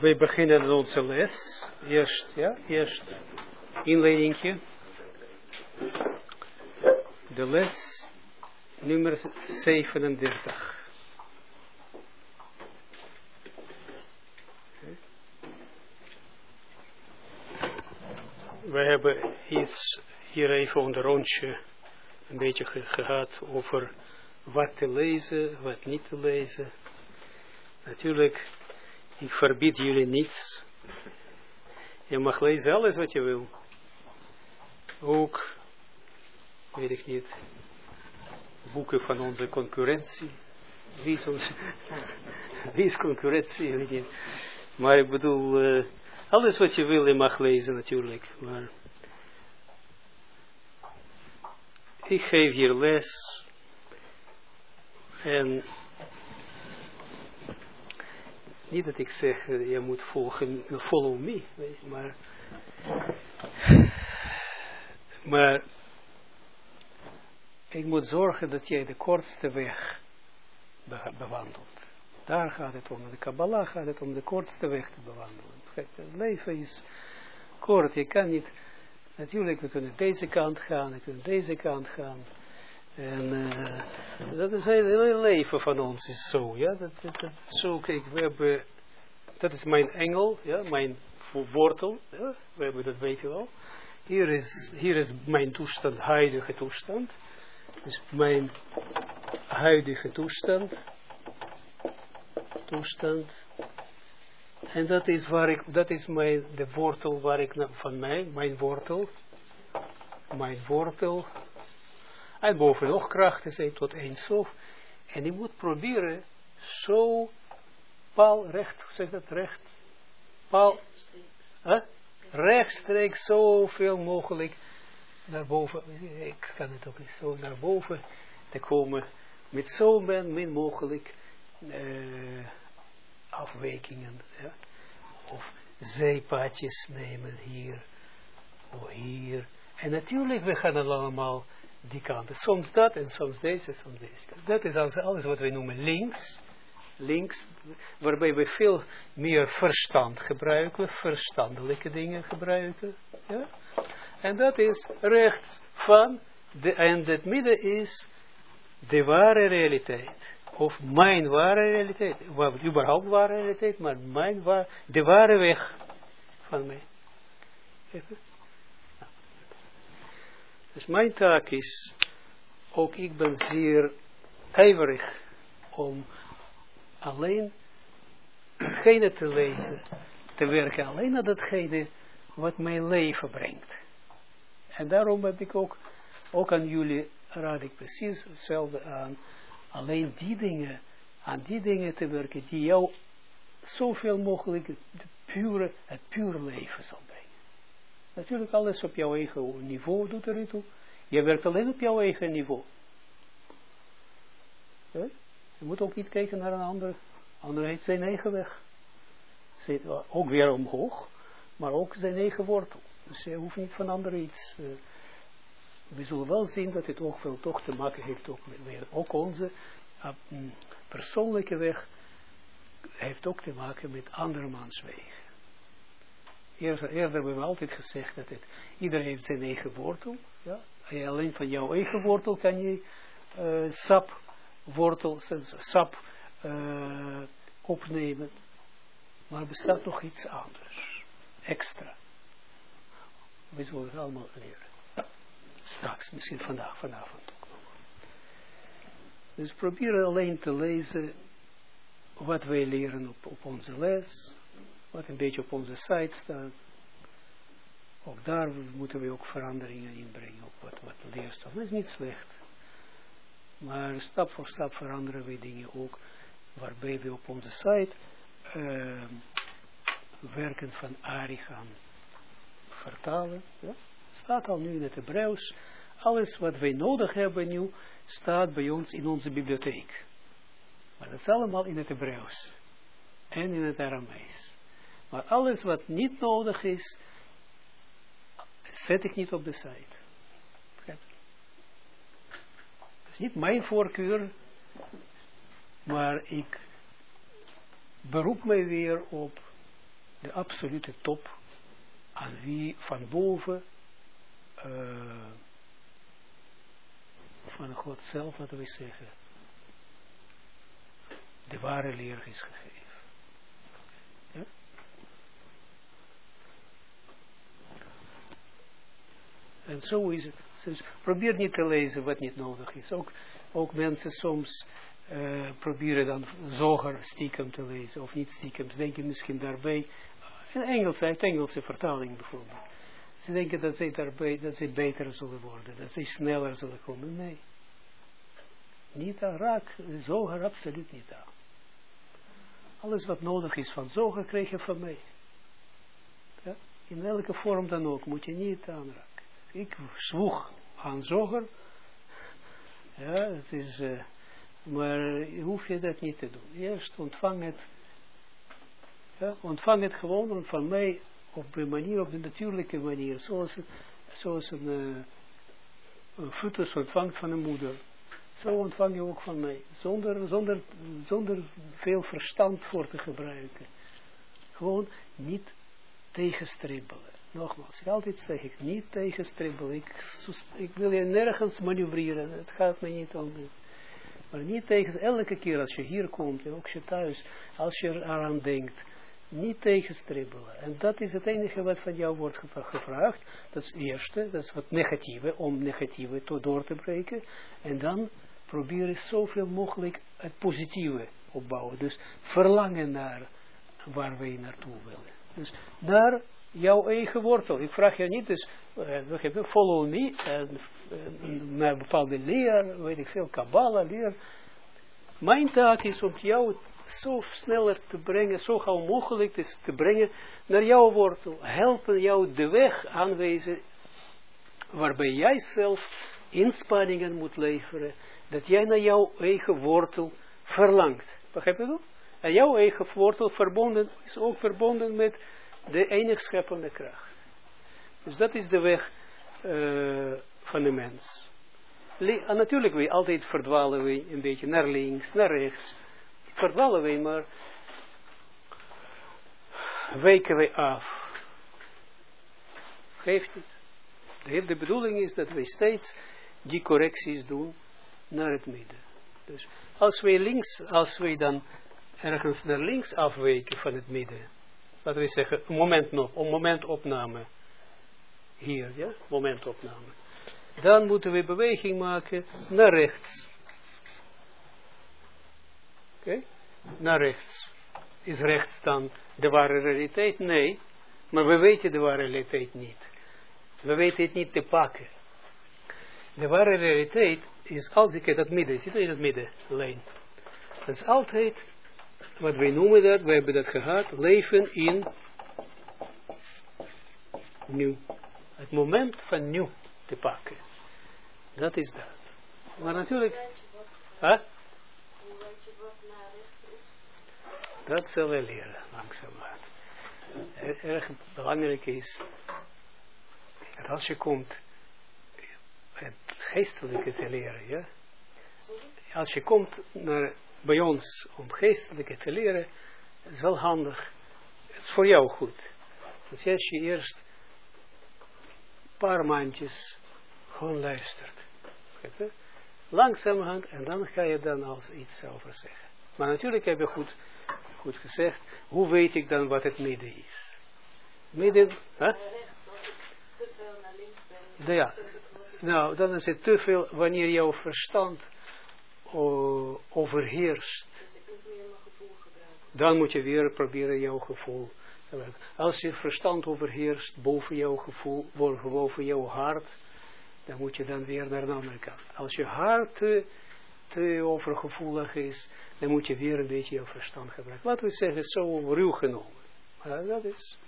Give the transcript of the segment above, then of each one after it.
We beginnen onze les. Eerst, ja, eerst inleidingje. De les nummer 37. We hebben iets hier even onder rondje een beetje ge gehad over wat te lezen, wat niet te lezen. Natuurlijk, ik verbied jullie niets. Je mag lezen alles wat je wil. Ook, weet ik niet, boeken van onze concurrentie. Wie is, onze, concurrentie? Maar ik bedoel, uh, alles wat je wil, je mag lezen natuurlijk. Maar ik geef hier les. En niet dat ik zeg, uh, je moet volgen, follow me, weet je, maar, maar ik moet zorgen dat jij de kortste weg be bewandelt. Daar gaat het om. De Kabbalah gaat het om de kortste weg te bewandelen. Het leven is kort. Je kan niet, natuurlijk, we kunnen deze kant gaan, we kunnen deze kant gaan. En uh, dat is het hele leven van ons is zo, ja. Dat, dat, zo, kijk, we hebben, dat is mijn engel, ja, mijn wortel, ja. We hebben dat, weet je wel. Hier is, hier is mijn toestand, huidige toestand. Dus mijn huidige toestand. Toestand. En dat is waar ik, dat is mijn, de wortel waar ik, van mij, mijn wortel. Mijn wortel en bovenop krachten zijn tot één sof. En je moet proberen zo paal recht, hoe zeg dat, recht, paal, huh? rechtstreeks zoveel mogelijk naar boven, ik kan het ook niet, zo naar boven te komen met zo min mogelijk uh, afwijkingen, ja? of zijpaadjes nemen hier, of hier. En natuurlijk, we gaan het allemaal die kanten. Soms dat en soms deze, soms deze. Dat is alles, wat wij noemen links. Links, waarbij we veel meer verstand gebruiken, verstandelijke dingen gebruiken. Ja? En dat is rechts van, de, en het midden is de ware realiteit. Of mijn ware realiteit. Überhaupt ware realiteit, maar mijn ware, de ware weg van mij. Dus mijn taak is, ook ik ben zeer ijverig om alleen hetgene te lezen, te werken alleen aan datgene wat mijn leven brengt. En daarom heb ik ook, ook aan jullie raad ik precies hetzelfde aan, alleen die dingen, aan die dingen te werken die jou zoveel mogelijk het pure, het pure leven zal. Natuurlijk alles op jouw eigen niveau doet er toe. Je werkt alleen op jouw eigen niveau. Je moet ook niet kijken naar een ander. Ander heeft zijn eigen weg. Zit ook weer omhoog, maar ook zijn eigen wortel. Dus je hoeft niet van anderen iets. Uh, we zullen wel zien dat het ook veel toch te maken heeft ook met. Ook onze uh, persoonlijke weg heeft ook te maken met andermans wegen. Eerder, hebben we altijd gezegd dat het, iedereen heeft zijn eigen wortel. Ja? En alleen van jouw eigen wortel kan je uh, sap, wortel, sap uh, opnemen. Maar er bestaat nog iets anders. Extra. We zullen het allemaal leren. Straks, misschien vandaag, vanavond ook nog. Dus probeer alleen te lezen wat wij leren op, op onze les wat een beetje op onze site staat. Ook daar moeten we ook veranderingen inbrengen op wat, wat leerstof. Dat is niet slecht. Maar stap voor stap veranderen we dingen ook, waarbij we op onze site uh, werken van Ari gaan vertalen. Ja? Staat al nu in het Hebreeuws. Alles wat wij nodig hebben nu, staat bij ons in onze bibliotheek. Maar dat is allemaal in het Hebreeuws. En in het Aramees. Maar alles wat niet nodig is, zet ik niet op de site. Het is niet mijn voorkeur, maar ik beroep mij weer op de absolute top, aan wie van boven, uh, van God zelf, wat we zeggen, de ware leer is gegeven. Ja? En zo is het. Dus probeer niet te lezen wat niet nodig is. Ook, ook mensen soms uh, proberen dan zoger stiekem te lezen, of niet stiekem. Ze denken misschien daarbij, in Engels, uit Engelse vertaling bijvoorbeeld. Ze denken dat ze daarbij, dat ze beter zullen worden, dat ze sneller zullen komen. Nee. Niet aan raak, zoger absoluut niet aan. Alles wat nodig is van zoger krijg je van mij. Ja? In welke vorm dan ook, moet je niet aanraken. Ik zwoeg aan zoger. Ja, het is... Uh, maar hoef je dat niet te doen. Eerst ontvang het, ja, ontvang het gewoon van mij op de manier, op de natuurlijke manier, zoals, zoals een, uh, een foetus ontvangt van een moeder. Zo ontvang je ook van mij, zonder, zonder, zonder veel verstand voor te gebruiken. Gewoon niet tegenstribbelen. Nogmaals, altijd zeg ik, niet tegenstribbelen. Ik, ik wil je nergens manoeuvreren, het gaat me niet om maar niet tegen elke keer als je hier komt, en ook je thuis, als je eraan denkt, niet tegenstribbelen. En dat is het enige wat van jou wordt gevraagd. Dat is het eerste, dat is wat negatieve, om negatieve door te breken. En dan proberen zoveel mogelijk het positieve opbouwen. Dus verlangen naar waar wij naartoe willen. Dus naar jouw eigen wortel. Ik vraag je niet, dus uh, follow me, uh, naar bepaalde leer, weet ik veel, Kabbalah leer. Mijn taak is om jou zo sneller te brengen, zo gauw mogelijk is te brengen naar jouw wortel. Helpen jou de weg aanwijzen waarbij jij zelf inspanningen moet leveren, dat jij naar jouw eigen wortel verlangt. Begrijp je dat? En jouw eigen wortel verbonden, is ook verbonden met de enig scheppende kracht. Dus dat is de weg uh, van de mens. En natuurlijk, we altijd verdwalen we een beetje naar links, naar rechts. Verdwalen we, maar wijken we af. Geeft het. De, bedoeling is dat we steeds die correcties doen naar het midden. Dus als wij links, als wij dan ergens naar links afwijken van het midden, laten we zeggen, een moment nog, een momentopname. Hier, ja, momentopname. Dan moeten we beweging maken naar rechts. Oké? Naar rechts. Is rechts dan de ware realiteit? Nee. Maar we weten de ware realiteit niet. We weten het niet te pakken. De ware realiteit is altijd dat midden. Zit in het middenlijn. Dat is altijd wat wij noemen dat, we hebben dat gehad, leven in nu. Het moment van nu te pakken. Dat is dat. Maar natuurlijk... Huh? Dat zullen we leren, langzaam. Erg belangrijk is, dat als je komt, het geestelijke te leren, ja. Als je komt naar bij ons om geestelijke te leren, is wel handig. Het is voor jou goed. Dus als je eerst een paar maandjes gewoon luistert. Langzamerhand en dan ga je dan als iets over zeggen. Maar natuurlijk heb je goed, goed gezegd, hoe weet ik dan wat het midden is? Midden, hè? Ja, nou, dan is het te veel wanneer jouw verstand overheerst, dan moet je weer proberen jouw gevoel. Als je verstand overheerst boven jouw gevoel, boven jouw hart, dan moet je dan weer naar de andere kant. Als je hart te, te overgevoelig is, dan moet je weer een beetje jouw verstand gebruiken. Laten we zeggen, zo ruw genomen. Dat is...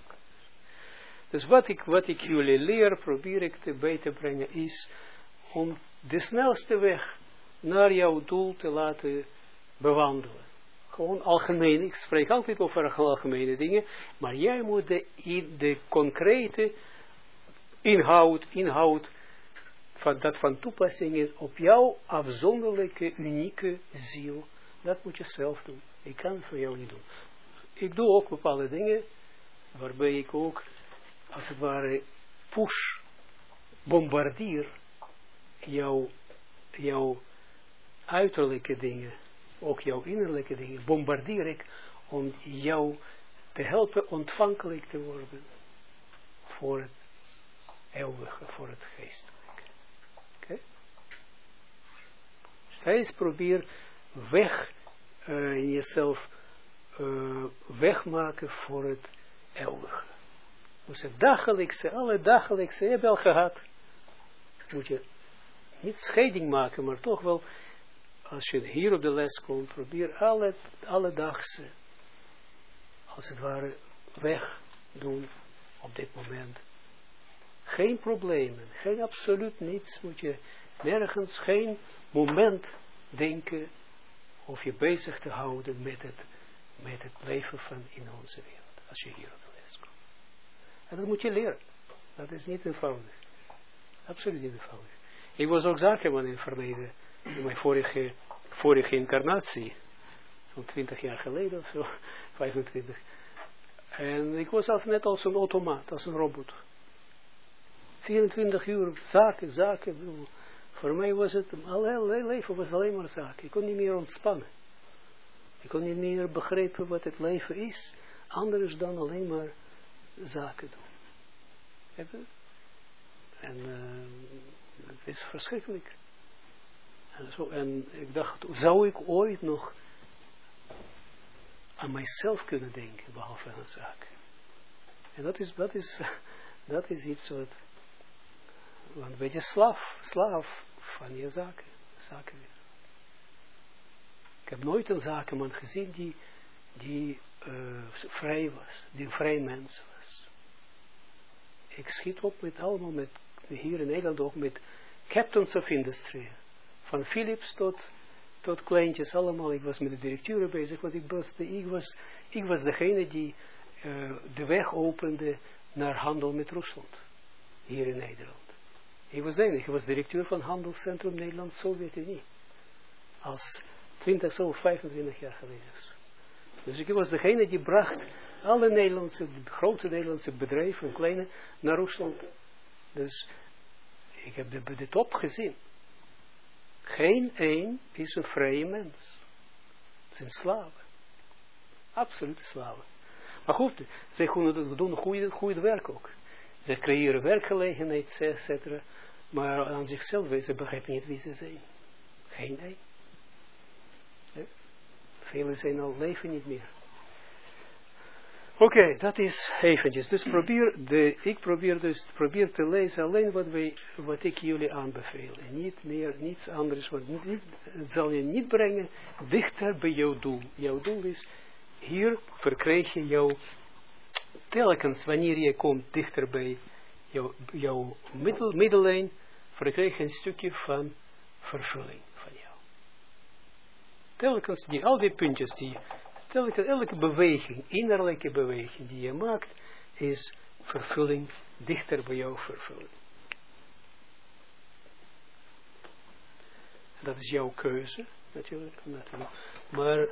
Dus wat ik, wat ik jullie leer, probeer ik te bij te brengen, is om de snelste weg naar jouw doel te laten bewandelen. Gewoon algemeen, ik spreek altijd over algemene dingen, maar jij moet de, de concrete inhoud, inhoud van, dat van toepassing is op jouw afzonderlijke, unieke ziel. Dat moet je zelf doen. Ik kan het voor jou niet doen. Ik doe ook bepaalde dingen waarbij ik ook, als het ware, push, bombardier jouw, jouw uiterlijke dingen, ook jouw innerlijke dingen, bombardier ik om jou te helpen ontvankelijk te worden voor het eeuwige, voor het geestelijke. Oké? Steeds probeer weg in jezelf uh, wegmaken voor het eeuwige. Dus het dagelijkse, alle dagelijkse heb je al gehad. Moet je niet scheiding maken, maar toch wel, als je hier op de les komt, probeer alle alledaagse, als het ware, weg doen op dit moment. Geen problemen, geen absoluut niets, moet je nergens, geen moment denken of je bezig te houden met het, met het leven van in onze wereld, als je hier op de les komt. En dat moet je leren. Dat is niet eenvoudig. Absoluut niet eenvoudig. Ik was ook zakenman in het verleden, in mijn vorige, vorige incarnatie, zo'n 20 jaar geleden of zo, 25. En ik was als, net als een automaat, als een robot. 24 uur zaken, zaken. Voor mij was het, mijn leven was alleen maar zaken. Ik kon niet meer ontspannen. Ik kon niet meer begrijpen wat het leven is, anders dan alleen maar zaken doen. En uh, het is verschrikkelijk. Zo, en ik dacht, zou ik ooit nog aan mijzelf kunnen denken, behalve aan zaken. En dat is, dat is, dat is iets wat, een beetje slaaf, van je zaken, zaken Ik heb nooit een zakenman gezien die, die uh, vrij was, die een vrij mens was. Ik schiet op met allemaal, met, hier in Nederland ook met captains of industry. Van Philips tot tot kleintjes allemaal. Ik was met de directeur bezig, want ik was, de, ik was, ik was degene die uh, de weg opende naar handel met Rusland. Hier in Nederland. Ik was de ik was directeur van Handelscentrum Nederland Sovjet-Unie. Als 20, zo 25 jaar geleden. Dus ik was degene die bracht alle Nederlandse, grote Nederlandse bedrijven, kleine, naar Rusland. Dus ik heb de, de top gezien. Geen één is een vrije mens. Het zijn slaven. Absolute slaven. Maar goed, ze doen goede werk ook. Ze creëren werkgelegenheid, etc. Maar aan zichzelf, ze begrijpen niet wie ze zijn. Geen één. Velen zijn al leven niet meer. Oké, okay, dat is eventjes. Dus probeer de, ik probeer dus probeer te lezen alleen wat, wij, wat ik jullie aanbeveel. Niet meer, niets anders. Want niet, het zal je niet brengen dichter bij jouw doel. Jouw doel is, hier verkrijg je jouw, telkens wanneer je komt dichter bij jouw, jouw middel, middellijn, verkrijg je een stukje van vervulling van jou. Telkens die, al die puntjes die elke, beweging, innerlijke beweging die je maakt, is vervulling, dichter bij jou vervulling. Dat is jouw keuze, natuurlijk. Maar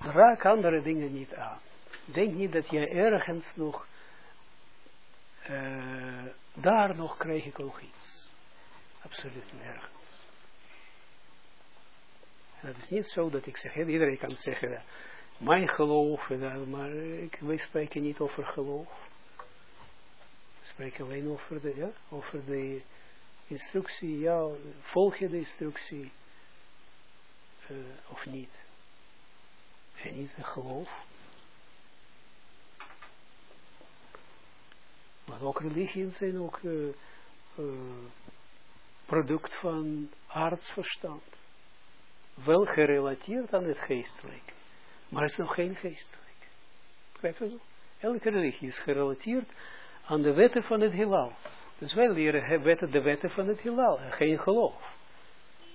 raak andere dingen niet aan. Denk niet dat jij ergens nog, uh, daar nog krijg ik nog iets. Absoluut nergens. Het is niet zo dat ik zeg, iedereen kan zeggen, mijn geloof, maar ik, wij spreken niet over geloof. We spreken alleen over de, ja, over de instructie, ja, volg je de instructie uh, of niet. En niet een geloof. Maar ook religieën zijn ook uh, product van aardsverstand gerelateerd aan het geestelijk, maar het is nog geen geestelijk. Begrijp je Elke religie is gerelateerd aan de wetten van het heelal. Dus wij leren wetten, de wetten van het heelal, en geen geloof.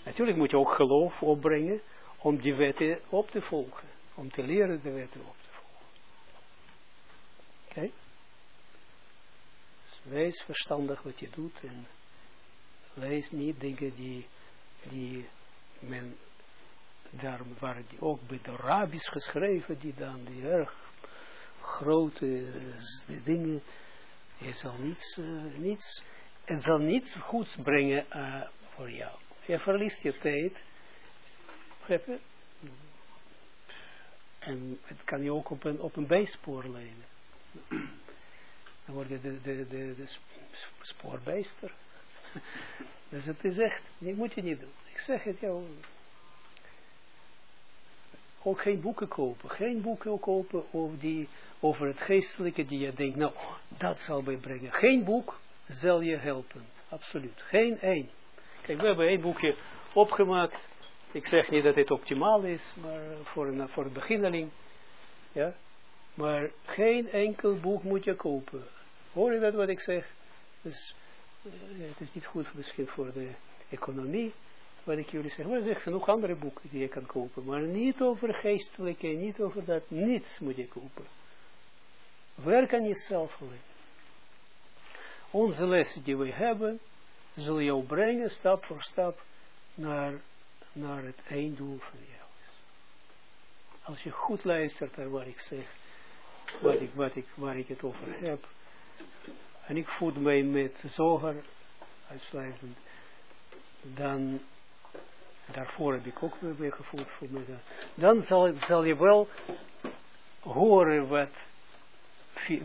Natuurlijk moet je ook geloof opbrengen om die wetten op te volgen. Om te leren de wetten op te volgen. Oké? Dus wees verstandig wat je doet en lees niet dingen die, die men daar waren die ook bij de rabbis geschreven, die dan die erg grote dingen, je zal niets, uh, niets, het zal niets goeds brengen uh, voor jou. Je verliest je tijd? En het kan je ook op een, op een bijspoor leiden. Dan word je de, de, de, de spoorbijster. dus het is echt, dat moet je niet doen. Ik zeg het jou. Ook geen boeken kopen. Geen boeken kopen over, die, over het geestelijke die je denkt, nou, dat zal mij brengen. Geen boek zal je helpen. Absoluut. Geen één. Kijk, we hebben één boekje opgemaakt. Ik zeg niet dat het optimaal is, maar voor een, voor een beginneling. Ja. Maar geen enkel boek moet je kopen. Hoor je dat wat ik zeg? Dus uh, het is niet goed misschien voor de economie, wat ik jullie zeg. Maar er zijn genoeg andere boeken die je kan kopen. Maar niet over geestelijke, niet over dat. Niets moet je kopen. Werk aan jezelf alleen. Onze lessen die we hebben, zullen jou brengen stap voor stap naar, naar het einddoel van jou. Als je goed luistert naar wat ik zeg, wat ik, wat ik, waar ik het over heb, en ik voed mij met zoger, uitsluitend, dan, daarvoor heb ik ook mee gevoed, voor mij, dan zal, zal je wel horen wat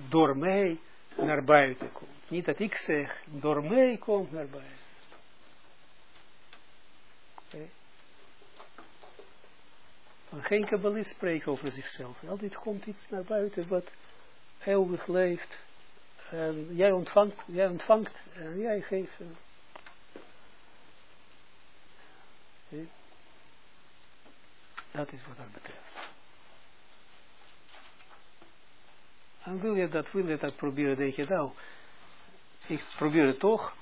door mij naar buiten komt. Niet dat ik zeg, door mij komt naar buiten. Geen kabbalist spreekt over zichzelf. Altijd komt iets naar buiten wat eeuwig leeft. En jij ontvangt, jij ontvangt en jij geeft. Okay. Dat is wat dat betreft. En wil je dat, wil je dat proberen, denk je nou, ik probeer het toch,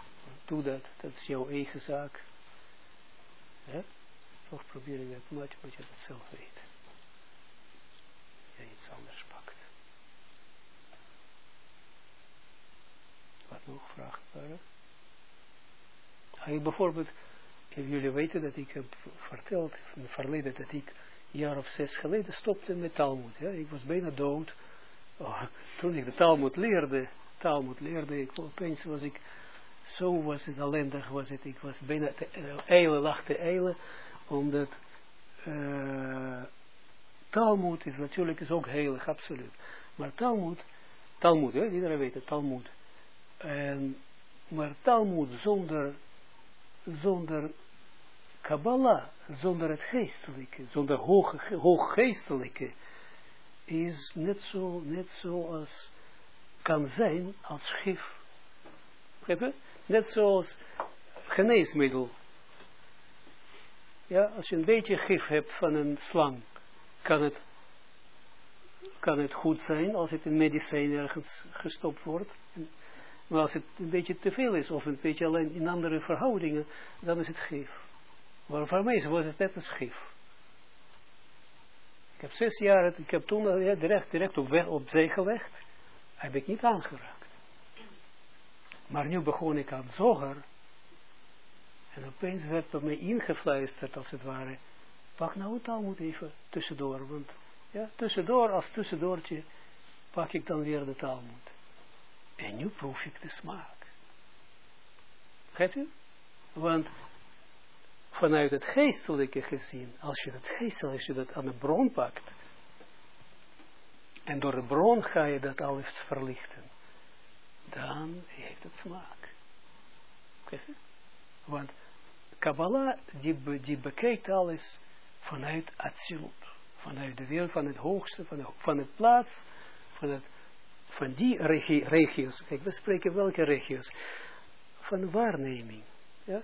doe dat, dat is jouw eigen zaak. Ja? Toch probeer je dat, maar moet je dat zelf weten. Je iets anders pakt. Wat nog vragen waren? Ah, bijvoorbeeld, jullie weten dat ik heb verteld in het verleden dat ik een jaar of zes geleden stopte met Talmud. Ja? Ik was bijna dood. Oh, toen ik de Talmud leerde, Talmud leerde, ik, opeens was ik, zo was het ellendig, was het, ik was bijna te eilen, lag te eilen, omdat uh, Talmud is natuurlijk is ook heilig, absoluut. Maar Talmud, Talmud, hè, iedereen weet het, Talmud. En, maar Talmud zonder, zonder Kabbalah, zonder het geestelijke, zonder hoog, hooggeestelijke, is net zo, net zo als kan zijn als gif. Net zoals geneesmiddel. Ja, als je een beetje gif hebt van een slang, kan het, kan het goed zijn als het in medicijn ergens gestopt wordt. Maar als het een beetje te veel is, of een beetje alleen in andere verhoudingen, dan is het gif. Maar voor mij was het net als gif. Ik heb zes jaar, ik heb toen ja, direct, direct op, op zee gelegd, heb ik niet aangeraakt. Maar nu begon ik aan zoger, en opeens werd bij mij ingefluisterd, als het ware, pak nou Talmud even tussendoor, want ja, tussendoor, als tussendoortje, pak ik dan weer de Talmud. En nu proef ik de smaak. Begrijpt u? Want vanuit het geestelijke gezien, als je het geestelijke, als je dat aan de bron pakt, en door de bron ga je dat alles verlichten, dan heeft het smaak. Want Kabbalah, die, die bekijkt alles vanuit Atsilut, vanuit de wereld, van het hoogste, van, de, van het plaats, van, het, van die regio's. Kijk, we spreken welke regio's? Van waarneming. Ja?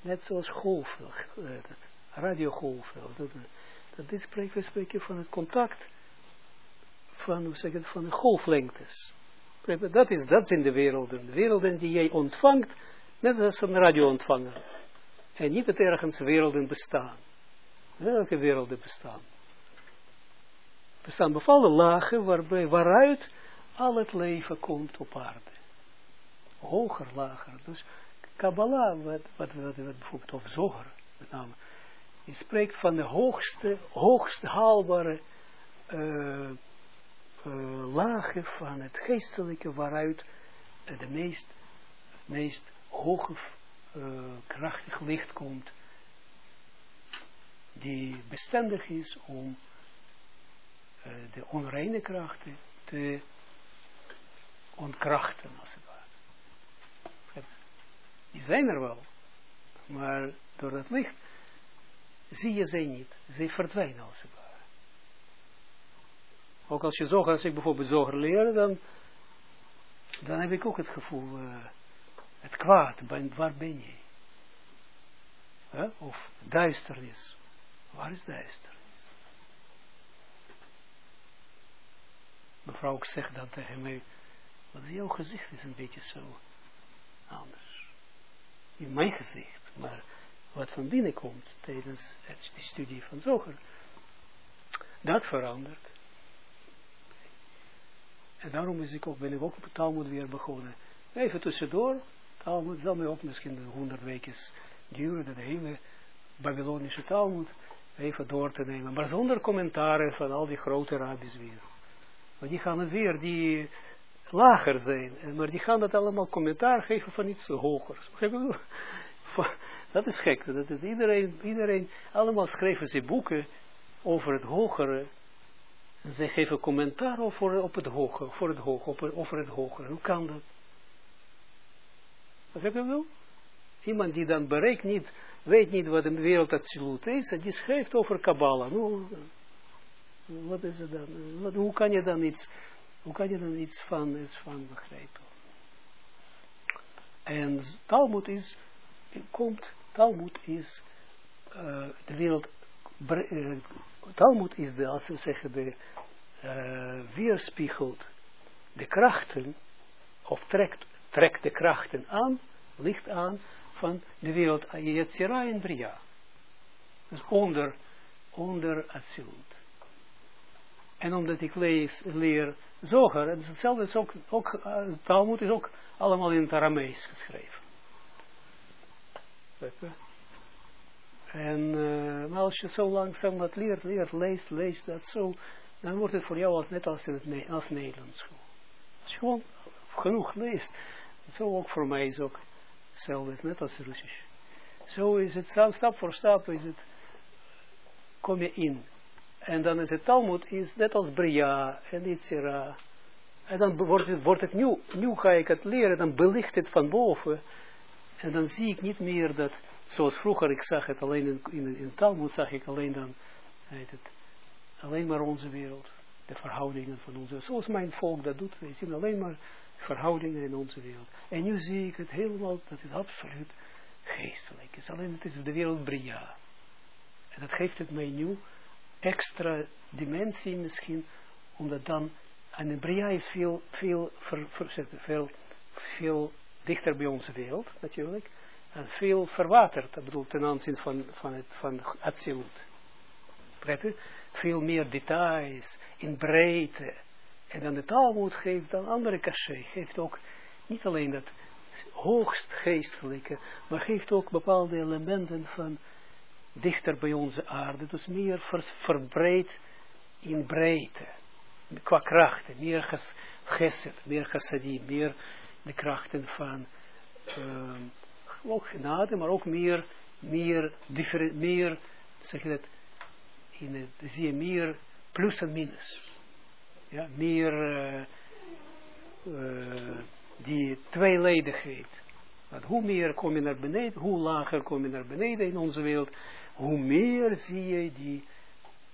Net zoals golfveld, uh, radiogolfveld. Dat, dat dit spreken, we spreken van het contact van, hoe zeg het, van de golflengtes. Dat is, dat zijn de werelden. De werelden die jij ontvangt, net als een radio-ontvanger. En niet dat ergens werelden bestaan. Welke werelden bestaan? Er bestaan bepaalde lagen waarbij, waaruit al het leven komt op aarde. Hoger, lager. Dus Kabbalah, wat, wat, bijvoorbeeld, of Zoger, met name, die spreekt van de hoogste, hoogste haalbare uh, uh, lagen van het geestelijke waaruit de meest, meest hoge krachtig licht komt, die bestendig is om de onreine krachten te ontkrachten, als het. Die zijn er wel, maar door het licht zie je ze niet. Ze verdwijnen als het ware. Ook als je zoger, als ik bijvoorbeeld zoger leer, dan, dan heb ik ook het gevoel, uh, het kwaad, waar ben je? Of duisternis. Waar is duisternis? Mevrouw zegt dan tegen mij, is jouw gezicht is een beetje zo anders. In mijn gezicht, maar wat van binnen komt tijdens het, de studie van Zoger, dat verandert. En daarom is ik ook, ben ik ook op Talmud weer begonnen. Even tussendoor, Talmud zal mij ook misschien honderd weken duren, de hele Babylonische Talmud even door te nemen. Maar zonder commentaren van al die grote rabbis weer. Want die gaan weer, die lager zijn, maar die gaan dat allemaal commentaar geven van iets hogers. Dat is gek, dat is iedereen, iedereen, allemaal schrijven ze boeken over het hogere, en ze geven commentaar over op het hoge, voor het hoge, over het hogere. Hoe kan dat? Wat heb je wel? Iemand die dan bereikt niet, weet niet wat de wereld absoluut is, die schrijft over Kabbalah. Nou, wat is het dan? Wat, hoe kan je dan iets, hoe kan je dan iets van, iets van begrijpen? En Talmud is, komt, Talmud is uh, de wereld, uh, Talmud is de, als we zeggen, de uh, weerspiegelt de krachten, of trekt, trekt de krachten aan, licht aan, van de wereld Yetzira en Bria. Dus onder, onder. En omdat ik lees, leer Zoger, is hetzelfde, is ook, ook uh, Talmud is ook allemaal in het Aramees geschreven. En, uh, maar als je zo langzaam dat leert, leert, leest, leest dat zo, dan wordt het voor jou als, net als, in het, als Nederlands. Als je gewoon genoeg leest, zo ook voor mij is ook hetzelfde, is net als Russisch. Zo is het, stap voor stap is het, kom je in. En dan is het Talmud, is net als Bria en Itzira. En dan wordt het, wordt het nieuw, nieuw ga ik het leren, dan belicht het van boven. En dan zie ik niet meer dat, zoals vroeger, ik zag het alleen in, in, in Talmud, zag ik alleen dan, heet het, alleen maar onze wereld. De verhoudingen van onze, zoals mijn volk dat doet, wij zien alleen maar verhoudingen in onze wereld. En nu zie ik het helemaal, dat het absoluut geestelijk is. Alleen het is de wereld Bria. En dat geeft het mij nu extra dimensie misschien, omdat dan, en de Bria is veel, veel, ver, ver, veel, veel dichter bij onze wereld, natuurlijk, en veel verwaterd, dat bedoel ten aanzien van, van het, van. Veel meer details, in breedte, en dan de Talmud geeft dan andere cachet, geeft ook niet alleen dat hoogst geestelijke, maar geeft ook bepaalde elementen van dichter bij onze aarde, dus meer verbreid in breedte, qua krachten, meer ges, geset, meer chassadim, meer de krachten van uh, ook genade, maar ook meer, meer, meer zeg je dat, in het, zie je meer plus en minus. Ja, meer uh, uh, die tweeledigheid. Want hoe meer kom je naar beneden, hoe lager kom je naar beneden in onze wereld, hoe meer zie je die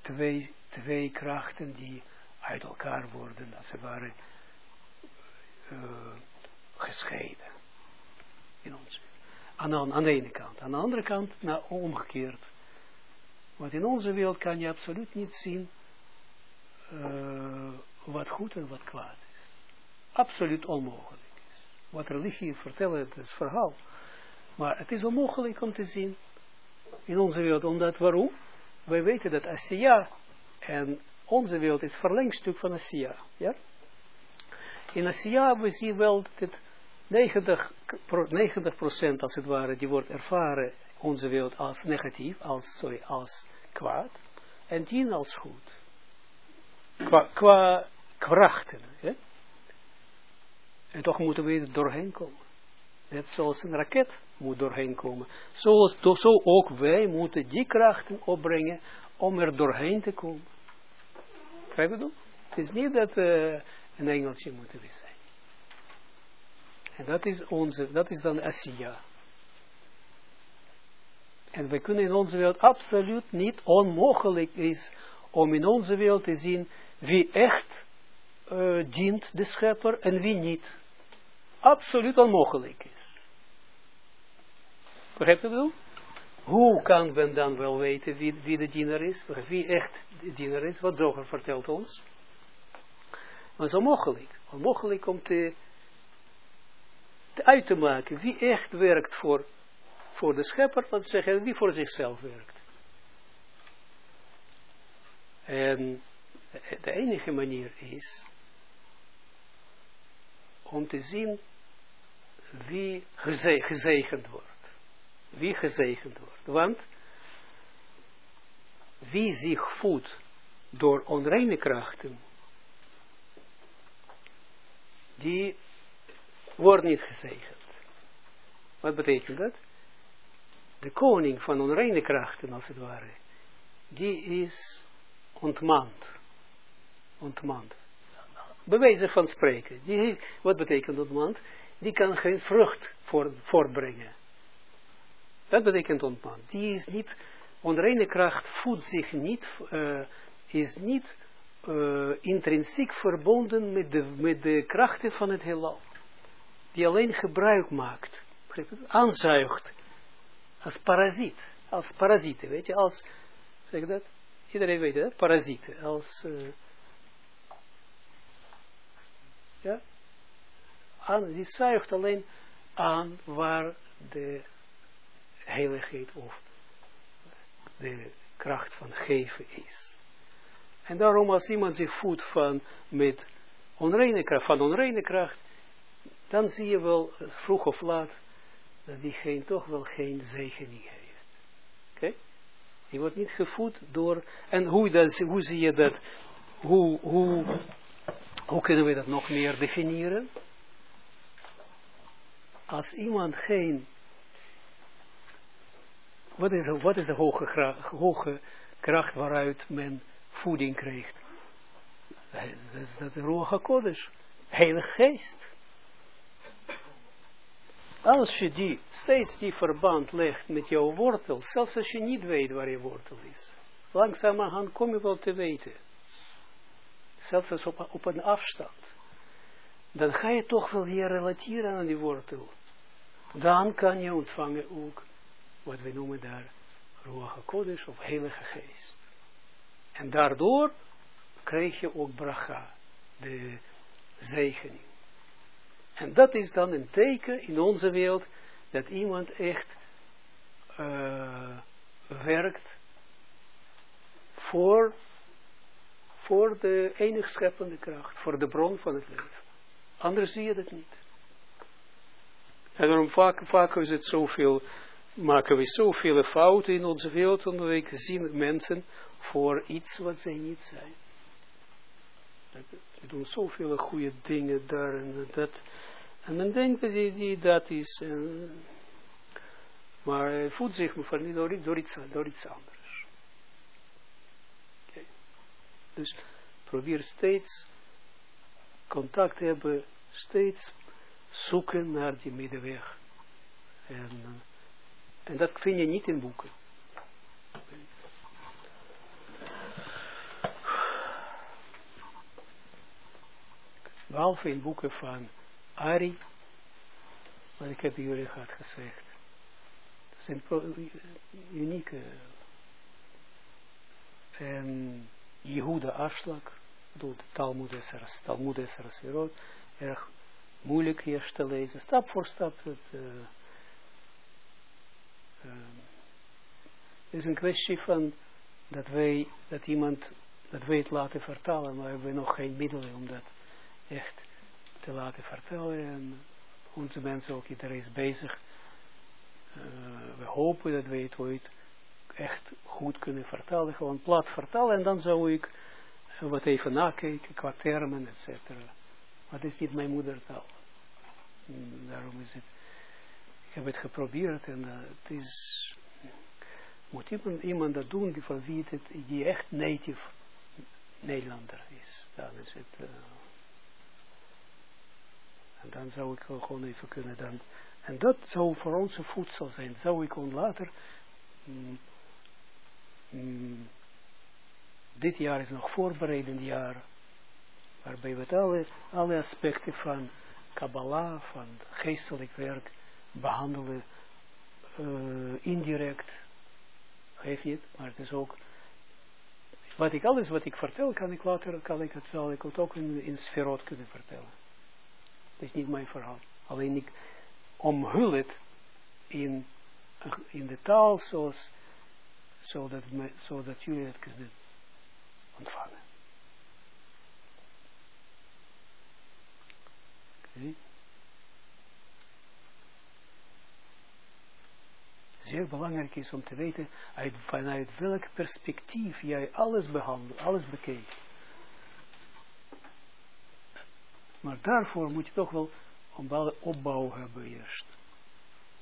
twee, twee krachten die uit elkaar worden, als ze waren uh, gescheiden in ons. Aan, aan de ene kant. Aan de andere kant, nou, omgekeerd. Want in onze wereld kan je absoluut niet zien uh, wat goed en wat kwaad is. Absoluut onmogelijk is. Wat religie vertellen, het is verhaal. Maar het is onmogelijk om te zien in onze wereld. Omdat waarom? Wij weten dat Asia en onze wereld is verlengstuk van Asia. Ja? In Asia we zien wel dat het 90, 90% als het ware, die wordt ervaren, onze wereld als negatief, als, sorry, als kwaad. En 10 als goed qua, krachten. Hè? En toch moeten we er doorheen komen. Net zoals een raket moet doorheen komen. Zo ook wij moeten die krachten opbrengen om er doorheen te komen. Begrijp je Het is niet dat uh, een engeltje moeten we zijn. En dat is onze, dat is dan Asiya. En we kunnen in onze wereld absoluut niet onmogelijk is om in onze wereld te zien wie echt uh, dient de schepper en wie niet. Absoluut onmogelijk is. Begrijpt u wel? Hoe kan men dan wel weten wie, wie de diener is? Wie echt de diener is? Wat Zoger vertelt ons. Maar het is onmogelijk. Onmogelijk om te, te uit te maken wie echt werkt voor, voor de schepper, wat zeggen, wie voor zichzelf werkt. En de enige manier is om te zien wie gezegend wordt. Wie gezegend wordt. Want wie zich voedt door onreine krachten, die wordt niet gezegend. Wat betekent dat? De koning van onreine krachten, als het ware, die is ontmand. Ontmand. Bewijzen van spreken. Die, wat betekent ontmand? Die kan geen vrucht voor, voortbrengen. Dat betekent ontmand. Die is niet, onreine kracht voedt zich niet, uh, is niet uh, intrinsiek verbonden met de, met de krachten van het heelal. Die alleen gebruik maakt, aanzuigt, als parasiet, als parasieten, weet je, als, zeg dat, iedereen weet het, parasieten, als, uh, ja, aan, die zuigt alleen aan waar de heiligheid of de kracht van geven is. En daarom als iemand zich voedt van, met onreine kracht, van onreine kracht, dan zie je wel eh, vroeg of laat dat die geen, toch wel geen zegening heeft. Oké? Die wordt niet gevoed door, en hoe, dan, hoe zie je dat, hoe, hoe, hoe kunnen we dat nog meer definiëren? Als iemand geen, wat is, wat is de hoge, kracht waaruit men voeding krijgt. Dat is dat Ruach HaKodesh, Heilige Geest. Als je die, steeds die verband legt met jouw wortel, zelfs als je niet weet waar je wortel is, langzamerhand kom je wel te weten. Zelfs als op, op een afstand. Dan ga je toch wel weer relateren aan die wortel. Dan kan je ontvangen ook, wat we noemen daar, Ruach HaKodesh of Heilige Geest. En daardoor krijg je ook bracha, de zegening. En dat is dan een teken in onze wereld dat iemand echt uh, werkt voor, voor de enig scheppende kracht, voor de bron van het leven. Anders zie je dat niet. En daarom vaak, vaak is het zoveel, maken we zoveel fouten in onze wereld, omdat we zien mensen voor iets wat zij niet zijn. Ze doen zoveel goede dingen daar en dat. En men denkt dat die, dat is. En, maar hij voelt zich van, door, door, iets, door iets anders. Okay. Dus probeer steeds contact hebben, steeds zoeken naar die middenweg. En, eh, en dat vind je niet in boeken. Behalve in boeken van Ari, wat ik heb jullie gehad gezegd. Dat zijn unieke. En Jehuda Aslak, de Talmud Esseras, Talmud Esseras Verot, erg moeilijk eerst te lezen, stap voor stap. Het is een kwestie van dat wij, dat iemand, dat wij het laten vertalen, maar we hebben nog geen middelen om dat echt te laten vertellen. En onze mensen ook, iedereen is bezig. We hopen dat we het ooit echt goed kunnen vertellen. Gewoon plat vertellen. En dan zou ik wat even nakijken qua termen, et cetera. Maar het is niet mijn moedertaal. Mm, daarom is het, ik heb het geprobeerd en uh, het is, moet iemand, iemand dat doen die van wie het, die echt native Nederlander is. Dan is het, uh, en dan zou ik gewoon even kunnen dan, en dat zou voor onze voedsel zijn, zou ik on later, mm, mm, dit jaar is nog voorbereidend jaar, waarbij we alle, alle aspecten van Kabbalah, van geestelijk werk, behandelen, uh, indirect, geef je het, maar het is ook, wat ik, alles wat ik vertel, kan ik later, kan ik het wel, ik het ook in, in sferot kunnen vertellen. Dat is niet mijn verhaal. Alleen ik omhul het in, in de taal zoals, zodat, zodat jullie het kunnen ontvangen. Okay. Zeer belangrijk is om te weten uit, vanuit welk perspectief jij alles behandelt, alles bekijkt. Maar daarvoor moet je toch wel een opbouw hebben eerst.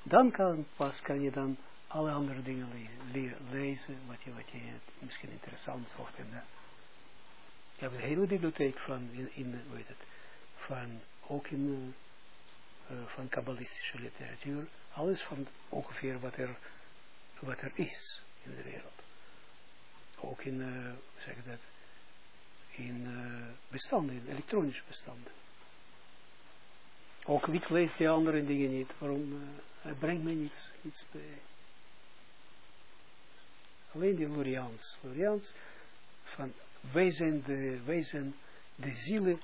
Dan kan, pas kan je dan alle andere dingen le le lezen, wat je, wat je misschien interessant zou vinden. Je hebt een hele bibliotheek van, in, in weet het, van, ook in, uh, van kabbalistische literatuur, alles van ongeveer wat er, wat er is in de wereld. Ook in, uh, zeg dat, in uh, bestanden, in elektronische bestanden. Ook wie leest die andere dingen niet, waarom, uh, brengt mij niets, niets bij. Alleen die Lorians, Lorians van wij zijn de, wij zijn de zielen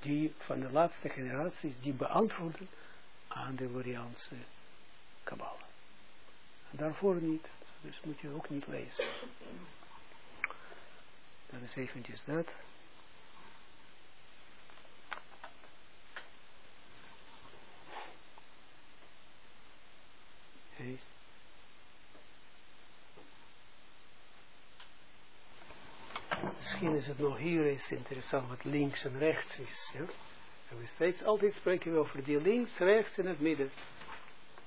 die van de laatste generaties, die beantwoorden aan de Loriaanse Kabbalah. Daarvoor niet, dus moet je ook niet lezen. Dat is eventjes dat. Okay. Misschien is het nog hier eens interessant wat links en rechts is. Ja? En we steeds altijd spreken we over die links, rechts en het midden.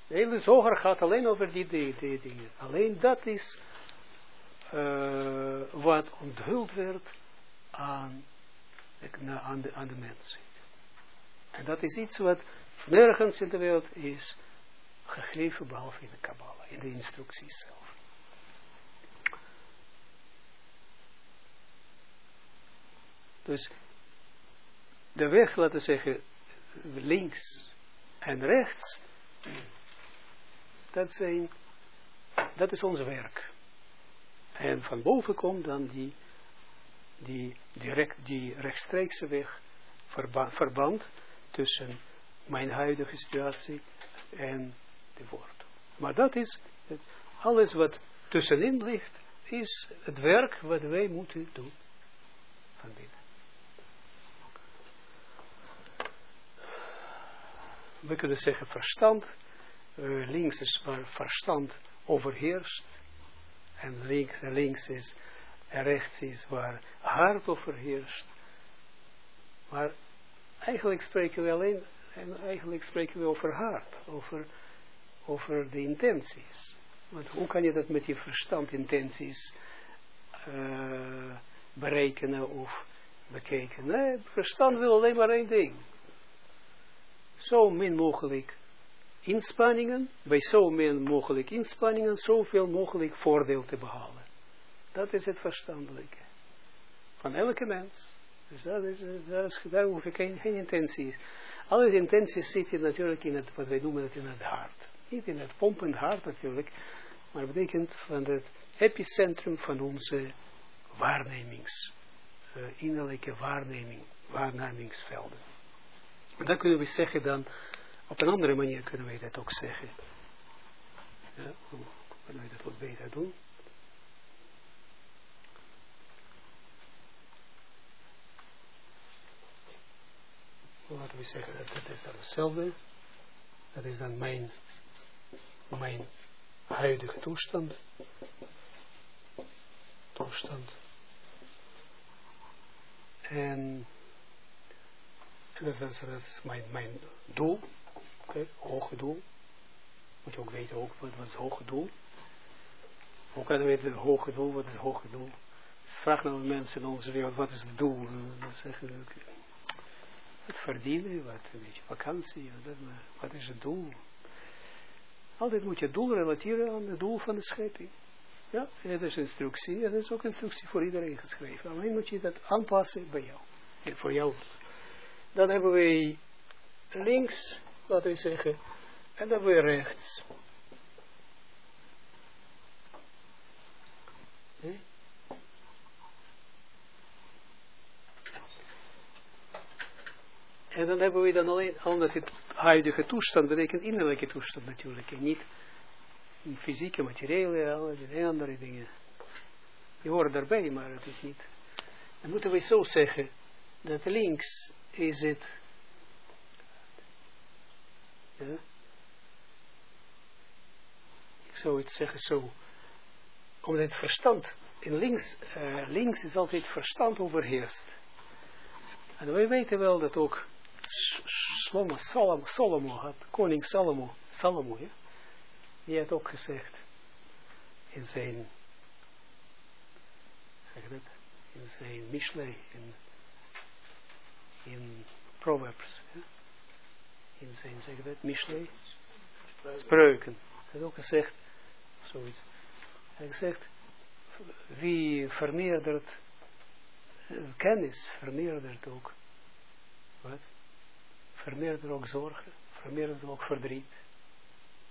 De hele zoger gaat alleen over die, die, dingen. Alleen dat is uh, wat onthuld werd aan, de, aan de mensen. En dat is iets wat nergens in de wereld is gegeven, behalve in de Kabbalah, in de instructies zelf. Dus de weg, laten we zeggen, links en rechts, dat, zijn, dat is ons werk. En van boven komt dan die, die, direct, die rechtstreekse weg, verband tussen mijn huidige situatie en de woord. Maar dat is, alles wat tussenin ligt, is het werk wat wij moeten doen van binnen. We kunnen zeggen verstand, uh, links is waar verstand overheerst, en links, en links is, en rechts is waar hart overheerst. Maar eigenlijk spreken we alleen, en eigenlijk spreken we over hart, over, over de intenties. Want hoe kan je dat met je verstand intenties uh, berekenen of bekijken? Nee, verstand wil alleen maar één ding zo min mogelijk inspanningen, bij zo min mogelijk inspanningen, zoveel mogelijk voordeel te behalen. Dat is het verstandelijke. Van elke mens. Dus dat is, dat is daar hoef ik geen, geen intenties. Alle intenties zitten natuurlijk in het, wat wij noemen het in het hart. Niet in het pompend hart natuurlijk, maar betekent van het epicentrum van onze waarnemings, uh, innerlijke waarneming, waarnemingsvelden. Dan kunnen we zeggen dan, op een andere manier kunnen we dat ook zeggen. Ja, hoe kunnen we dat wat beter doen? Laten we zeggen dat dat is dan hetzelfde. Dat is dan mijn, mijn huidige toestand. Toestand. En dat, is, mijn, mijn doel, okay, hoge doel. Moet je ook weten, ook, wat, wat is het hoge doel? Hoe kan je weten, het hoge doel, wat is het hoge doel? Dus vraag naar mensen in onze wereld, wat is het doel? Dan zeggen ze, het verdienen, wat, een beetje vakantie, wat is het doel? Altijd moet je het doel relateren aan het doel van de schepping. Ja, en dat is instructie, en dat is ook instructie voor iedereen geschreven. Alleen moet je dat aanpassen bij jou. Voor jou. Dan hebben we links, laten we zeggen, en dan weer rechts. En dan hebben we dan alleen, omdat het huidige toestand betekent innerlijke toestand natuurlijk, en niet fysieke, materiële, alle andere dingen. Die horen daarbij, maar het is niet. Dan moeten we zo zeggen, dat links is het, ik zou het zeggen zo, omdat het verstand, in links, uh, links is altijd verstand overheerst. En wij weten wel dat ook Salomo, Salomo had, koning Salomo, Salomo, ja, die had ook gezegd in zijn, zeg dat, in zijn Mishle, in, in Proverbs, in zijn, zeg dat, Mishle, spreuken, hij ook gezegd, zoiets, hij gezegd, wie vermeerdert eh, kennis, vermeerdert ook, wat? vermeerdert ook zorgen, vermeerdert ook verdriet.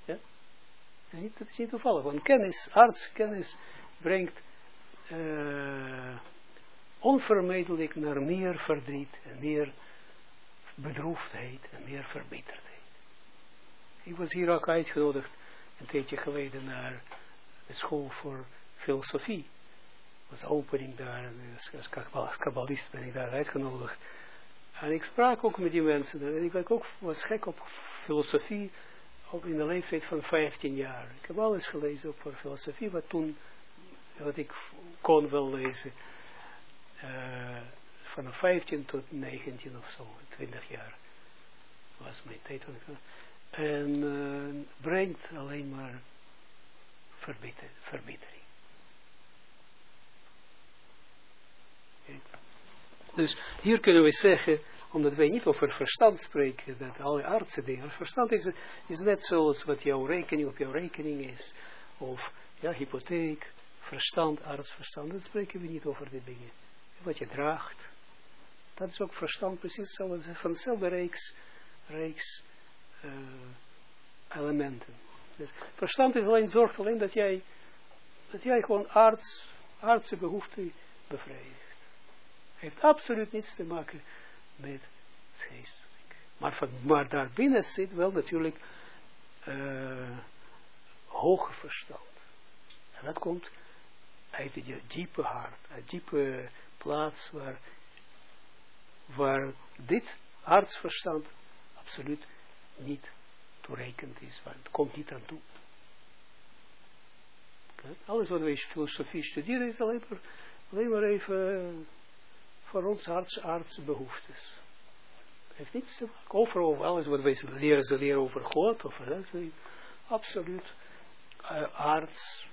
Ja? Dat is niet, dat is niet toevallig, want kennis, artskennis brengt uh, onvermijdelijk naar meer verdriet en meer bedroefdheid en meer verbitterdheid. Ik was hier ook uitgenodigd een tijdje geleden naar de school voor filosofie. was opening daar, als kabbalist ben ik daar uitgenodigd. En ik sprak ook met die mensen. En ik ook, was gek op filosofie. Ook in de leeftijd van 15 jaar. Ik heb alles gelezen over filosofie. Wat toen, wat ik kon wel lezen. Uh, van 15 tot 19 of zo. 20 jaar. Was mijn tijd. En uh, brengt alleen maar verbitter, verbittering. Dus hier kunnen we zeggen, omdat wij niet over verstand spreken, dat alle artsen dingen. Verstand is, is net zoals wat jouw rekening op jouw rekening is. Of ja, hypotheek, verstand, artsverstand. Dan spreken we niet over die dingen. Wat je draagt. Dat is ook verstand precies zo. van dezelfde reeks, uh, elementen. Dus verstand is alleen, zorgt alleen dat jij, dat jij gewoon arts, artsen behoefte bevrijdt heeft absoluut niets te maken met geestelijk. Maar, van, maar daarbinnen zit wel natuurlijk uh, hoge verstand. En dat komt uit je diepe hart, uit diepe plaats waar, waar dit hartsverstand absoluut niet toereikend is, waar het komt niet aan toe. Alles wat wij filosofie studeren is alleen maar, alleen maar even voor ons arts, artsbehoeftes. Het heeft niets te maken. Overal, alles wat wij leren, ze leren over God, over dat, absoluut uh, arts,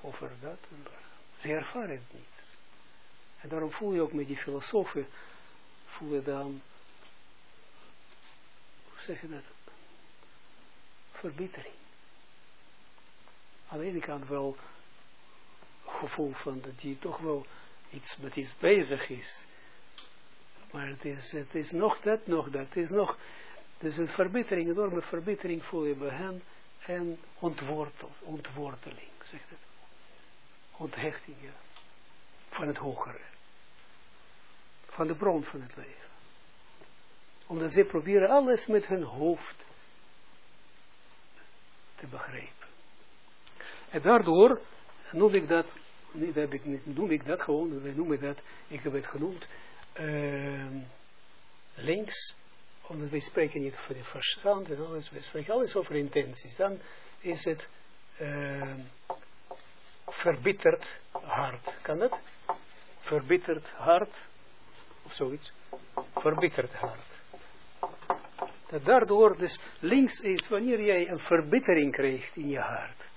over dat. Ze ervaren het niet. En daarom voel je ook met die filosofen, voel je dan, hoe zeg je dat, verbittering. Aan de ene kant wel gevoel van dat die toch wel iets met iets bezig is. Maar het is, het is nog dat, nog dat. Het is nog, dus een verbittering, een enorme verbittering voel je bij hen. En ontwortel, ontworteling, zegt het. Onthechting, ja. Van het hogere. Van de bron van het leven. Omdat ze proberen alles met hun hoofd te begrijpen. En daardoor noem ik dat niet ik niet, noem ik dat gewoon, we noemen dat, ik heb het genoemd, uh, links, omdat wij spreken niet over de verstand en alles, we spreken alles over intenties, dan is het uh, verbitterd hart, kan dat? Verbitterd hart, of zoiets. Verbitterd hart. Dat daardoor, dus links is, wanneer jij een verbittering krijgt in je hart,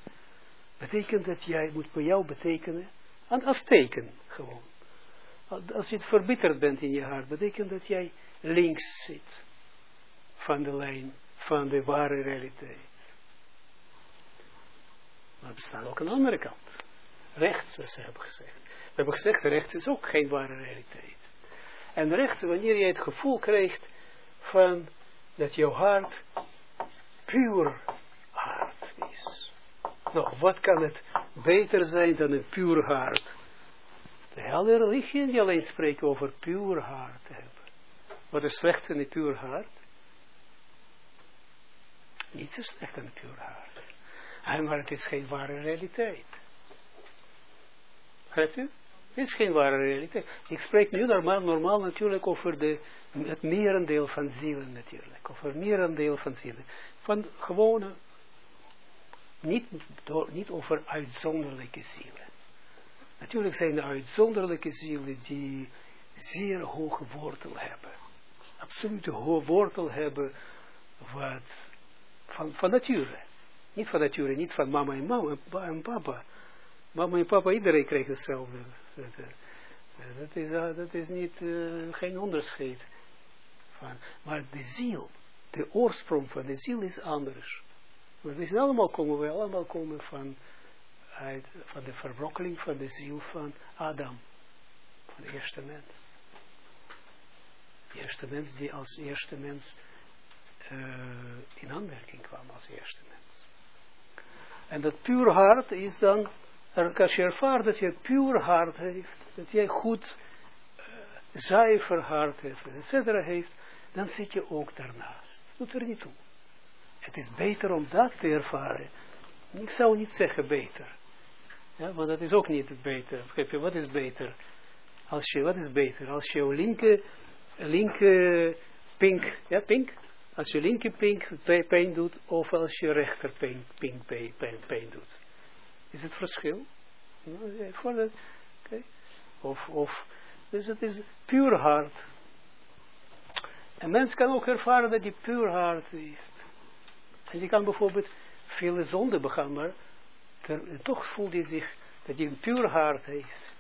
betekent dat jij, moet bij jou betekenen, als teken gewoon. Als je verbitterd bent in je hart, betekent dat jij links zit van de lijn, van de ware realiteit. Maar er bestaat ook een andere kant. Rechts, zoals ze hebben gezegd. We hebben gezegd, rechts is ook geen ware realiteit. En rechts, wanneer je het gevoel krijgt van dat jouw hart puur hart is. Nou, wat kan het beter zijn dan een puur hart? De hele religie die alleen spreken over puur hart hebben. Wat is slecht in een puur hart? Niet zo slecht in een puur hart. Maar het is geen ware realiteit. Begrijpt u? Het is geen ware realiteit. Ik spreek nu normaal, normaal natuurlijk over de, het merendeel van zielen natuurlijk. Over merendeel van zielen. Van gewone, niet, door, niet over uitzonderlijke zielen. Natuurlijk zijn er uitzonderlijke zielen die zeer hoge wortel hebben. Absolute hoge wortel hebben wat, van, van nature. Niet van nature, niet van mama en, mama en papa. Mama en papa, iedereen krijgt hetzelfde. Dat is, dat is niet, geen onderscheid. Maar de ziel, de oorsprong van de ziel is anders. We zijn allemaal komen, we allemaal komen van, uit, van de verbrokkeling van de ziel van Adam. Van de eerste mens. De eerste mens die als eerste mens in aanmerking kwam als eerste mens. En dat puur hart is dan, als je ervaart dat je puur hart heeft, dat jij goed uh, zuiver hart heeft, et cetera heeft, dan zit je ook daarnaast. Doet er niet toe. Het is beter om dat te ervaren. Ik zou niet zeggen beter. Ja, want dat is ook niet het beter. Je, wat is beter? Als je, wat is beter? Als je linker, linker pink, ja, pink, als je linker pink pijn doet, of als je rechter pink, pink pijn doet. Is het verschil? Of, of, dus het is puur hart. Een mens kan ook ervaren dat hij puur hart heeft. En die kan bijvoorbeeld vele zonden begaan, maar toch voelt hij zich dat hij een puur hart heeft.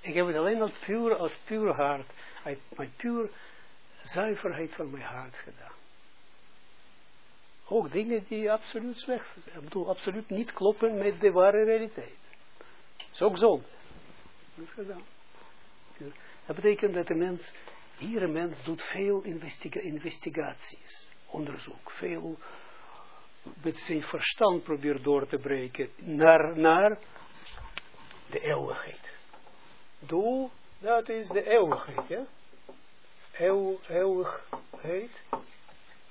Ik heb het alleen al puur als puur hart, uit mijn puur zuiverheid van mijn hart gedaan. Ook dingen die absoluut slecht zijn. Ik bedoel, absoluut niet kloppen met de ware realiteit. Dat is ook zonde. Dat gedaan. Dat betekent dat de mens, hier een mens doet veel investiga investigaties, onderzoek, veel met zijn verstand probeert door te breken naar, naar de eeuwigheid. Doel, dat is de eeuwigheid, ja. Eeuw, eeuwigheid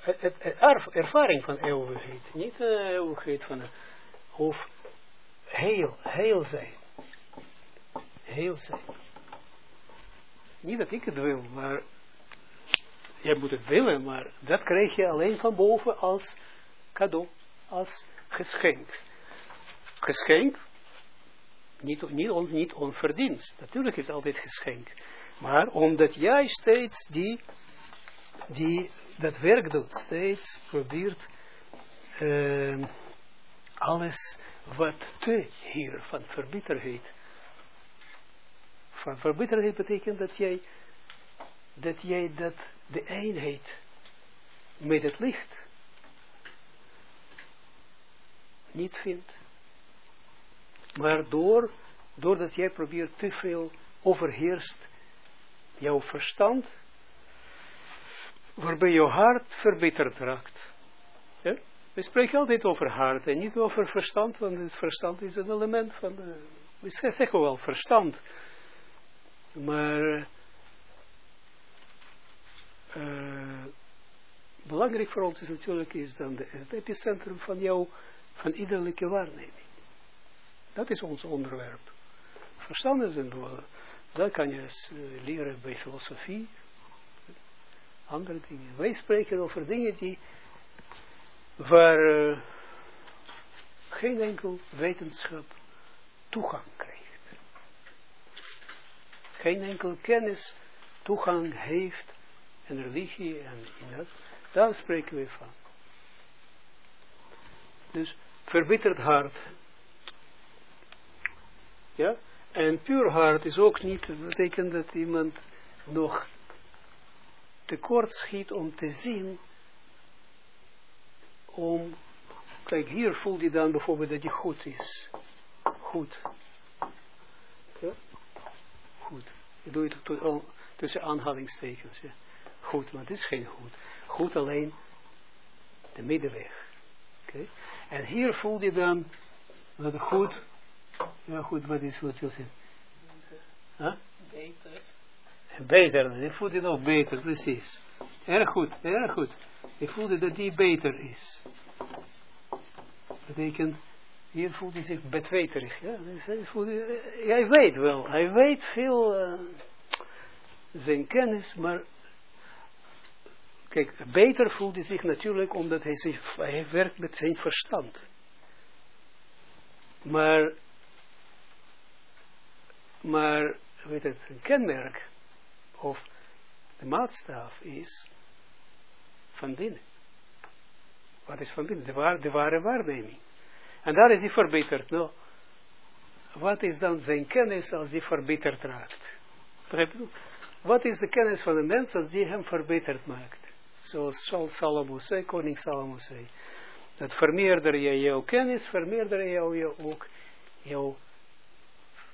het, het, ervaring van eeuwigheid. Niet de eeuwigheid van of heel, heel zijn. Heel zijn. Niet dat ik het wil, maar jij moet het willen, maar dat krijg je alleen van boven als cadeau, als geschenk. Geschenk, niet, niet, on, niet onverdiend. Natuurlijk is altijd geschenk. Maar omdat jij steeds die, die dat werk doet, steeds probeert uh, alles wat te hier van verbitterheid. Van verbitterheid betekent dat jij dat jij dat de eenheid met het licht niet vindt. Maar door, doordat jij probeert te veel overheerst jouw verstand waarbij je hart verbitterd raakt. We spreken altijd over hart en niet over verstand, want het verstand is een element van, de, we zeggen wel verstand, maar uh, belangrijk voor ons is natuurlijk is dan de, het epicentrum van jouw, van iederlijke waarneming. Dat is ons onderwerp. Verstand is een, dat kan je leren bij filosofie, andere dingen. Wij spreken over dingen die, waar uh, geen enkel wetenschap toegang krijgt. Geen enkel kennis toegang heeft, en religie, en in dat, daar spreken we van. Dus verbitterd hart. Ja, en puur hart is ook niet, betekent dat iemand nog tekort schiet om te zien, om, kijk hier voelt hij dan bijvoorbeeld dat hij goed is. Goed. Goed. Je doet het tussen aanhalingstekens. Ja. Goed, maar het is geen goed. Goed alleen de middenweg. Oké. En hier voel je dan, wat goed, ja goed, wat is wat je? Huh? Beter. Beter, je voelt je nog beter, precies. Erg goed, erg goed. Je voelde dat die beter is. Betekent, hier voelt hij zich betweterig. Ja? Dus hij, voelde, hij weet wel, hij weet veel uh, zijn kennis, maar kijk, beter voelt hij zich natuurlijk omdat hij, zich, hij werkt met zijn verstand. Maar, maar, weet het, een kenmerk of de maatstaf is van binnen. Wat is van binnen? De, waar, de ware waarneming. En daar is hij verbeterd. Nou, wat is dan zijn kennis als hij verbeterd raakt? Wat is de kennis van een mens als die hem verbeterd maakt? Zoals Salomo zei, koning Salomo zei. Dat vermeerder je jouw kennis, vermeerder je ook jouw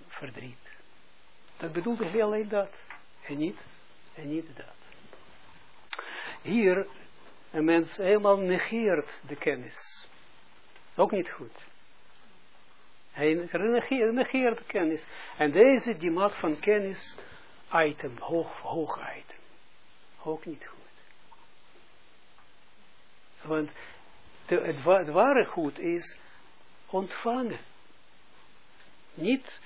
verdriet. Dat bedoelt hij alleen dat. En niet, en niet dat. Hier, een mens helemaal negeert de kennis. Ook niet goed. Hij negeert, negeert de kennis. En deze, die maakt van kennis item, hoog, hoog item. Ook niet goed. Want de, het, het ware goed is ontvangen. Niet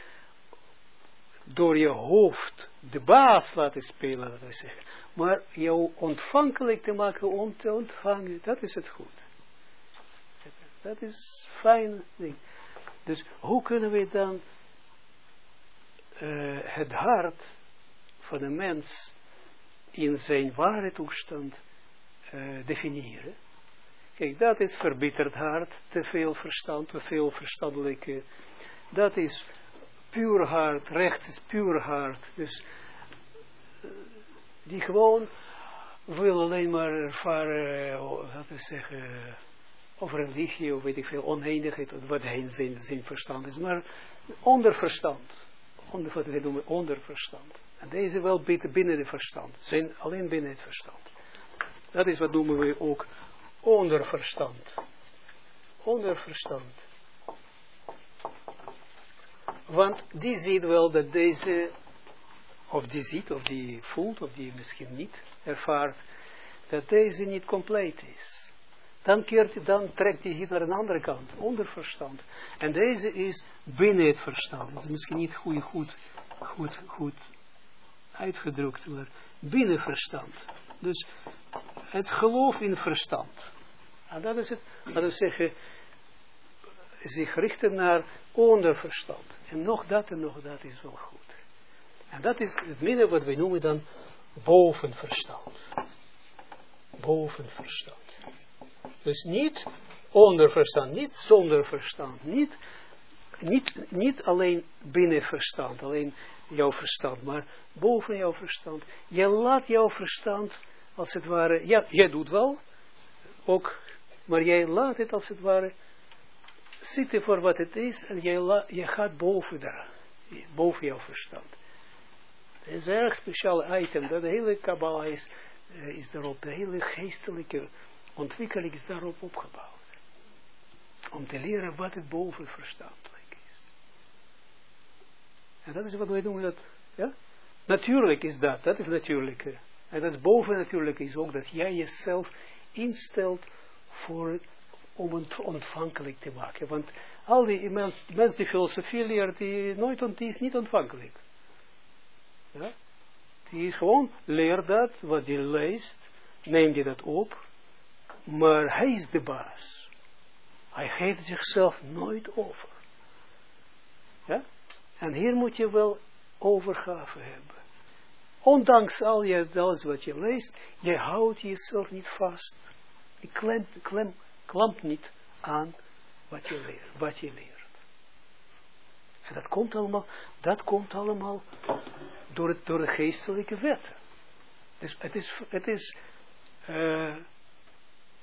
door je hoofd de baas laten spelen, we zeggen. Maar jou ontvankelijk te maken om te ontvangen, dat is het goed. Dat is fijn ding. Dus hoe kunnen we dan uh, het hart van een mens in zijn ware toestand uh, definiëren? Kijk, dat is verbitterd hart, te veel verstand, te veel verstandelijke. Dat is puur hart, recht is puur hart. Dus uh, die gewoon wil alleen maar ervaren, uh, wat we zeggen, of religie, of weet ik veel, oneenigheid, wat hij zijn, zijn verstand is, maar onder verstand. Onder, wat we noemen onder verstand. En deze wel binnen het verstand, zijn alleen binnen het verstand. Dat is wat noemen we ook onder verstand. Onder verstand. Want die ziet wel dat deze, of die ziet, of die voelt, of die misschien niet ervaart, dat deze niet compleet is. Dan, keert, dan trekt hij hier naar een andere kant, onder verstand. En deze is binnen het verstand. Misschien niet goed, goed, goed, goed uitgedrukt, maar binnen verstand. Dus het geloof in verstand. En dat is het, dat we zeggen, zich richten naar onderverstand. En nog dat en nog dat is wel goed. En dat is het midden wat we noemen dan bovenverstand. Bovenverstand. Dus niet onderverstand, niet zonder verstand, niet, niet, niet alleen binnen verstand, alleen jouw verstand, maar boven jouw verstand. Je laat jouw verstand, als het ware, ja, jij doet wel, ook, maar jij laat het als het ware zitten voor wat het is en je, je gaat boven daar, boven jouw verstand. Het is een erg speciaal item, dat de hele Kabbalah is, uh, is daarop, de hele geestelijke ontwikkeling is daarop opgebouwd. Om te leren wat het bovenverstandelijk is. En dat is wat wij doen, dat, ja? Natuurlijk is dat, dat is natuurlijk. En dat boven natuurlijk is ook dat jij jezelf instelt voor om het ontvankelijk te maken. Want al die mensen mens die filosofie leert, die, nooit, die is niet ontvankelijk. Die is gewoon, leer dat, wat die leest, neem die dat op, maar hij is de baas. Hij geeft zichzelf nooit over. Ja? En hier moet je wel overgave hebben. ondanks al je, alles wat je leest, je houdt jezelf niet vast. Je klemt, klem, klampt niet aan wat je leert. Wat je leert. En dat komt allemaal, dat komt allemaal door, het, door de geestelijke wet. Dus het is, het is uh,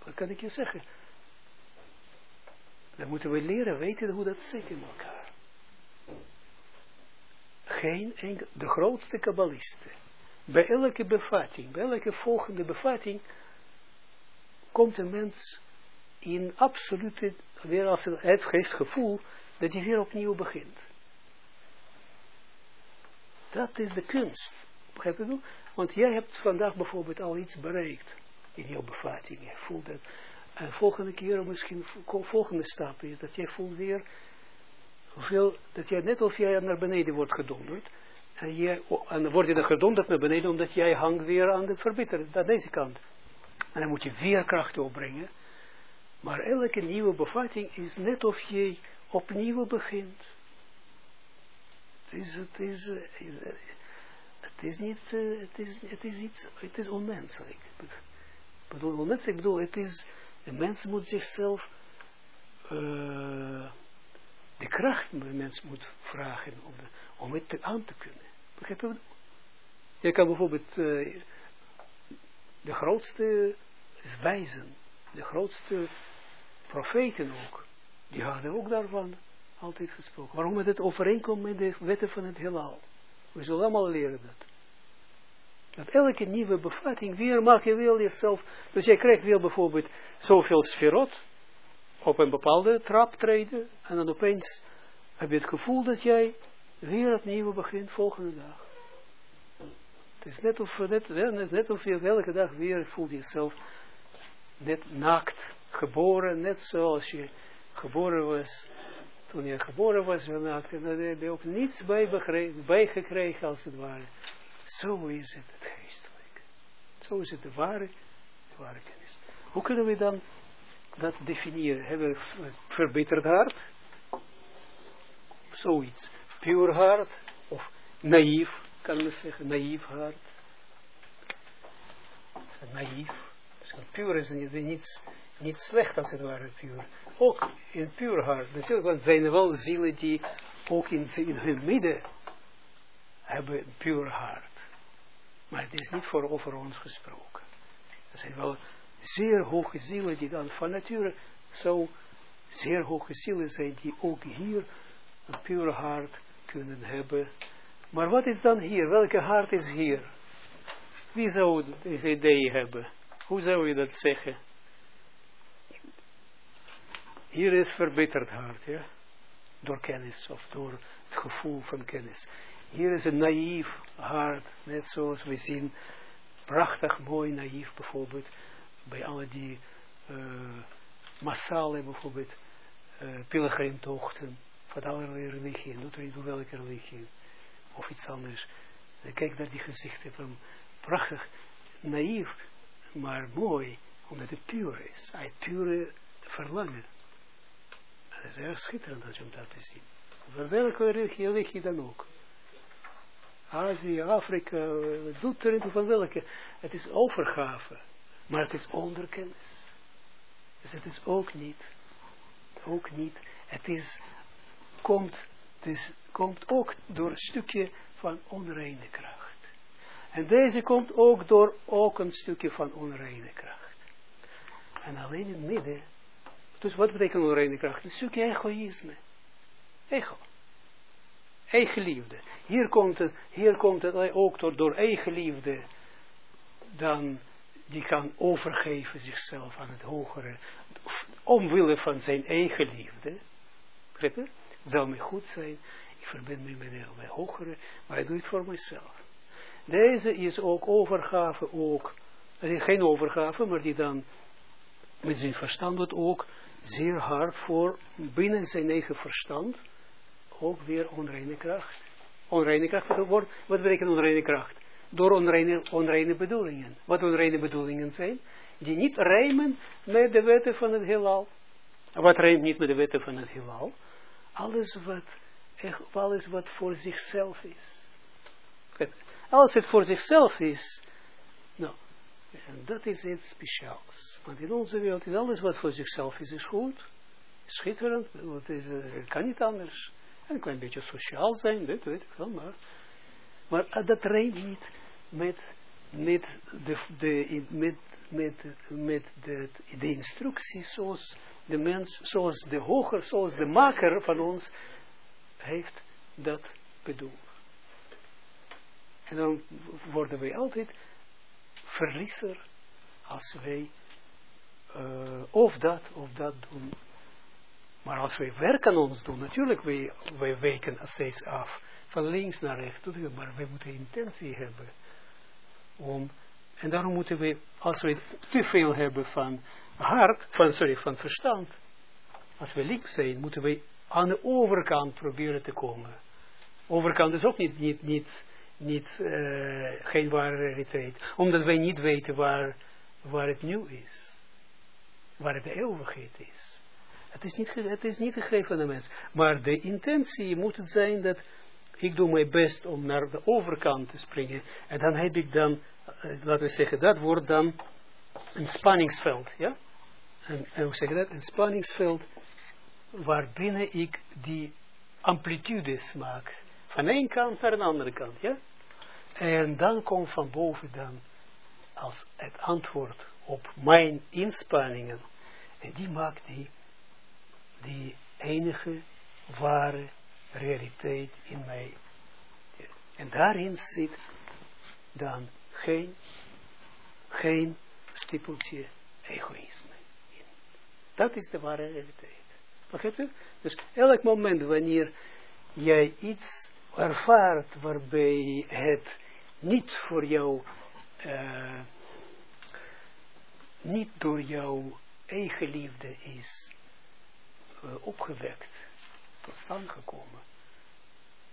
wat kan ik je zeggen? Dan moeten we leren weten hoe dat zit in elkaar. Geen enkel, de grootste kabbalisten. Bij elke bevatting, bij elke volgende bevatting, komt een mens in absolute, weer als het heeft gevoel, dat hij weer opnieuw begint. Dat is de kunst. Begrijp je Want jij hebt vandaag bijvoorbeeld al iets bereikt in jouw bevatting. Je voelt dat. En volgende keer, misschien volgende stap is dat jij voelt weer hoeveel, dat jij net of jij naar beneden wordt gedonderd. En, je, en dan word je dan gedonderd naar beneden omdat jij hangt weer aan de verbitteren, aan deze kant. En dan moet je weer kracht opbrengen. Maar elke nieuwe bevatting is net of je opnieuw begint. Het is, het is, het is niet, het is, het is iets, het is onmenselijk. Ik bedoel, onmenselijk, bedoel, het is, een mens moet zichzelf, uh, de kracht de mens moet vragen om, om het te, aan te kunnen. Begrijp je Je kan bijvoorbeeld, de grootste wijzen, de grootste profeten ook, die hadden ook daarvan altijd gesproken. Waarom het overeenkomt met de wetten van het heelal. We zullen allemaal leren dat. Dat elke nieuwe bevatting weer maak je wel jezelf. Dus jij krijgt weer bijvoorbeeld zoveel sferot op een bepaalde trap treden. En dan opeens heb je het gevoel dat jij weer opnieuw begint volgende dag. Het is net of, net, net of je elke dag weer voelt jezelf net naakt geboren. Net zoals je geboren was. Toen je geboren was, daar heb je ook niets bij, bijgekregen als het ware. Zo is het, het geestelijk. Zo is het de ware, de ware kennis. Hoe kunnen we dan dat definiëren? Hebben we het verbeterd hart? Zoiets. Puur hart? Of naïef, kan men zeggen. Naïef hart. Naïef. Dus puur is niet, niet, slecht als het ware puur. Ook in puur hart. Natuurlijk, want zijn wel zielen die ook in, in hun midden hebben puur hart. Maar het is niet voor over ons gesproken. Er zijn wel zeer hoge zielen die dan van nature zo zeer hoge zielen zijn die ook hier een pure hart kunnen hebben. Maar wat is dan hier? Welke hart is hier? Wie zou het idee hebben? Hoe zou je dat zeggen? Hier is verbitterd hart, ja? Door kennis of door het gevoel van kennis. Hier is een naïef hart, net zoals we zien, prachtig mooi naïef bijvoorbeeld, bij alle die uh, massale bijvoorbeeld uh, pilgrimtochten van allerlei religieën, doet er niet door welke religie, of iets anders. kijk naar die gezichten van prachtig, naïef, maar mooi, omdat het puur is, uit pure verlangen. Dat is erg schitterend als je hem dat te zien. Van welke religie, religie dan ook. Azië, Afrika, doet er van welke. Het is overgave, maar het is onderkennis. Dus het is ook niet, ook niet, het is, komt, het komt ook door een stukje van onreine kracht. En deze komt ook door ook een stukje van onreine kracht. En alleen in het midden, dus wat betekent onreine kracht? Een stukje egoïsme. Ego eigenliefde. Hier komt het, hier komt het ook door, door eigenliefde. Dan die kan overgeven zichzelf aan het hogere. Omwille van zijn eigenliefde. Begrijp je? Het zal me goed zijn. Ik verbind me met de hogere. Maar ik doe het voor mezelf. Deze is ook overgave ook. Geen overgave, maar die dan met zijn verstand ook zeer hard voor binnen zijn eigen verstand ook weer onreine kracht. Onreine kracht, wat, betekent onreine kracht? Door onreine, onreine bedoelingen. Wat onreine bedoelingen zijn? Die niet rijmen met de wetten van het heelal. Wat rijmt niet met de wetten van het heelal? Alles wat, alles wat voor zichzelf is. Als het voor zichzelf is, nou, dat is iets speciaals. Want in onze wereld is alles wat voor zichzelf is, is goed. Schitterend, het, is, het kan niet anders. En een klein beetje sociaal zijn, dat weet ik wel, maar, maar dat rijdt niet met, met, de, de, met, met, met de, de instructies zoals de mens, zoals de hoger, zoals de maker van ons heeft dat bedoeld. En dan worden wij altijd verliezer als wij uh, of dat of dat doen. Maar als wij werk aan ons doen, natuurlijk wij, wij weken steeds af, van links naar rechts, maar wij moeten intentie hebben. Om, en daarom moeten we, als we te veel hebben van hart, van, sorry, van verstand, als we links zijn, moeten we aan de overkant proberen te komen. Overkant is ook niet, niet, niet, niet uh, geen ware realiteit, omdat wij niet weten waar, waar het nu is, waar de eeuwigheid is. Het is niet, het is niet gegeven aan de mens. Maar de intentie moet het zijn dat ik doe mijn best om naar de overkant te springen. En dan heb ik dan, uh, laten we zeggen, dat wordt dan een spanningsveld. Ja? En, en hoe zeg je dat? Een spanningsveld waarbinnen ik die amplitudes maak. Van één kant naar een andere kant. Ja? En dan komt van boven dan als het antwoord op mijn inspanningen. En die maakt die die enige ware realiteit in mij. En daarin zit dan geen, geen stippeltje egoïsme in. Dat is de ware realiteit. Begrijp je? Dus elk moment wanneer jij iets ervaart waarbij het niet voor jou, uh, niet door jouw eigen liefde is uh, opgewekt, tot stand gekomen.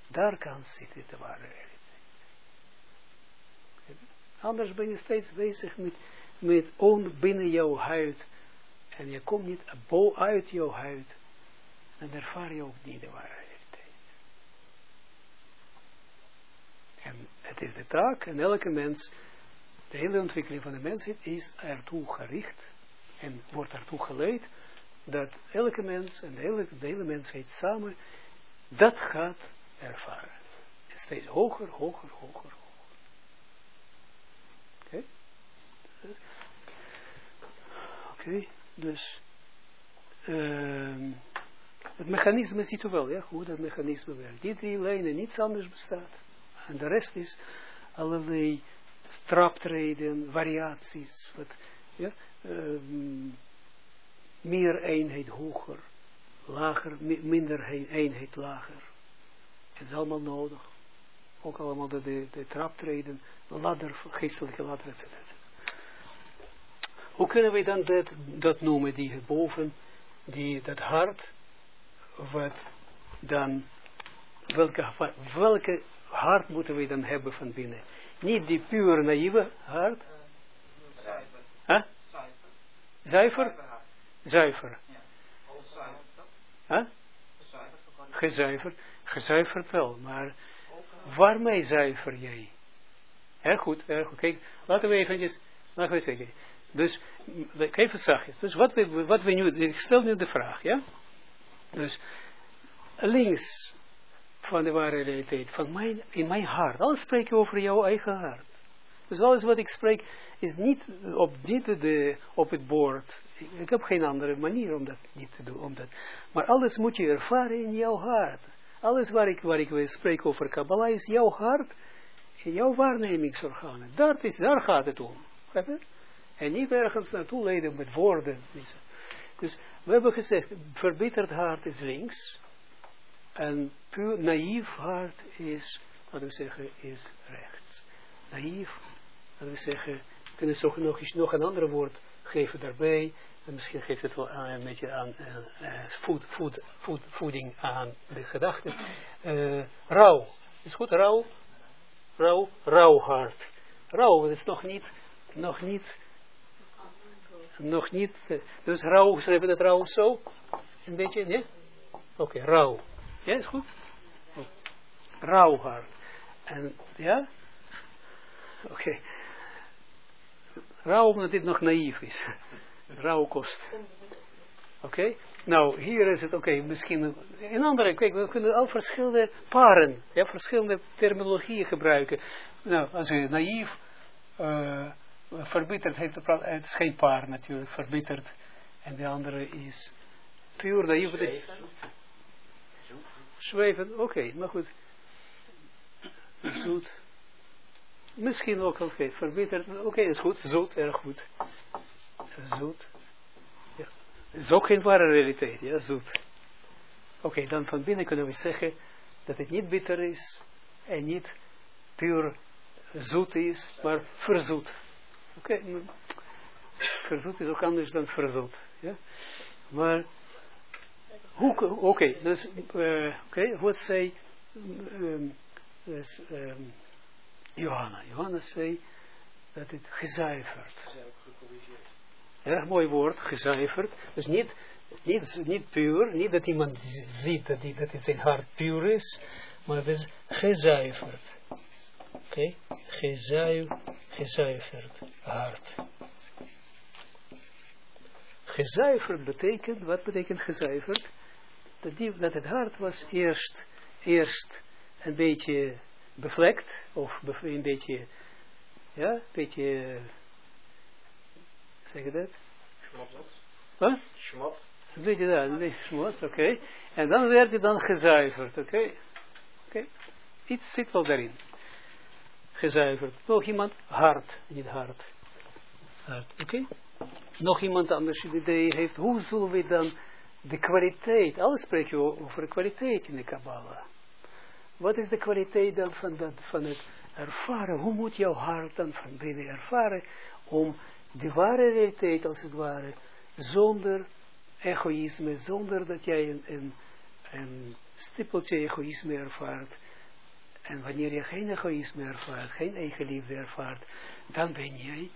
Daar kan zitten de ware realiteit. Anders ben je steeds bezig met, met on binnen jouw huid. En je komt niet uit jouw huid. Dan ervaar je ook niet de ware realiteit. En het is de taak, en elke mens, de hele ontwikkeling van de mensheid is ertoe gericht. En wordt ertoe geleid dat elke mens en de hele, mensheid samen dat gaat ervaren. En steeds hoger, hoger, hoger, hoger. Oké? Oké, dus uh, het mechanisme ziet u wel, ja, hoe dat mechanisme werkt. Die drie lijnen, niets anders bestaat. En de rest is allerlei straptreden, variaties, wat, ja, um, meer eenheid hoger, lager, minder eenheid lager. Het is allemaal nodig. Ook allemaal de, de, de traptreden, de ladder, geestelijke ladder, etc. Hoe kunnen we dan dat, dat noemen, die boven, die, dat hart, wat dan, welke, welke hart moeten we dan hebben van binnen? Niet die puur naïeve hart. Huh? Zuiver? Zuiver. Huh? Gezuiverd. Gezuiverd wel, maar waarmee zuiver jij? Erg goed, erg goed. Kijk, laten we eventjes, laten we kijken. Dus, even zachtjes. Dus wat we, wat we nu, ik stel nu de vraag, ja? Dus, links van de ware realiteit, van mijn, in mijn hart. Alles spreek je over jouw eigen hart. Dus alles wat ik spreek, is niet op, niet de, op het bord. Ik heb geen andere manier om dat niet te doen. Om dat. Maar alles moet je ervaren in jouw hart. Alles waar ik, waar ik spreek over Kabbalah is jouw hart en jouw waarnemingsorganen. Daar, is, daar gaat het om. En niet ergens naartoe leiden met woorden. Dus we hebben gezegd, verbitterd hart is links. En puur naïef hart is, wat we zeggen, is rechts. Naïef, wat we zeggen, kunnen ze nog, nog een ander woord geven daarbij. En misschien geeft het wel een beetje aan voed, voed, voed, voeding aan de gedachten. Uh, rauw. Is goed? Rauw? Rauw? Rauw hart. Rauw, dat is nog niet, nog niet, nog niet, dus rauw, schrijven dat rauw zo? Een beetje, nee? Oké, rauw. Ja, is goed? Oh. Rauw hart. En, ja? Oké. Rauw omdat dit nog naïef is. Rauw kost. Oké. Nou, hier is het oké. misschien een andere. Kijk, we kunnen al verschillende paren. Ja, verschillende terminologieën gebruiken. Nou, als je naïef. Uh, verbitterd heeft het is geen paar natuurlijk. Verbitterd. En de andere is puur naïef. Zweven, oké, okay, maar goed. Zoet. Misschien ook, oké, okay, verbitterd. Oké, okay, is goed. Zoet, erg goed. Zoet. Ja. Is ook geen ware realiteit, ja, zoet. Oké, dan van binnen kunnen we zeggen dat het niet bitter is en niet puur zoet is, maar verzoet. Oké, verzoet is ook anders dan verzoet. Ja? Maar oké, dus, uh, oké, wat zei um, dus, um, Johanna? Johanna zei dat het gezuiverd. Erg mooi woord, gezuiverd. Dus niet, niet, niet puur, niet dat iemand ziet dat, die, dat het zijn hart puur is, maar het is gezuiverd. Oké, okay? gezuiverd hart. Gezuiverd betekent, wat betekent gezuiverd? Dat, die, dat het hart was eerst, eerst een beetje bevlekt, of een beetje, ja, een beetje, zeg je dat? Schmotzig. Wat? Schmot. Een beetje dat, een beetje schmot, oké. En dan werd hij dan gezuiverd, oké. Oké. Iets zit wel daarin. Gezuiverd. Nog iemand? Hart, niet hart. Hart, oké. Nog iemand anders die idee heeft, hoe zullen we dan de kwaliteit, alles spreek je over de kwaliteit in de Kabbalah. Wat is de kwaliteit dan van, dat, van het ervaren? Hoe moet jouw hart dan van binnen ervaren om de ware realiteit als het ware, zonder egoïsme, zonder dat jij een, een, een stippeltje egoïsme ervaart. En wanneer je geen egoïsme ervaart, geen eigenliefde ervaart, dan ben jij,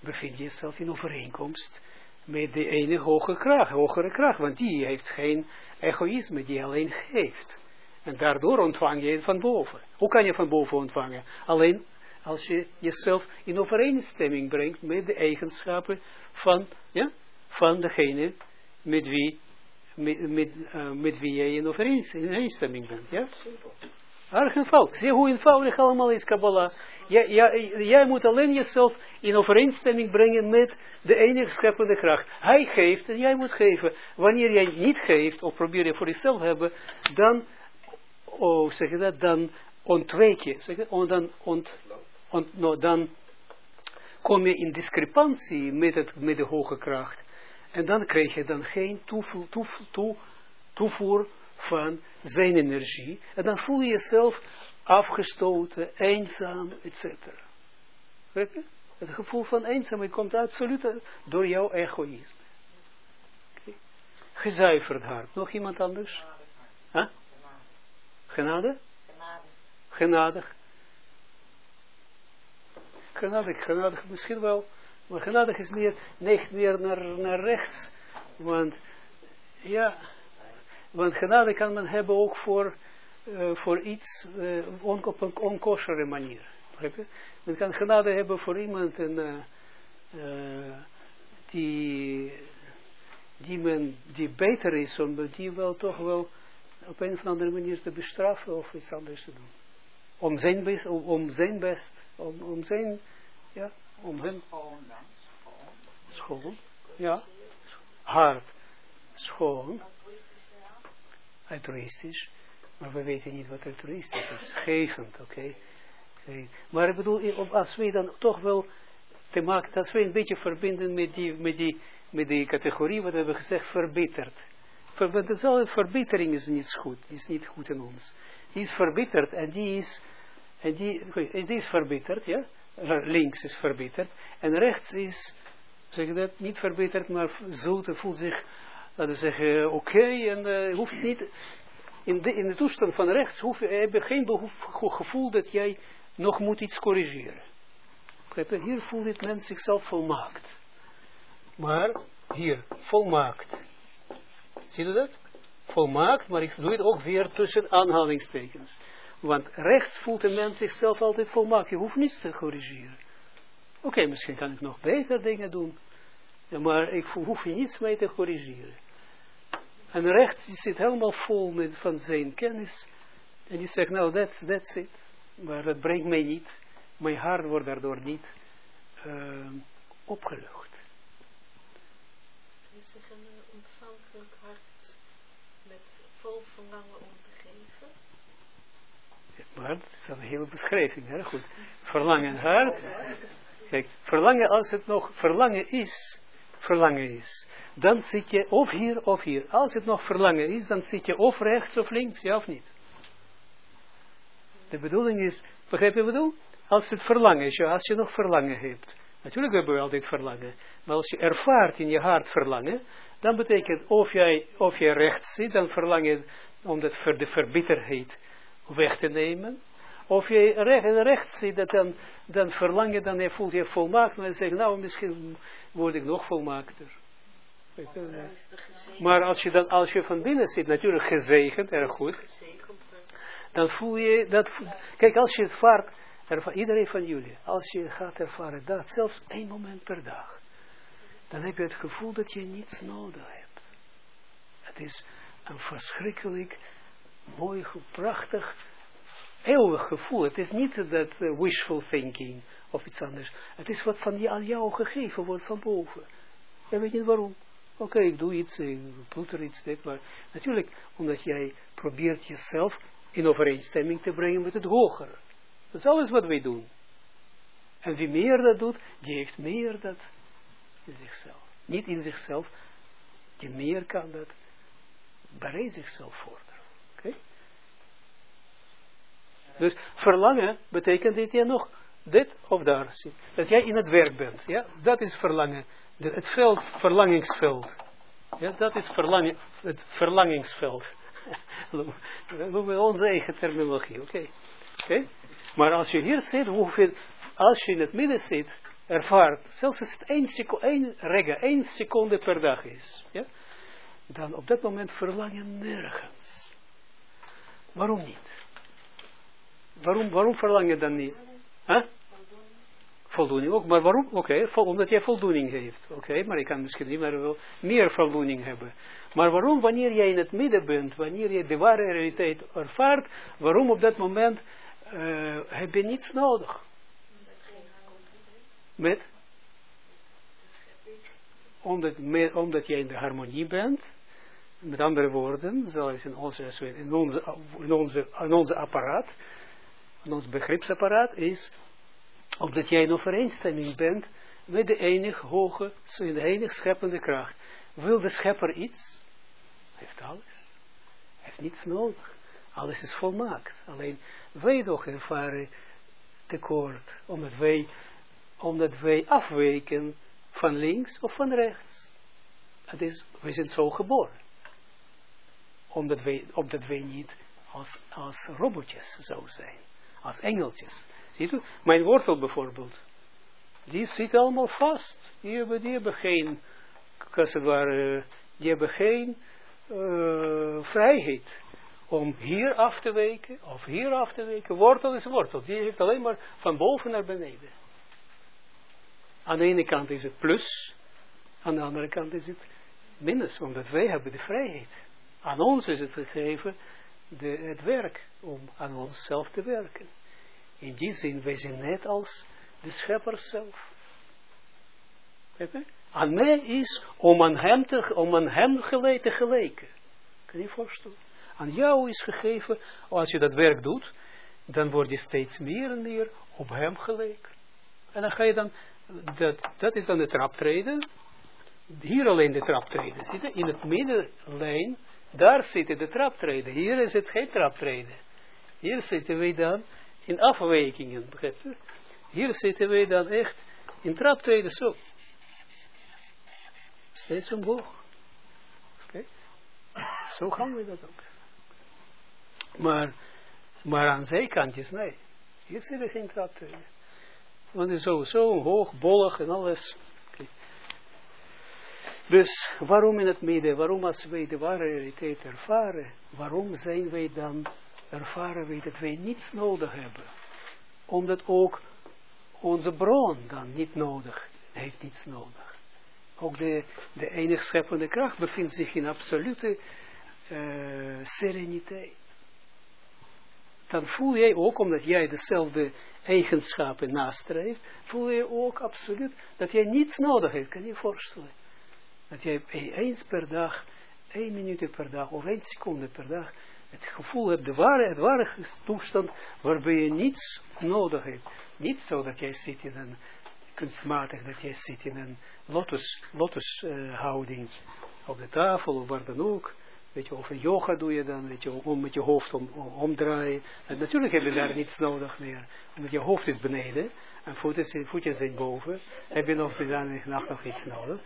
bevind je jezelf in overeenkomst met de ene hoge kracht, hogere kracht, want die heeft geen egoïsme, die alleen geeft. En daardoor ontvang je het van boven. Hoe kan je van boven ontvangen? Alleen als je jezelf in overeenstemming brengt met de eigenschappen van, ja, van degene met wie, met, met, uh, met wie jij in overeenstemming bent. Ja? Erg. Zie hoe eenvoudig allemaal is Kabbalah. Jij, moet alleen jezelf in overeenstemming brengen met de enige scheppende kracht. Hij geeft en jij moet geven. Wanneer jij niet geeft, of probeer je voor jezelf te hebben, dan, oh, zeg dat, dan ontwijk je. Zeg je, oh, dan, ont, ont, no, dan kom je in discrepantie met, het, met de hoge kracht. En dan krijg je dan geen toevoer, toevoer, toe, toevoer van zijn energie. En dan voel je jezelf afgestoten, eenzaam, etc. Het gevoel van eenzaamheid komt absoluut door jouw egoïsme. Okay. Gezuiverd hart. Nog iemand anders? Huh? Genade? Genadig. Genadig, genadig misschien wel. Maar genadig is meer, niet meer naar, naar rechts. Want, ja, want genade kan men hebben ook voor, uh, voor iets uh, on, op een onkoschere manier. Men kan genade hebben voor iemand en, uh, die, die, men, die beter is, om die wel toch wel op een of andere manier te bestraffen of iets anders te doen. Om zijn best, om, om zijn best, om, om zijn, ja, om hem. Schoon, ja. Hard, schoon altruïstisch, maar we weten niet wat altruïstisch is. Gevend, oké. Okay. Maar ik bedoel, als wij dan toch wel te maken, als wij een beetje verbinden met die, met die, met die categorie, wat we hebben gezegd, verbitterd. Want verbittering is niet goed, is niet goed in ons. Die is verbitterd en die is, en die, die is verbitterd, ja. Links is verbitterd en rechts is, zeg je dat, niet verbitterd, maar zoet, voelt zich laten we zeggen, oké, en uh, hoeft niet, in de, in de toestand van rechts hoef heb je geen gevoel dat jij nog moet iets corrigeren. Hier voelt het mens zichzelf volmaakt. Maar hier, volmaakt. Zie je dat? Volmaakt, maar ik doe het ook weer tussen aanhalingstekens. Want rechts voelt een mens zichzelf altijd volmaakt. Je hoeft niets te corrigeren. Oké, misschien kan ik nog beter dingen doen. Maar ik hoef je niets mee te corrigeren. En rechts zit helemaal vol met van zijn kennis. En die zegt, nou, that's, that's it. Maar dat brengt mij niet. Mijn hart wordt daardoor niet uh, opgelucht. Er een ontvankelijk hart met vol verlangen om te geven? maar dat is een hele beschrijving, hè? goed. Verlangen hart. Kijk, verlangen als het nog verlangen is, verlangen is, dan zit je of hier of hier. Als het nog verlangen is, dan zit je of rechts of links, ja of niet? De bedoeling is, begrijp je wat ik bedoel? Als het verlangen is, als je nog verlangen hebt. Natuurlijk hebben we altijd verlangen. Maar als je ervaart in je hart verlangen, dan betekent of jij, of jij rechts zit, dan verlang je om dat voor de verbitterheid weg te nemen. Of je recht, rechts zit, dat dan, dan verlang je, dan je voelt je volmaakt. En dan zeg je, nou, misschien word ik nog volmaakter. Maar als je, dan, als je van binnen zit, natuurlijk gezegend, erg goed. Dan voel je dat. Kijk, als je het vaart, iedereen van jullie, als je gaat ervaren dat, zelfs één moment per dag, dan heb je het gevoel dat je niets nodig hebt. Het is een verschrikkelijk, mooi, prachtig, eeuwig gevoel. Het is niet dat uh, wishful thinking of iets anders. Het is wat van je, aan jou gegeven wordt van boven. En weet je waarom? Oké, ik doe iets, ik doe er iets, dit, maar natuurlijk omdat jij probeert jezelf in overeenstemming te brengen met het hogere. Dat is alles wat wij doen. En wie meer dat doet, die heeft meer dat in zichzelf. Niet in zichzelf, die meer kan dat, bereidt zichzelf voor. Oké? Dus verlangen betekent dat je nog dit of daar zit. Dat jij in het werk bent. Ja? Dat is verlangen. De, het veld, verlangingsveld. Ja, dat is verlangen, het verlangingsveld. We hebben onze eigen terminologie, oké. Okay. Maar als je hier zit, hoeveel, als je in het midden zit, ervaart, zelfs als het één seconde, één regga, één seconde per dag is, ja, dan op dat moment verlang je nergens. Waarom niet? Waarom, waarom verlang je dan niet? Huh? Voldoening ook, maar waarom? Oké, omdat jij voldoening heeft. Oké, maar ik kan misschien niet meer, wel meer voldoening hebben. Maar waarom, wanneer jij in het midden bent, wanneer je de ware realiteit ervaart, waarom op dat moment uh, heb je niets nodig? Met? Omdat, omdat jij in de harmonie bent, met andere woorden, zoals in onze, in onze, in onze, in onze apparaat, in ons begripsapparaat is, omdat jij in overeenstemming bent met de enig hoge, de enig scheppende kracht. Wil de schepper iets? Heeft alles. Heeft niets nodig. Alles is volmaakt. Alleen wij toch ervaren tekort, omdat wij, omdat wij afweken van links of van rechts. Het is, wij zijn zo geboren. Omdat wij, omdat wij niet als, als robotjes zo zijn. Als engeltjes. Ziet u? Mijn wortel bijvoorbeeld. Die zit allemaal vast. Die hebben, die hebben geen, als het die hebben geen uh, vrijheid om hier af te weken, of hier af te weken. Wortel is wortel. Die heeft alleen maar van boven naar beneden. Aan de ene kant is het plus, aan de andere kant is het minus, omdat wij hebben de vrijheid. Aan ons is het gegeven de, het werk om aan onszelf te werken. In die zin, wij zijn net als de schepper zelf. Aan mij is om aan hem, te, om aan hem gelijk te. Kan je voorstellen? Aan jou is gegeven, als je dat werk doet, dan word je steeds meer en meer op hem gelijk. En dan ga je dan, dat, dat is dan de traptreden. Hier alleen de traptreden. Zitten in het middenlijn, daar zitten de traptreden. Hier is het geen traptreden. Hier zitten wij dan in afwijkingen, begrijp? Hier zitten wij dan echt in traptreden zo. Steeds omhoog. Oké? Zo gaan we dat ook. Maar, maar aan zijkantjes, nee. Hier zitten geen traptreden. Want het is sowieso hoog, bollig en alles. Dus waarom in het midden? Waarom als wij de ware realiteit ervaren? Waarom zijn wij dan ervaren we dat wij niets nodig hebben. Omdat ook onze bron dan niet nodig heeft niets nodig. Ook de, de enige scheppende kracht bevindt zich in absolute uh, sereniteit. Dan voel jij ook, omdat jij dezelfde eigenschappen nastreeft, voel je ook absoluut dat jij niets nodig hebt. Kan je je voorstellen? Dat jij eens per dag, één minuut per dag of één seconde per dag het gevoel hebt, de ware, het ware toestand waarbij je niets nodig hebt. Niet zo dat jij zit in een kunstmatig, dat jij zit in een lotus, lotus uh, houding op de tafel of waar dan ook. Weet je, of een yoga doe je dan, weet je, om met je hoofd om, om, omdraaien. En natuurlijk heb je daar niets nodig meer. Omdat je hoofd is beneden en voetjes, voetjes zijn boven. Heb je nog de nacht nog iets nodig?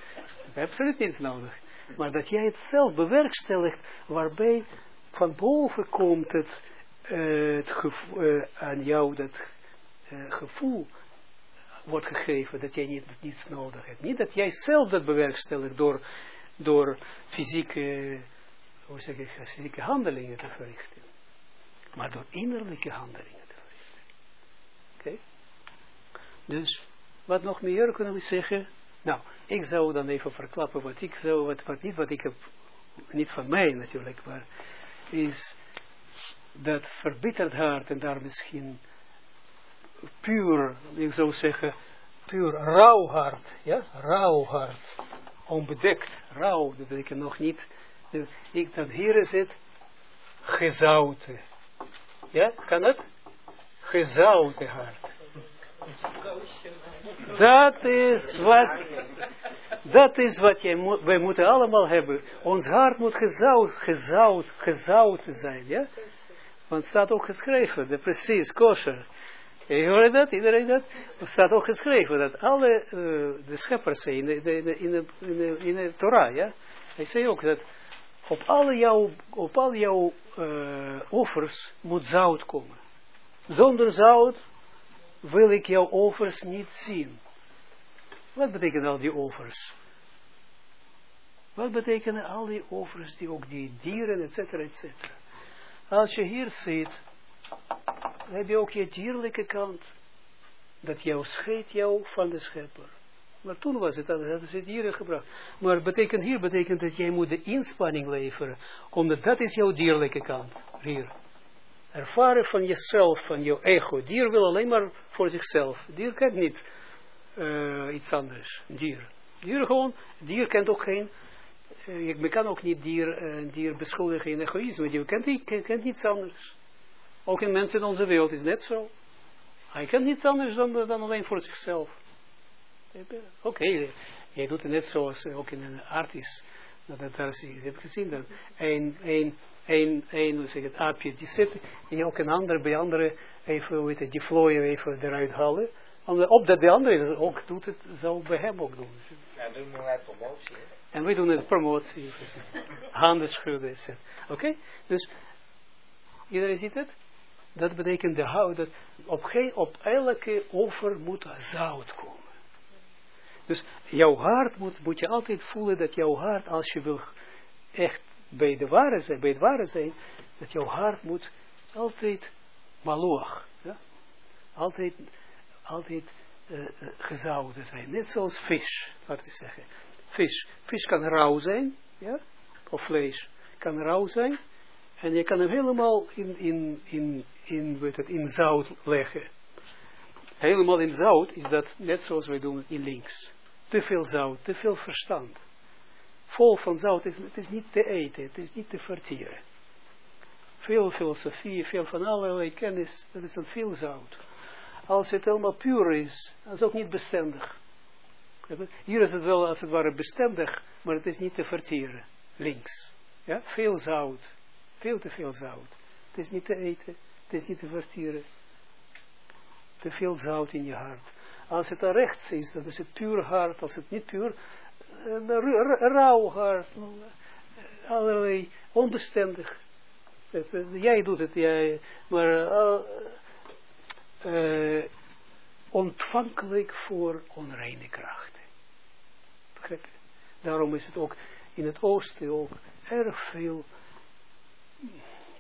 Heb je absoluut niets nodig. Maar dat jij het zelf bewerkstelligt, waarbij van boven komt het, uh, het gevoel, uh, aan jou dat uh, gevoel wordt gegeven dat jij niet, niets nodig hebt. Niet dat jij zelf dat bewerkstelligt door, door fysieke, hoe zeg ik, fysieke handelingen te verrichten. Maar door innerlijke handelingen te verrichten. Oké? Dus, wat nog meer kunnen we zeggen? Nou, ik zou dan even verklappen wat ik zou, wat, wat niet wat ik heb, niet van mij natuurlijk, maar is dat verbitterd hart en daar misschien puur, ik zou zeggen, puur rauw hart, ja, rauw hart, onbedekt, rauw, dat betekent nog niet, ik dan hier zit, gezouten, ja, kan het? Gezouten hart. Dat is wat, dat is wat wij moeten allemaal hebben. Ons hart moet gezout, gezout, gezouten zijn, ja? Want het staat ook geschreven, de precies, kosher. Je hoort dat? Iedereen dat? Er staat ook geschreven dat alle uh, de scheppers in de, de, de, in, de, in, de, in de Torah, ja? Hij zei ook dat op alle jouw, op al jouw uh, offers moet zout komen. Zonder zout wil ik jouw offers niet zien. Wat betekenen al die offers? Wat betekenen al die offers, die ook die dieren, et cetera, et cetera. Als je hier dan heb je ook je dierlijke kant. Dat jou scheidt jou van de schepper. Maar toen was het, dat hadden ze dieren gebracht. Maar betekent hier, betekent dat jij moet de inspanning leveren. Omdat dat is jouw dierlijke kant. Hier. Ervaren van jezelf, van jouw ego. Dier wil alleen maar voor zichzelf. Dier kent niet uh, iets anders. Dier. Dier gewoon, dier kent ook geen, uh, je kan ook niet dier, uh, dier beschuldigen in egoïsme. Die kent, die, kent niets anders. Ook in mensen in onze wereld is net zo. Hij kent niets anders dan, dan alleen voor zichzelf. Oké, okay, jij doet het net zoals ook in een artist. Dat, daar je hebt gezien dat een, een, een, een, hoe zeg het, aapje die zit en ook een ander bij andere even, hoe het, die vlooien even eruit halen. Opdat de andere ook doet het, zou bij hem ook doen. Ja, doen wij promotie. En wij doen het promotie. Handen schudden, etc. Oké? Okay? Dus, iedereen ziet het? Dat betekent de hout, dat op, geen, op elke offer moet zout komen. Dus jouw hart moet, moet je altijd voelen dat jouw hart, als je wil echt bij, de ware zijn, bij het ware zijn, dat jouw hart moet altijd maloog. Ja? Altijd, altijd uh, gezouten zijn. Net zoals vis, laten we zeggen. Vis. Vis kan rauw zijn, ja? of vlees kan rauw zijn. En je kan hem helemaal in, in, in, in, weet het, in zout leggen. Helemaal in zout is dat net zoals wij doen in links. Te veel zout, te veel verstand. Vol van zout is het is niet te eten, het is niet te vertieren. Veel filosofie, veel van allerlei kennis, dat is dan veel zout. Als het helemaal puur is, dat is ook niet bestendig. Hier is het wel als het ware bestendig, maar het is niet te vertieren. Links. Ja, veel zout. Veel te veel zout. Het is niet te eten, het is niet te vertieren. Te veel zout in je hart. Als het rechts is, dan is het puur hart. Als het niet puur, een rauw hart. Allerlei onbestendig. Jij doet het, jij, maar uh, ontvankelijk voor onreine krachten. Begrijp je? Daarom is het ook in het oosten ook erg veel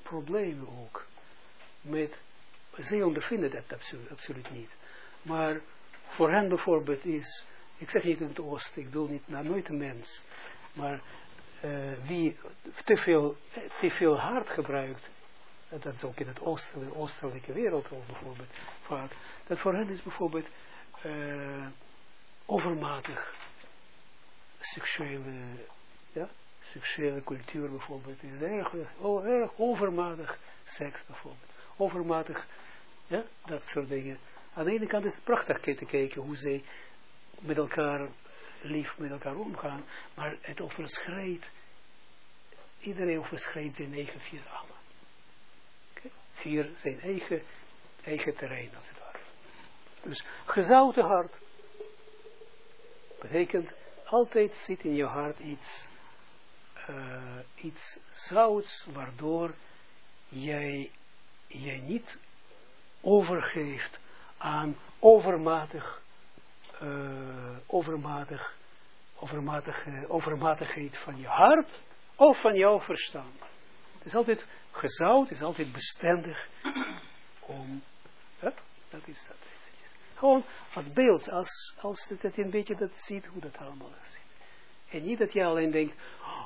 problemen ook. met, zij ondervinden dat absoluut niet. Maar voor hen bijvoorbeeld is, ik zeg niet in het oosten, ik bedoel niet naar nooit een mens, maar uh, wie te veel, te veel hart gebruikt, dat is ook in het oosten, de oostelijke wereld bijvoorbeeld, vaak, dat voor hen is bijvoorbeeld uh, overmatig seksuele, ja, seksuele cultuur bijvoorbeeld, is erg, oh, erg overmatig seks bijvoorbeeld, overmatig, ja, dat soort dingen. Aan de ene kant is het prachtig te kijken hoe zij met elkaar lief met elkaar omgaan, maar het overschrijdt, iedereen overschrijdt zijn eigen vier armen. Vier zijn eigen, eigen terrein als het ware. Dus gezouten hart betekent altijd zit in je hart iets, uh, iets zouts, waardoor jij, jij niet overgeeft aan overmatig, uh, overmatig, overmatige, overmatigheid van je hart of van jouw verstand. Het is altijd gezout, het is altijd bestendig om, dat is dat. Gewoon als beeld, als, als het, het een beetje dat ziet hoe dat allemaal is. En niet dat je alleen denkt,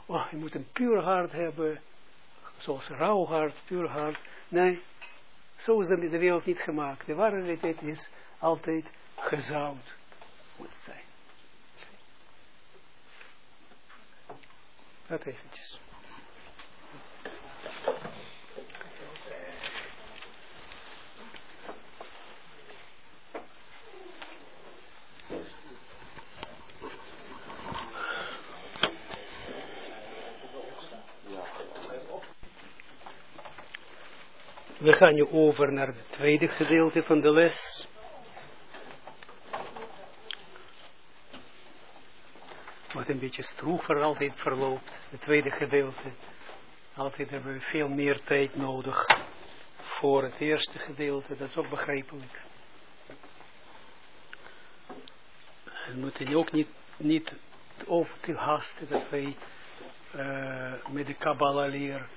oh, je moet een puur hart hebben, zoals rauw hart, puur hart. Nee, zo is de, wereld niet gemaakt. De ware realiteit is altijd gezout, moet zijn. Dat eventjes. We gaan nu over naar het tweede gedeelte van de les. Wat een beetje stroever altijd verloopt. Het tweede gedeelte. Altijd hebben we veel meer tijd nodig voor het eerste gedeelte. Dat is ook begrijpelijk. We moeten ook niet, niet over te hasten dat wij uh, met de Kabbalah leer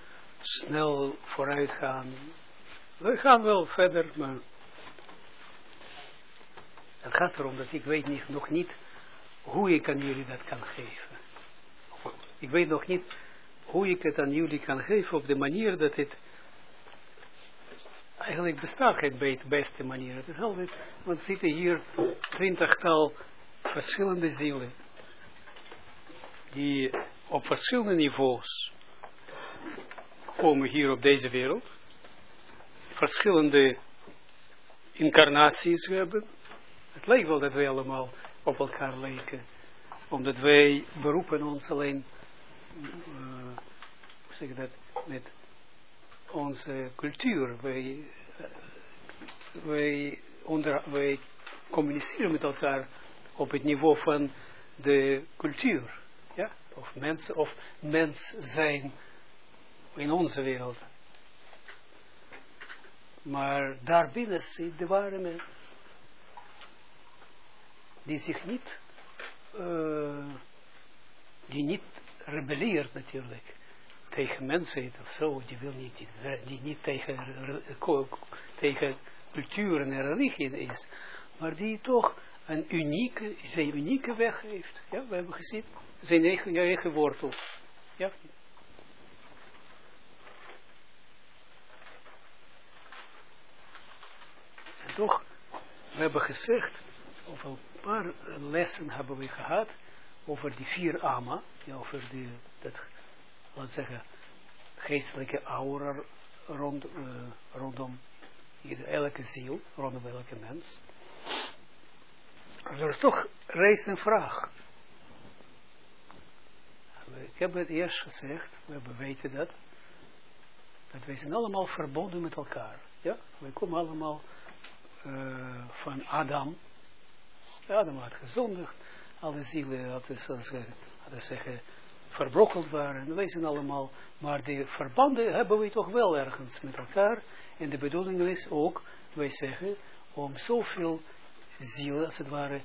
snel vooruit gaan we gaan wel verder, maar het gaat erom dat ik weet niet, nog niet hoe ik aan jullie dat kan geven. Ik weet nog niet hoe ik het aan jullie kan geven op de manier dat het eigenlijk bestaat geen beste manier. Het is altijd, want zitten hier twintigtal verschillende zielen die op verschillende niveaus komen hier op deze wereld verschillende incarnaties hebben. Het lijkt wel dat wij allemaal op elkaar lijken. Omdat wij beroepen ons alleen, uh, zeg dat, met onze cultuur. Wij, uh, wij, onder, wij communiceren met elkaar op het niveau van de cultuur. Ja? Of mensen, of mens zijn in onze wereld. Maar daarbinnen zit de ware mens. Die zich niet, uh, die niet rebelleert natuurlijk tegen mensheid of zo. Die wil niet, die, die niet tegen, tegen cultuur en religie is. Maar die toch een unieke, zijn unieke weg heeft. Ja, we hebben gezien. Zijn eigen, eigen wortel. Ja, toch, we hebben gezegd, over een paar lessen hebben we gehad, over die vier ama, over die, dat, laat zeggen, geestelijke aura rond, uh, rondom elke ziel, rondom elke mens. Er is toch reist een vraag. Ik heb het eerst gezegd, we weten dat, dat wij zijn allemaal verbonden met elkaar. Ja, wij komen allemaal uh, van Adam. Adam had gezondigd. Alle zielen hadden, hadden zeggen, verbrokkeld waren. Wij zijn allemaal, maar de verbanden hebben we toch wel ergens met elkaar. En de bedoeling is ook, wij zeggen, om zoveel zielen, als het ware,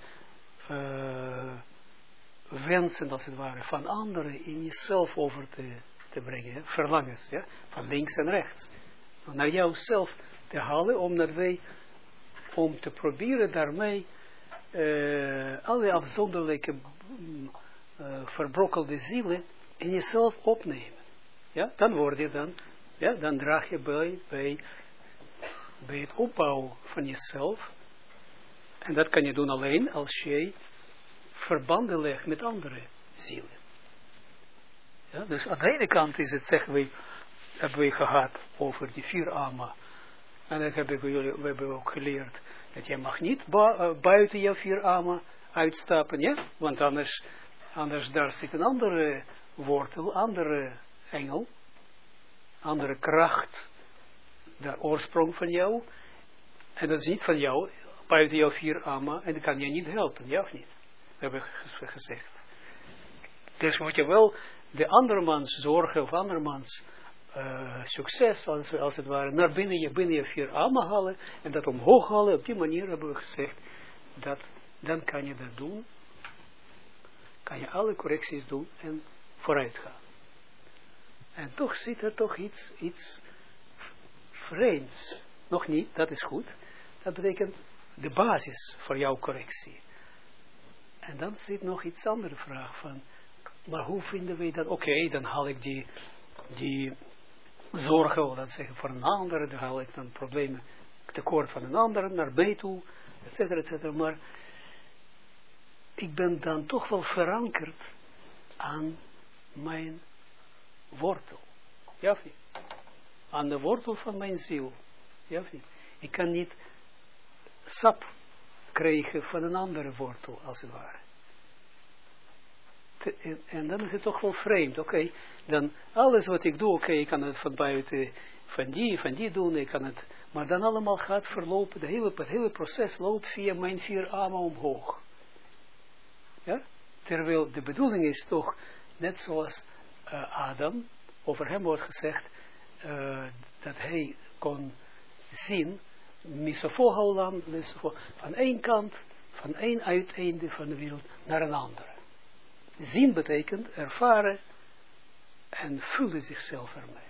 uh, wensen, als het ware, van anderen in jezelf over te, te brengen. Verlangens, ja, van links en rechts. Naar jouzelf te halen, om dat wij, om te proberen daarmee uh, alle afzonderlijke uh, verbrokkelde zielen in jezelf opnemen. Ja, dan word je dan, ja, dan draag je bij, bij, bij het opbouwen van jezelf. En dat kan je doen alleen als je verbanden legt met andere zielen. Ja, dus aan de ene kant is het, zeggen we, hebben we gehad over die vier ama. En dat hebben we, jullie, ook geleerd dat je mag niet uh, buiten je vier ama uitstappen, ja? Want anders, anders daar zit een andere wortel, andere engel, andere kracht, de oorsprong van jou. En dat is niet van jou, buiten jouw vier ama, en dat kan je niet helpen, ja of niet? Dat hebben gezegd. Dus moet je wel de andermans zorgen of andermans uh, succes, als, het ware, naar binnen je, binnen je vier armen halen en dat omhoog halen. Op die manier hebben we gezegd, dat, dan kan je dat doen. Kan je alle correcties doen en vooruit gaan. En toch zit er toch iets, iets vreemds. Nog niet, dat is goed. Dat betekent de basis voor jouw correctie. En dan zit nog iets andere vraag van, maar hoe vinden wij dat? Oké, dan haal ik die, die zorgen, of dat zeggen, voor een ander, dan haal ik dan problemen, tekort van een ander, naar mij toe, et cetera, et cetera. Maar ik ben dan toch wel verankerd aan mijn wortel. Ja of? Aan de wortel van mijn ziel. Ja of? Ik kan niet sap krijgen van een andere wortel, als het ware en, dan is het toch wel vreemd. Oké, dan alles wat ik doe, oké, ik kan het van buiten, van die, van die doen, ik kan het, maar dan allemaal gaat verlopen, de hele, het hele proces loopt via mijn vier armen omhoog. Ja? Terwijl de bedoeling is toch, net zoals uh, Adam, over hem wordt gezegd, uh, dat hij kon zien, misofoholam, van één kant, van één uiteinde van de wereld naar een andere. Zien betekent ervaren en voelen zichzelf ermee.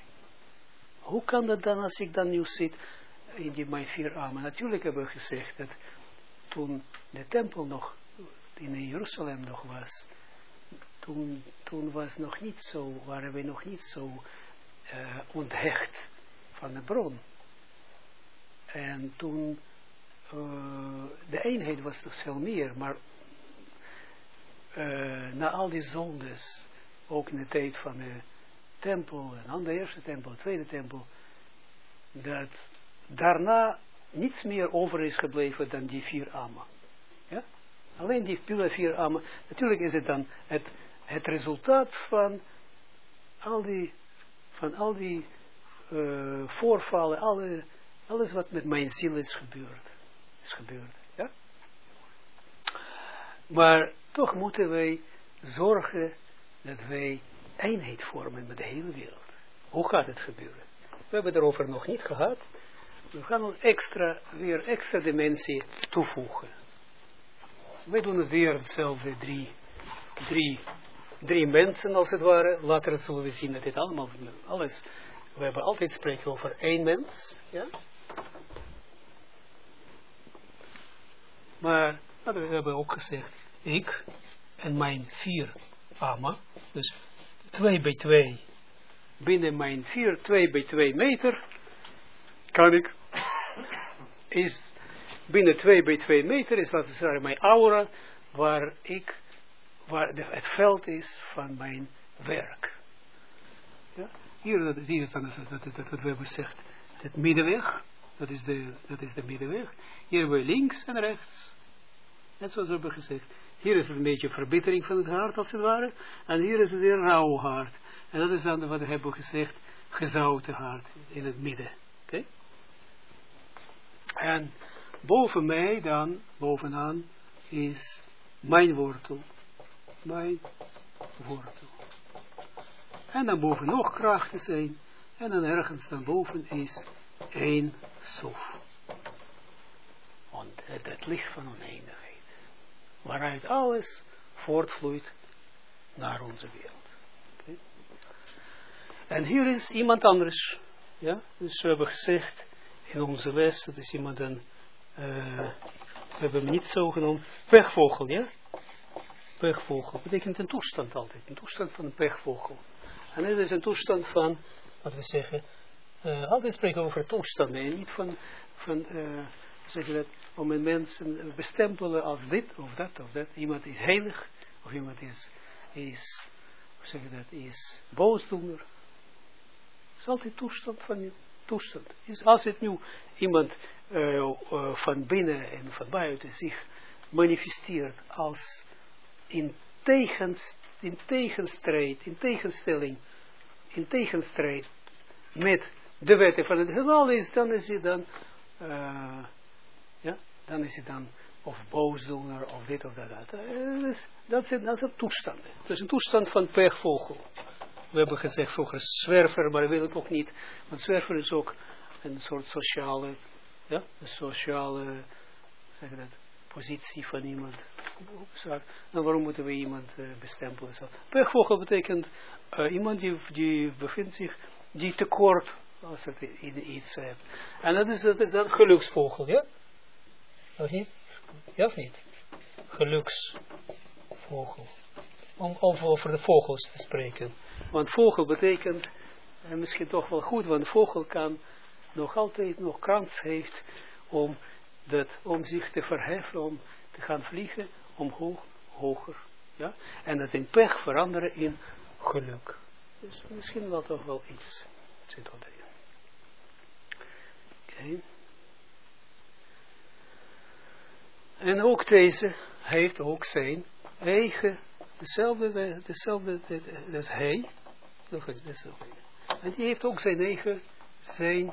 Hoe kan dat dan als ik dan nu zit in die mijn vier armen? Natuurlijk hebben we gezegd dat toen de tempel nog in Jeruzalem nog was, toen, toen was nog niet zo, waren we nog niet zo uh, onthecht van de bron. En toen, uh, de eenheid was nog veel meer, maar uh, na al die zondes, ook in de tijd van de tempel, en dan de eerste tempel, de tweede tempel, dat daarna niets meer over is gebleven dan die vier amma. Ja? Alleen die vier amma. Natuurlijk is het dan het, het resultaat van al die, van al die uh, voorvallen, alle, alles wat met mijn ziel is gebeurd. Is gebeurd. Maar toch moeten wij zorgen dat wij eenheid vormen met de hele wereld. Hoe gaat het gebeuren? We hebben erover nog niet gehad. We gaan een extra, weer extra dimensie toevoegen. We doen het weer hetzelfde drie, drie, drie mensen als het ware. Later zullen we zien dat dit allemaal, alles, we hebben altijd spreken over één mens, ja. Maar, we hebben ook gezegd, ik en mijn vier ama, dus 2 bij 2, binnen mijn 4, 2 bij 2 meter, kan ik, is binnen 2 bij 2 meter, is laten zeggen mijn aura, waar ik, waar het veld is van mijn werk. Ja? Hier, dat is, hier dan, dat, dat, dat, wat we hebben gezegd, het middenweg, dat is de, dat is de middenweg. Hier hebben we links en rechts. Net zoals we hebben gezegd. Hier is het een beetje verbittering van het hart, als het ware. En hier is het weer rauw hart. En dat is dan wat we hebben gezegd, gezouten hart in het midden. Oké? En boven mij dan, bovenaan, is mijn wortel. Mijn wortel. En dan boven nog krachten zijn. En dan ergens dan boven is één sof. Want het licht van oneindigheid waaruit alles voortvloeit naar onze wereld. En hier is iemand anders. Ja? Dus we hebben gezegd, in onze les, dat is iemand een, uh, we hebben hem niet zo genoemd, pechvogel, ja? Pechvogel, betekent een toestand altijd, een toestand van een pechvogel. En dit is een toestand van, wat we zeggen, uh, altijd spreken over toestanden, en niet van, van uh, zeg je dat, om een mensen bestempelen als dit of dat of dat. Iemand is heilig, of iemand is, is hoe zeg je dat, is boosdoener. Het is altijd toestand van je toestand. Is als het nu iemand uh, uh, van binnen en van buiten zich manifesteert als in, tegens, in tegenstrijd, in tegenstelling, in tegenstrijd met de wetten van het heelal is, dan is hij dan, ja, dan is hij dan of boosdoener, of dit of dat. dat. Dus, dat, zijn, dat zijn toestanden. Dus een toestand van pechvogel. We hebben gezegd vroeger zwerver, maar wil ik ook niet. Want zwerver is ook een soort sociale, ja, een sociale, zeg dat, positie van iemand. Nou, waarom moeten we iemand uh, bestempelen? Zo. Pechvogel betekent uh, iemand die, die bevindt zich, die tekort als het in iets hebt. En dat is, dat is dan geluksvogel, ja? Of niet? Ja of niet? Geluksvogel. Om over, de vogels te spreken. Want vogel betekent, en misschien toch wel goed, want vogel kan nog altijd nog kans heeft om, dat, om zich te verheffen, om te gaan vliegen, omhoog, hoger. Ja? En dat in pech veranderen in geluk. Dus misschien wel toch wel iets zit erin. Oké. En ook deze heeft ook zijn eigen, dezelfde, dezelfde, dat is hij, en die heeft ook zijn eigen, zijn,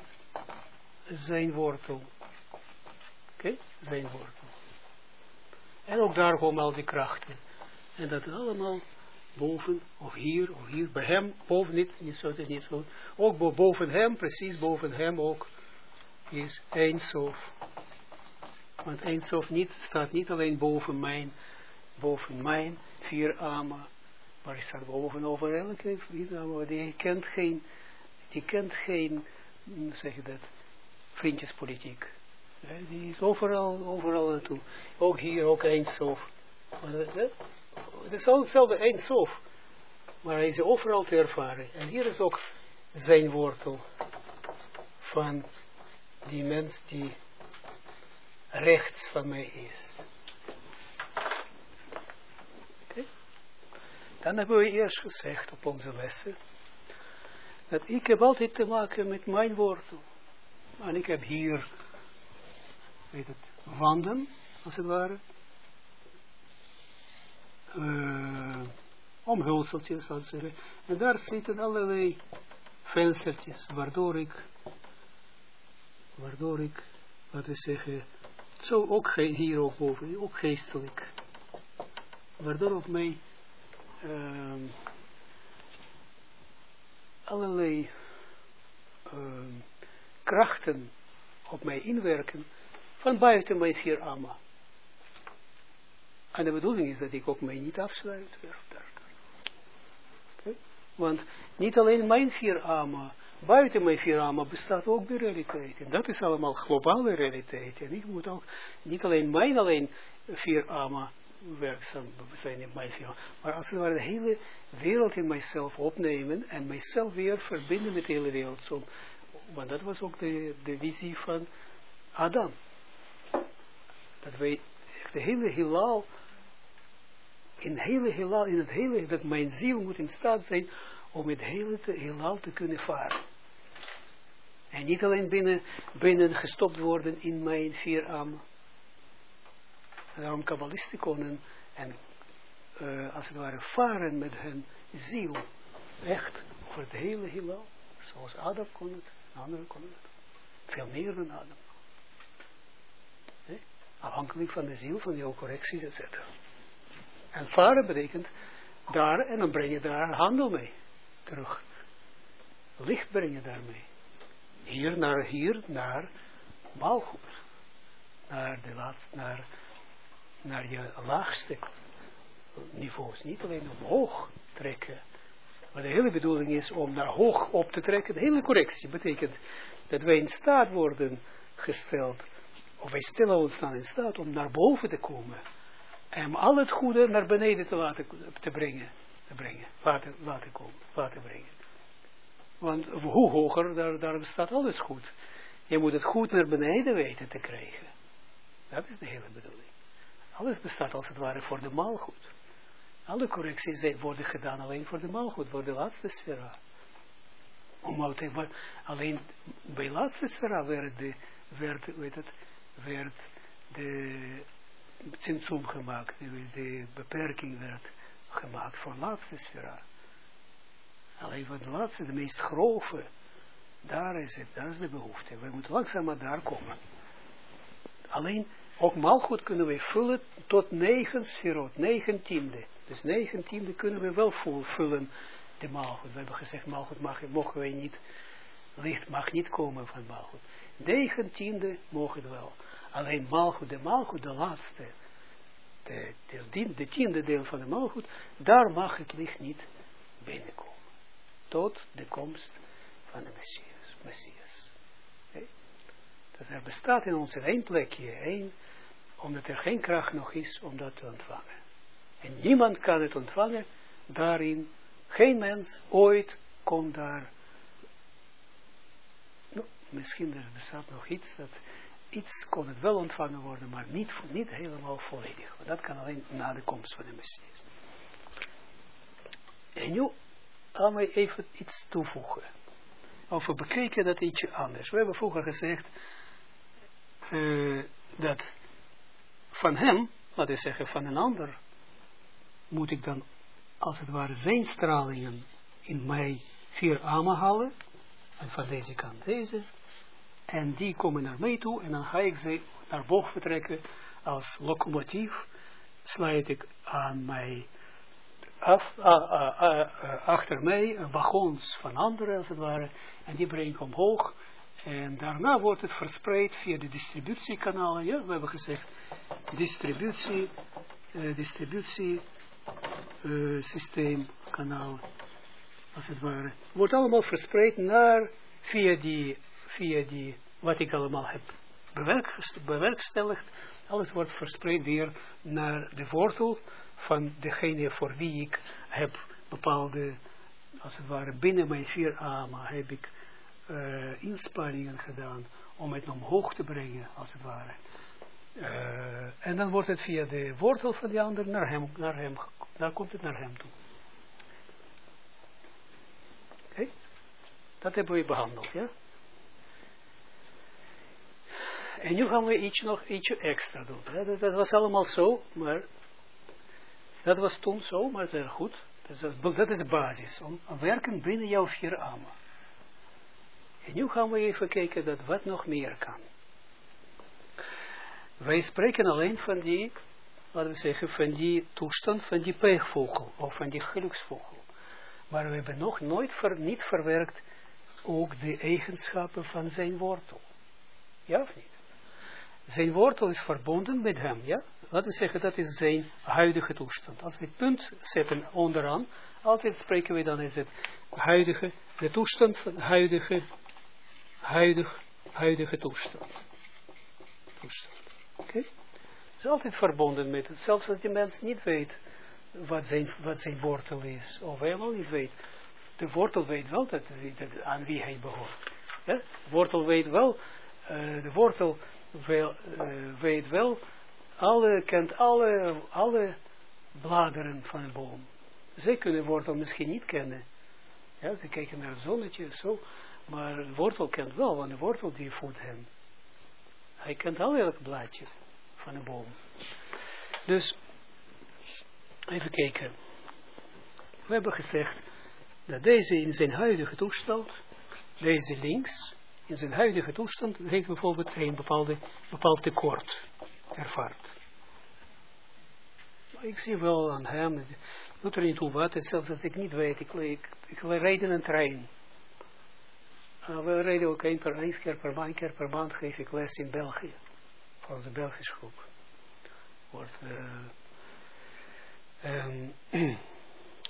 zijn wortel. Oké, zijn wortel. En ook daar komen al die krachten. En dat allemaal boven, of hier, of hier, bij hem, boven niet, niet zo, niet zo. Ook boven hem, precies boven hem ook, is Eindsof. Want Eindsof niet, staat niet alleen boven mijn, boven vier armen, maar hij staat boven over elke vier armen. Die kent geen, die kent geen, zeg je dat, vriendjespolitiek. Die is overal, overal naartoe. Ook hier, ook Eindsof. Het is al hetzelfde Eindsof. Maar hij is overal te ervaren. En hier is ook zijn wortel van die mens die rechts van mij is. Okay. Dan hebben we eerst gezegd op onze lessen, dat ik heb altijd te maken met mijn wortel. En ik heb hier, weet het, wanden, als het ware. Uh, omhulseltjes, zal ik zeggen. En daar zitten allerlei venstertjes, waardoor ik, waardoor ik, laten we zeggen, zo ook hier ook boven, ook geestelijk. Waardoor op mij uh, allerlei uh, krachten op mij inwerken van buiten mijn vier amma. En de bedoeling is dat ik ook mij niet afsluit. Want niet alleen mijn vier amma buiten mijn firama bestaat ook de realiteit. En dat is allemaal globale realiteit. En ik moet ook niet alleen mijn alleen firama werkzaam zijn in mijn firama, maar als het ware de hele wereld in mijzelf opnemen en mijzelf weer verbinden met de hele wereld. Zo, want dat was ook de, de visie van Adam. Dat wij de hele heelal, in, hele heelal, in het hele, dat mijn ziel moet in staat zijn om het hele te, heelal te kunnen varen. En niet alleen binnen, binnen gestopt worden in mijn vier armen. Daarom kabbalisten konden en uh, als het ware varen met hun ziel. Echt over het hele heelal. Zoals Adam kon het, anderen konden het. Veel meer dan Adam. Afhankelijk van de ziel, van jouw correcties, etc. En varen betekent daar, en dan breng je daar handel mee terug. Licht breng je daarmee. Hier naar hier, naar Malchut. Naar de laatste, naar, naar je laagste niveaus. Niet alleen omhoog trekken, Maar de hele bedoeling is om naar hoog op te trekken. De hele correctie betekent dat wij in staat worden gesteld, of wij stellen ons dan in staat om naar boven te komen. En al het goede naar beneden te laten te brengen. Te brengen, laten, laten komen, laten brengen. Want hoe hoger, daar, daar bestaat alles goed. Je moet het goed naar beneden weten te krijgen. Dat is de hele bedoeling. Alles bestaat als het ware voor de maalgoed. Alle correcties worden gedaan alleen voor de maalgoed, voor de laatste sfera. Om alleen bij laatste sfera werd, de, werd, weet het, werd de zinzoom gemaakt, de beperking werd gemaakt voor laatste sfera. Alleen voor de laatste, de meest grove, daar is het, daar is de behoefte. We moeten langzaam daar komen. Alleen, ook malgoed kunnen we vullen tot negen sferot, negen tiende. Dus negen tiende kunnen we wel vullen, de maalgoed. We hebben gezegd, maalgoed mag, mogen wij niet, licht mag niet komen van maalgoed. Negen tiende mogen wel. Alleen maalgoed, de maalgoed, de laatste, de, de, de tiende deel van de maalgoed, daar mag het licht niet binnenkomen. Tot de komst van de Messias. Dus er bestaat in ons één plekje, één, omdat er geen kracht nog is om dat te ontvangen. En niemand kan het ontvangen daarin. Geen mens ooit komt daar. Nou, misschien er bestaat nog iets dat iets kon het wel ontvangen worden, maar niet, niet helemaal volledig. Want dat kan alleen na de komst van de Messias. En nu gaan we even iets toevoegen. Of we bekijken dat ietsje anders. We hebben vroeger gezegd uh, dat van hem, laten we zeggen van een ander, moet ik dan als het ware zijn stralingen in mij vier armen halen. En van deze kant deze. En die komen naar mij toe en dan ga ik ze naar boven vertrekken als locomotief. Sluit ik aan mij af, achter mij wagons van anderen als het ware. En die breng ik omhoog. En daarna wordt het verspreid via de distributiekanalen. Ja, we hebben gezegd distributie, uh, distributie uh, systeem, als het ware. Wordt allemaal verspreid naar, via die, via die, wat ik allemaal heb bewerkstelligd. Alles wordt verspreid weer naar de wortel van degene voor wie ik heb bepaalde, als het ware, binnen mijn vier armen heb ik uh, inspanningen gedaan om het omhoog te brengen, als het ware. Uh, en dan wordt het via de wortel van die ander naar hem, naar hem, daar komt het naar hem toe. Oké? Dat hebben we behandeld, ja? En nu gaan we iets nog ietsje extra doen. Dat, dat, was allemaal zo, maar dat was toen zo, maar heel goed. Dat is, dat is basis, om werken binnen jouw vier armen. En nu gaan we even kijken dat wat nog meer kan. Wij spreken alleen van die, laten we zeggen, van die toestand van die peegvogel, of van die geluksvogel. Maar we hebben nog nooit niet verwerkt ook de eigenschappen van zijn wortel. Ja of niet? Zijn wortel is verbonden met hem, ja? Laten we zeggen, dat is zijn huidige toestand. Als we het punt zetten onderaan, altijd spreken we dan is het huidige, de toestand van huidige, huidig, huidige toestand. Toestand. Oké? Het is altijd verbonden met het. Zelfs als die mens niet weet wat zijn, wat zijn wortel is. Of helemaal niet weet. De wortel weet wel dat, aan wie hij behoort. Ja? De wortel weet wel. Uh, de wortel wel, uh, weet wel. Alle, kent alle, alle bladeren van een boom. Zij kunnen wortel misschien niet kennen. Ja, ze kijken naar het zonnetje zo. Maar de wortel kent wel, want de wortel die voedt hem. Hij kent al elk blaadje van een boom. Dus, even kijken. We hebben gezegd dat deze in zijn huidige toestand, deze links, in zijn huidige toestand, heeft bijvoorbeeld een bepaalde, bepaald tekort ervaart. Ik zie wel aan hem, doet er niet toe wat, zelfs dat ik niet weet, ik, ik, ik rijd een trein. Uh, we rijden ook één per, keer per maand, keer per maand geef ik les in België. Voor onze Belgische groep. Wordt, uh, um,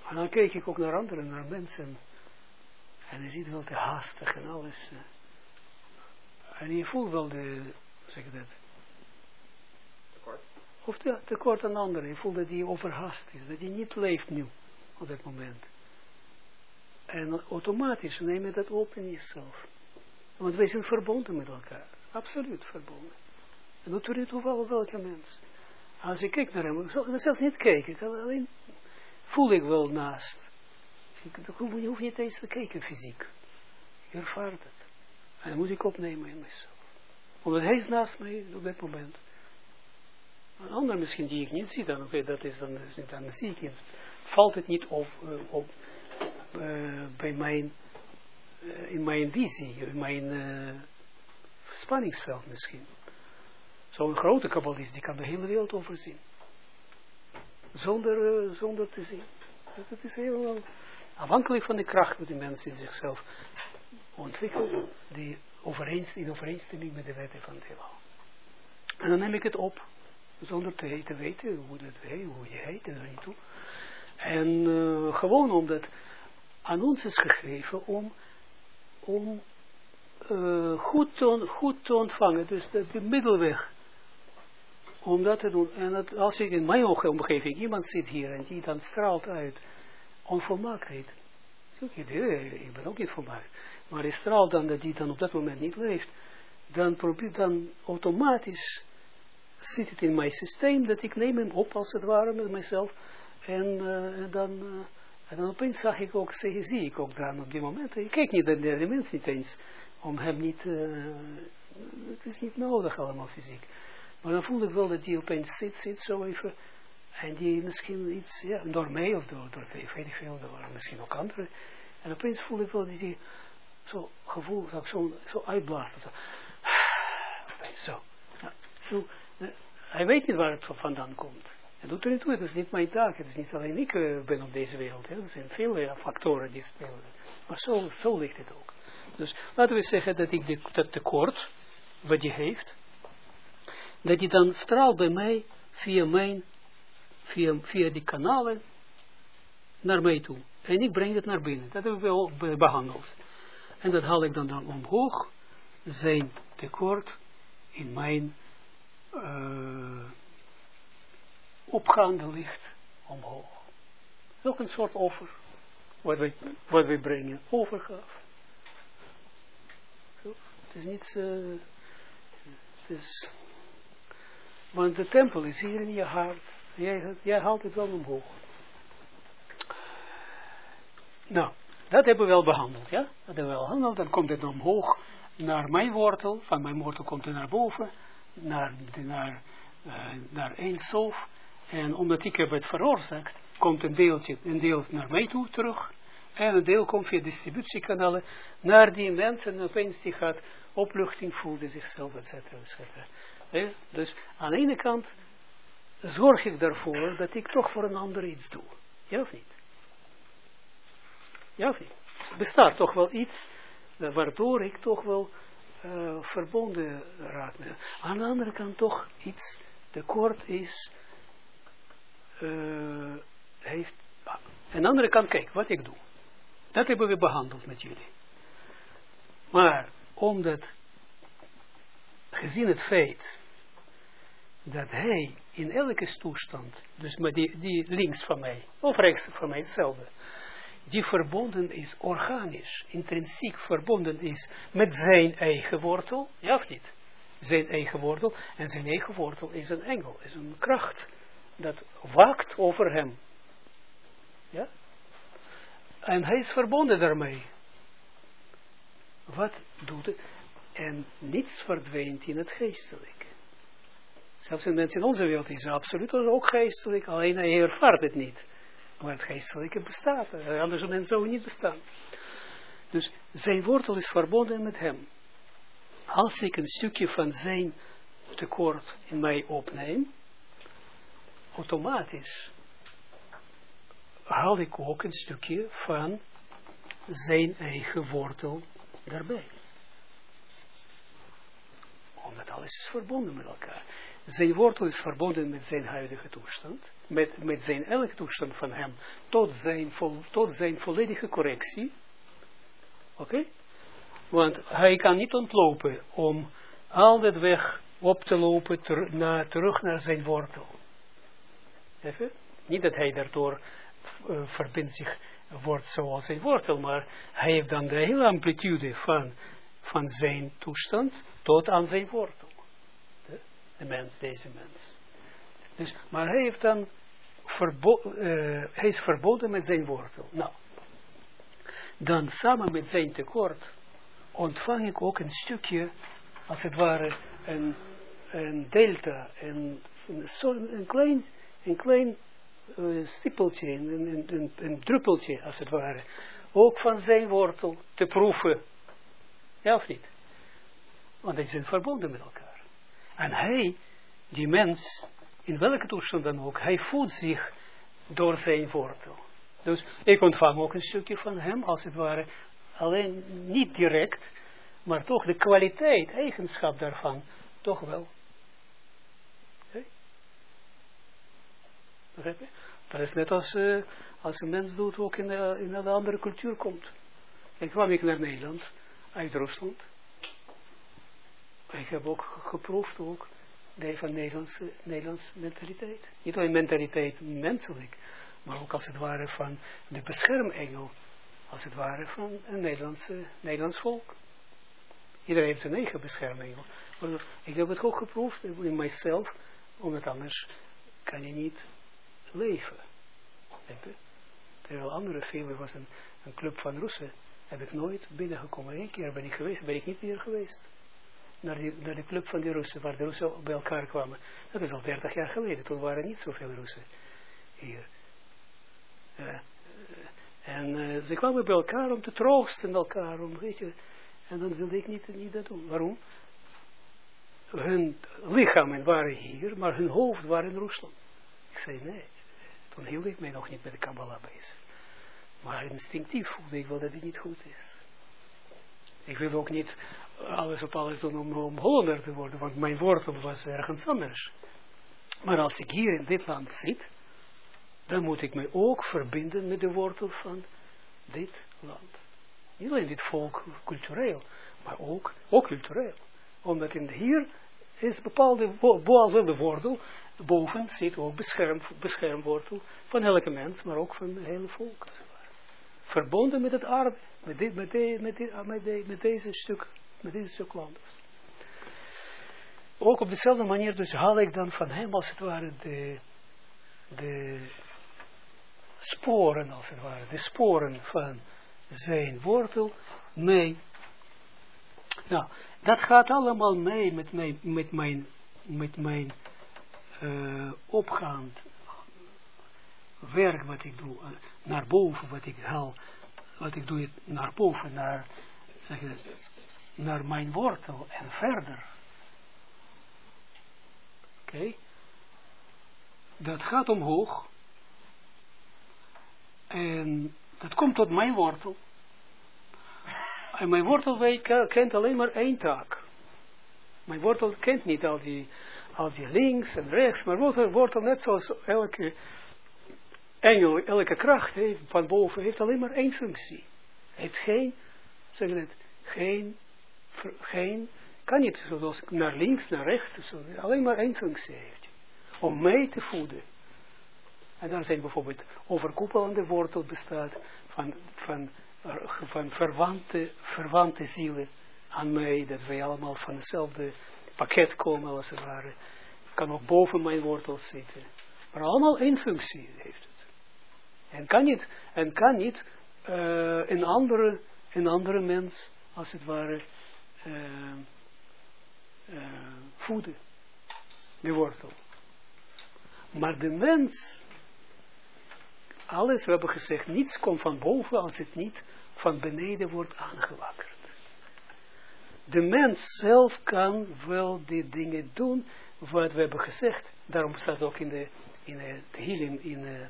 En dan kijk ik ook naar anderen, naar mensen. En je ziet wel te haastig en alles. eh. En je voelt wel de, zeg ik dat? Tekort. Of te, tekort aan anderen. Je voelt dat die overhaast is. Dat die niet leeft nu. Op dat moment. En automatisch neem je dat op in jezelf. Want wij zijn verbonden met elkaar. Absoluut verbonden. En dat doet toevallig welke mens. Als ik kijk naar hem, ik zal zelfs niet kijken. Ik alleen voel ik wel naast. Ik, je hoeft niet eens te kijken fysiek. Je ervaart het. En dan moet ik opnemen in mezelf. Omdat hij is naast mij op dat moment. Een ander misschien die ik niet zie, dan, oké, dat is dan, dan zie ik het. Valt het niet op, eh, op eh, bij mijn, eh, in mijn visie, in mijn spanningsveld misschien. Zo'n grote kabbalist, die kan de hele wereld overzien. Zonder, zonder te zien. Dat is heel afhankelijk van de kracht die mensen in zichzelf ontwikkelen, die in overeenstemming met de wetten van het heelal. En dan neem ik het op, zonder te, te weten hoe, dat, heet, hoe je heet en er niet toe. En uh, gewoon omdat aan ons is gegeven om, om uh, goed, te, goed te ontvangen, dus de, de middelweg om dat te doen. En als ik in mijn omgeving iemand zit hier en die dan straalt uit onvolmaaktheid. Ik ben ook niet volmaakt. Maar hij straalt dan dat die dan op dat moment niet leeft. Dan probeer dan automatisch zit het in mijn systeem dat ik neem hem op als het ware met mezelf. En, uh, dan, uh, dan opeens zag ik ook, zie, zie ik ook dan op die moment. Ik kijk niet naar de mens niet eens. Om hem niet, uh, het is niet nodig allemaal fysiek. Maar dan voel ik wel dat die opeens zit, zit zo even. En die misschien iets, ja, door mij of door, door weet ik veel, door misschien ook anderen. En opeens voel ik wel dat die zo gevoel, ik zo, zo uitblaast. Zo. zo. Zo. Hij weet niet waar het vandaan komt. En doet er niet toe, het is niet mijn taak. Het is niet alleen ik uh, ben op deze wereld. Er zijn veel uh, factoren die spelen. Maar zo, zo ligt het ook. Dus laten we zeggen dat ik de, dat tekort, wat je heeft, dat die dan straalt bij mij via mijn, via, via die kanalen naar mij toe. En ik breng het naar binnen. Dat hebben we al behandeld. En dat haal ik dan, dan omhoog, zijn tekort in mijn uh, opgaande licht omhoog. Ook een soort offer, wat we, wat we brengen, overgave. Het is niet, uh, het is, want de tempel is hier in je hart. Jij, jij haalt het wel omhoog. Nou, dat hebben we wel behandeld, ja? Dat hebben we wel behandeld. Dan komt het omhoog naar mijn wortel. Van mijn wortel komt het naar boven. Naar, naar, uh, naar. En omdat ik heb het veroorzaakt, komt een deeltje, een deel naar mij toe terug. En een deel komt via distributiekanalen naar die mensen. En opeens die gaat opluchting voelen zichzelf, et cetera, et cetera. Dus aan de ene kant zorg ik ervoor dat ik toch voor een ander iets doe. Ja of niet? Ja bestaat toch wel iets uh, waardoor ik toch wel uh, verbonden raak. Aan de andere kant toch iets tekort is. Uh, heeft, aan de andere kant, kijk, wat ik doe. Dat hebben we behandeld met jullie. Maar omdat, gezien het feit dat hij in elke toestand, dus met die, die links van mij, of rechts van mij, hetzelfde, die verbonden is organisch, intrinsiek verbonden is met zijn eigen wortel, ja of niet? Zijn eigen wortel, en zijn eigen wortel is een engel, is een kracht, dat waakt over hem. Ja? En hij is verbonden daarmee. Wat doet het? En niets verdwijnt in het geestelijke. Zelfs in mensen in onze wereld is absoluut ook geestelijk, alleen hij ervaart het niet. Maar het geestelijke bestaat, anders zou zo niet bestaan. Dus zijn wortel is verbonden met hem. Als ik een stukje van zijn tekort in mij opneem, automatisch haal ik ook een stukje van zijn eigen wortel daarbij. Omdat alles is verbonden met elkaar. Zijn wortel is verbonden met zijn huidige toestand, met, met zijn elke toestand van hem, tot zijn, tot zijn volledige correctie. Oké? Want hij kan niet ontlopen om al dat weg op te lopen ter, terug naar zijn wortel. Even? Niet dat hij daardoor uh, verbindt zich wordt zoals zijn wortel, maar hij heeft dan de hele amplitude van, van zijn toestand tot aan zijn wortel. De, mens, deze mens. Dus, maar hij heeft dan verbo uh, hij is verboden met zijn wortel. Nou, dan samen met zijn tekort ontvang ik ook een stukje, als het ware, een, een delta, een, een, een klein, een klein uh, stippeltje, een, een, een, een, druppeltje, als het ware, ook van zijn wortel te proeven. Ja of niet? Want die zijn verbonden met elkaar. En hij, die mens, in welke toestand dan ook, hij voedt zich door zijn wortel. Dus ik ontvang ook een stukje van hem, als het ware, alleen niet direct, maar toch de kwaliteit, eigenschap daarvan, toch wel. Dat is net als, uh, als een mens doet ook in, in een andere cultuur komt. Ik kwam ik naar Nederland, uit Rusland. Ik heb ook geproefd ook van Nederlandse, Nederlandse mentaliteit. Niet alleen mentaliteit menselijk, maar ook als het ware van de beschermengel. Als het ware van een Nederlandse, Nederlands volk. Iedereen heeft zijn eigen beschermengel. Ik heb het ook geproefd in mijzelf, omdat anders kan je niet leven. Terwijl andere filmen was een, een club van Russen, heb ik nooit binnengekomen. Eén keer ben ik geweest, ben ik niet meer geweest. Naar, die, naar de club van de Russen, waar de Russen bij elkaar kwamen. Dat is al 30 jaar geleden, toen waren niet zoveel Russen hier. Uh, en uh, ze kwamen bij elkaar om te troosten elkaar, om, weet je, en dan wilde ik niet, niet dat doen. Waarom? Hun lichamen waren hier, maar hun hoofd waren in Rusland. Ik zei nee. Toen hield ik mij nog niet met de Kabbalah bezig. Maar instinctief voelde ik wel dat het niet goed is. Ik wilde ook niet alles op alles doen om, Hollander te worden, want mijn wortel was ergens anders. Maar als ik hier in dit land zit, dan moet ik mij ook verbinden met de wortel van dit land. Niet alleen dit volk cultureel, maar ook, ook cultureel. Omdat in hier is bepaalde bepaalde wortel, boven zit ook bescherm, beschermwortel van elke mens, maar ook van het hele volk. Verbonden met het aarde, met, dit, met, met, dit, met, met deze stuk, met deze stuk land. Ook op dezelfde manier dus haal ik dan van hem als het ware de, de sporen als het ware, de sporen van zijn wortel mee. Nou, dat gaat allemaal mee met mijn, met mijn, met mijn uh, opgaand werk wat ik doe, uh, naar boven wat ik haal, wat ik doe het naar boven, naar, zeg je naar mijn wortel en verder. Oké. Okay. Dat gaat omhoog. En dat komt tot mijn wortel. En mijn wortel kent alleen maar één taak. Mijn wortel kent niet al die, al die links en rechts, maar wortel, wortel net zoals elke engel, elke kracht heeft, van boven, heeft alleen maar één functie. Heeft geen, zeg het, geen, geen, kan niet zoals naar links, naar rechts, zo, alleen maar één functie heeft. Om mij te voeden. En dan zijn bijvoorbeeld overkoepelende wortel bestaat van, van, van verwante, verwante zielen aan mij, dat wij allemaal van hetzelfde pakket komen als het ware. Kan ook boven mijn wortel zitten. Maar allemaal één functie heeft. En kan niet, en kan niet uh, een, andere, een andere mens, als het ware, uh, uh, voeden. De wortel. Maar de mens alles, we hebben gezegd, niets komt van boven als het niet van beneden wordt aangewakkerd. De mens zelf kan wel die dingen doen, wat we hebben gezegd. Daarom staat ook in de, in de healing, in de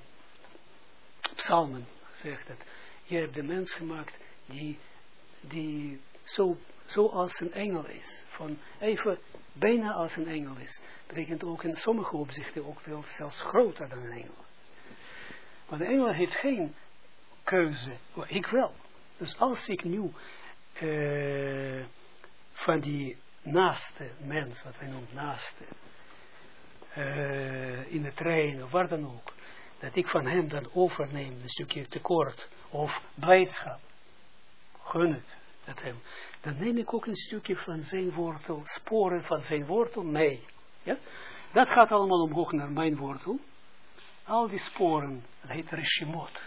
psalmen, gezegd dat. Je hebt de mens gemaakt die, die zo, zoals een engel is. Van even bijna als een engel is. Betekent ook in sommige opzichten ook wel zelfs groter dan een engel. Maar de engel heeft geen keuze, maar ik wel. Dus als ik nu uh, van die naaste mens, wat wij noemen naaste, uh, in de trein of waar dan ook, dat ik van hem dan overneem een stukje tekort of blijdschap, gun het dat hem, dan neem ik ook een stukje van zijn wortel, sporen van zijn wortel mee. Ja? Dat gaat allemaal omhoog naar mijn wortel. Al die sporen, dat heet reshimot.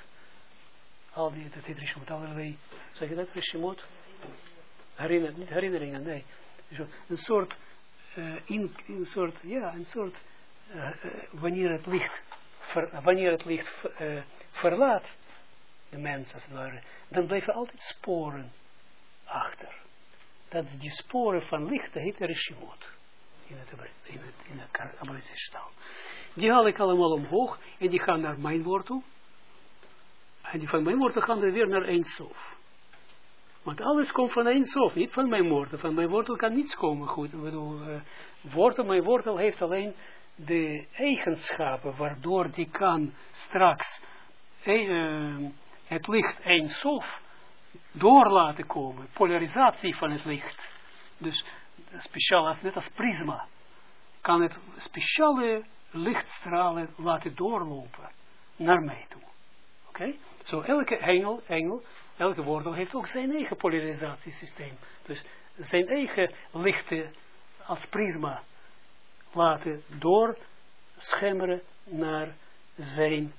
Al die, dat heet reshimot, allerlei, zeg je dat, reshimot? Herinner, niet herinneringen, nee. Een soort, uh, in, een soort, ja, een soort, uh, uh, wanneer het licht, wanneer het licht verlaat de mens als het ware, dan blijven altijd sporen achter. Dat is die sporen van licht, dat heet reshimot. In het, in het, in. Die haal ik allemaal omhoog en die gaan naar mijn wortel. En die van mijn wortel gaan weer naar Eindsof. Want alles komt van Eindsof, niet van mijn wortel. Van mijn wortel kan niets komen goed. Ik bedoel, uh, wortel, mijn wortel heeft alleen de eigenschappen waardoor die kan straks uh, het licht Eindsof door laten komen. Polarisatie van het licht. Dus speciaal, als, net als prisma, kan het speciale lichtstralen laten doorlopen naar mij toe. Oké? Zo so elke engel, engel, elke wortel heeft ook zijn eigen polarisatiesysteem. Dus zijn eigen lichten als prisma laten doorschemmeren naar zijn,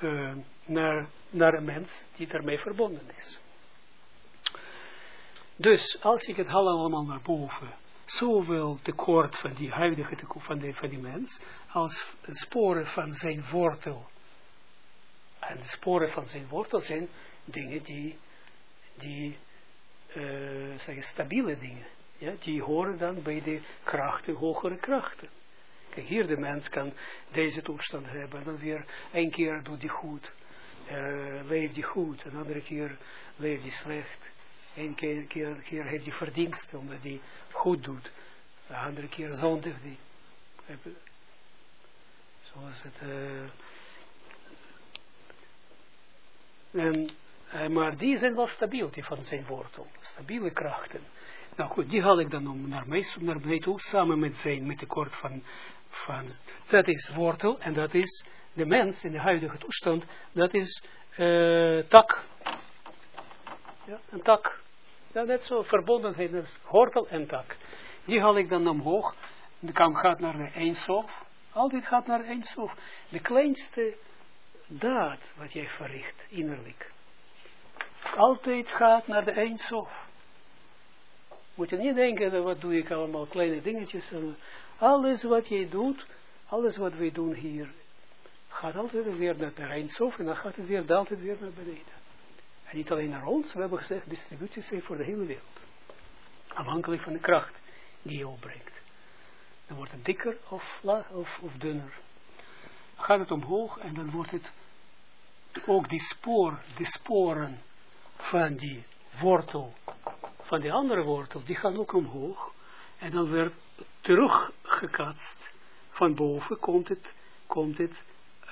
uh, naar, naar een mens die ermee verbonden is. Dus als ik het haal allemaal naar boven, zowel tekort van die huidige tekort van, van die mens, als sporen van zijn wortel. En de sporen van zijn wortel zijn dingen die, die uh, zeggen, stabiele dingen. Ja, die horen dan bij de krachten, hogere krachten. Kijk, hier de mens kan deze toestand hebben. En dan weer, een keer doet hij goed. Uh, leeft hij goed. Een andere keer leeft hij slecht. Een keer, keer, keer heeft hij verdienst omdat hij goed doet. De andere keer zondigt hij. Zoals het... Uh, en, uh, maar die zijn wel stabiel, die van zijn wortel. Stabiele krachten. Nou goed, die haal ik dan om naar mij, naar mij toe, samen met zijn, met de kort van, van, dat is wortel, en dat is de mens in de huidige toestand, dat is tak. Ja, een tak. Ja, net zo verbondenheid, dat wortel en tak. Die haal ik dan omhoog. De kam gaat naar de eindsof. Altijd gaat naar eindsof. De kleinste daad wat jij verricht, innerlijk. Altijd gaat naar de eindsof. Moet je niet denken, wat doe ik allemaal, kleine dingetjes. Alles wat jij doet, alles wat wij doen hier, gaat altijd weer naar de eindsof en dan gaat het weer altijd weer naar beneden. En niet alleen naar ons, we hebben gezegd, distributie is voor de hele wereld. Afhankelijk van de kracht die je opbrengt. Dan wordt het dikker of, of, of dunner. Gaat het omhoog en dan wordt het ook die spoor, die sporen van die wortel, van die andere wortel, die gaan ook omhoog. En dan werd teruggekatst. Van boven komt het, komt het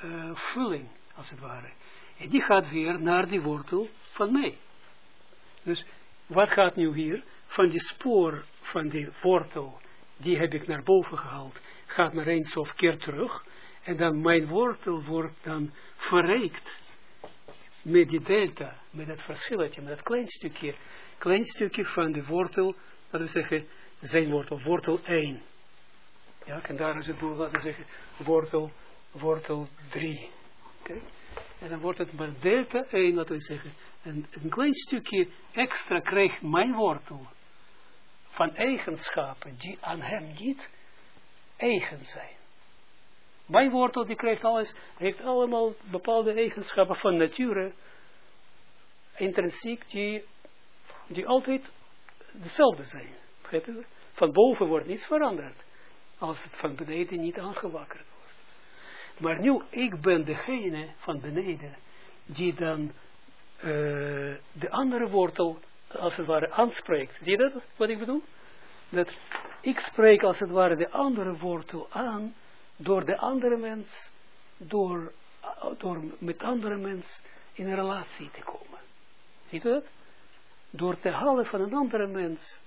uh, vulling, als het ware. En die gaat weer naar die wortel van mij. Dus wat gaat nu hier? Van die spoor van die wortel, die heb ik naar boven gehaald, gaat naar eens of keer terug. En dan mijn wortel wordt dan verrijkt met die delta, met dat verschilletje, met dat klein stukje, klein stukje van de wortel, laten we zeggen, zijn wortel, wortel 1. Ja, en daar is het doel, laten we zeggen, wortel, wortel 3. Oké? En dan wordt het maar delta 1, laten we zeggen. En een klein stukje extra krijgt mijn wortel. Van eigenschappen die aan hem niet eigen zijn. Mijn wortel die krijgt alles, heeft allemaal bepaalde eigenschappen van nature. Intrinsiek die, die altijd dezelfde zijn. Van boven wordt niets veranderd. Als het van beneden niet aangewakkerd maar nu, ik ben degene van beneden, die dan uh, de andere wortel, als het ware, aanspreekt. Zie je dat, wat ik bedoel? dat ik spreek als het ware de andere wortel aan, door de andere mens, door, door met andere mens in een relatie te komen. Ziet u dat? Door te halen van een andere mens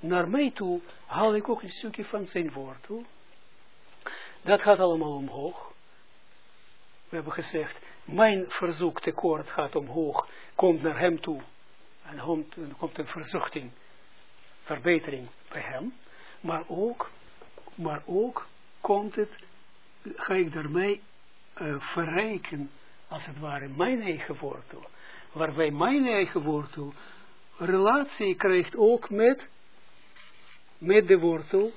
naar mij toe, haal ik ook een stukje van zijn wortel. Dat gaat allemaal omhoog. We hebben gezegd, mijn verzoek tekort gaat omhoog, komt naar hem toe. En dan komt een verzuchting, verbetering bij hem. Maar ook, maar ook komt het, ga ik daarmee uh, verrijken, als het ware, mijn eigen wortel. Waarbij mijn eigen wortel relatie krijgt ook met, met de wortel,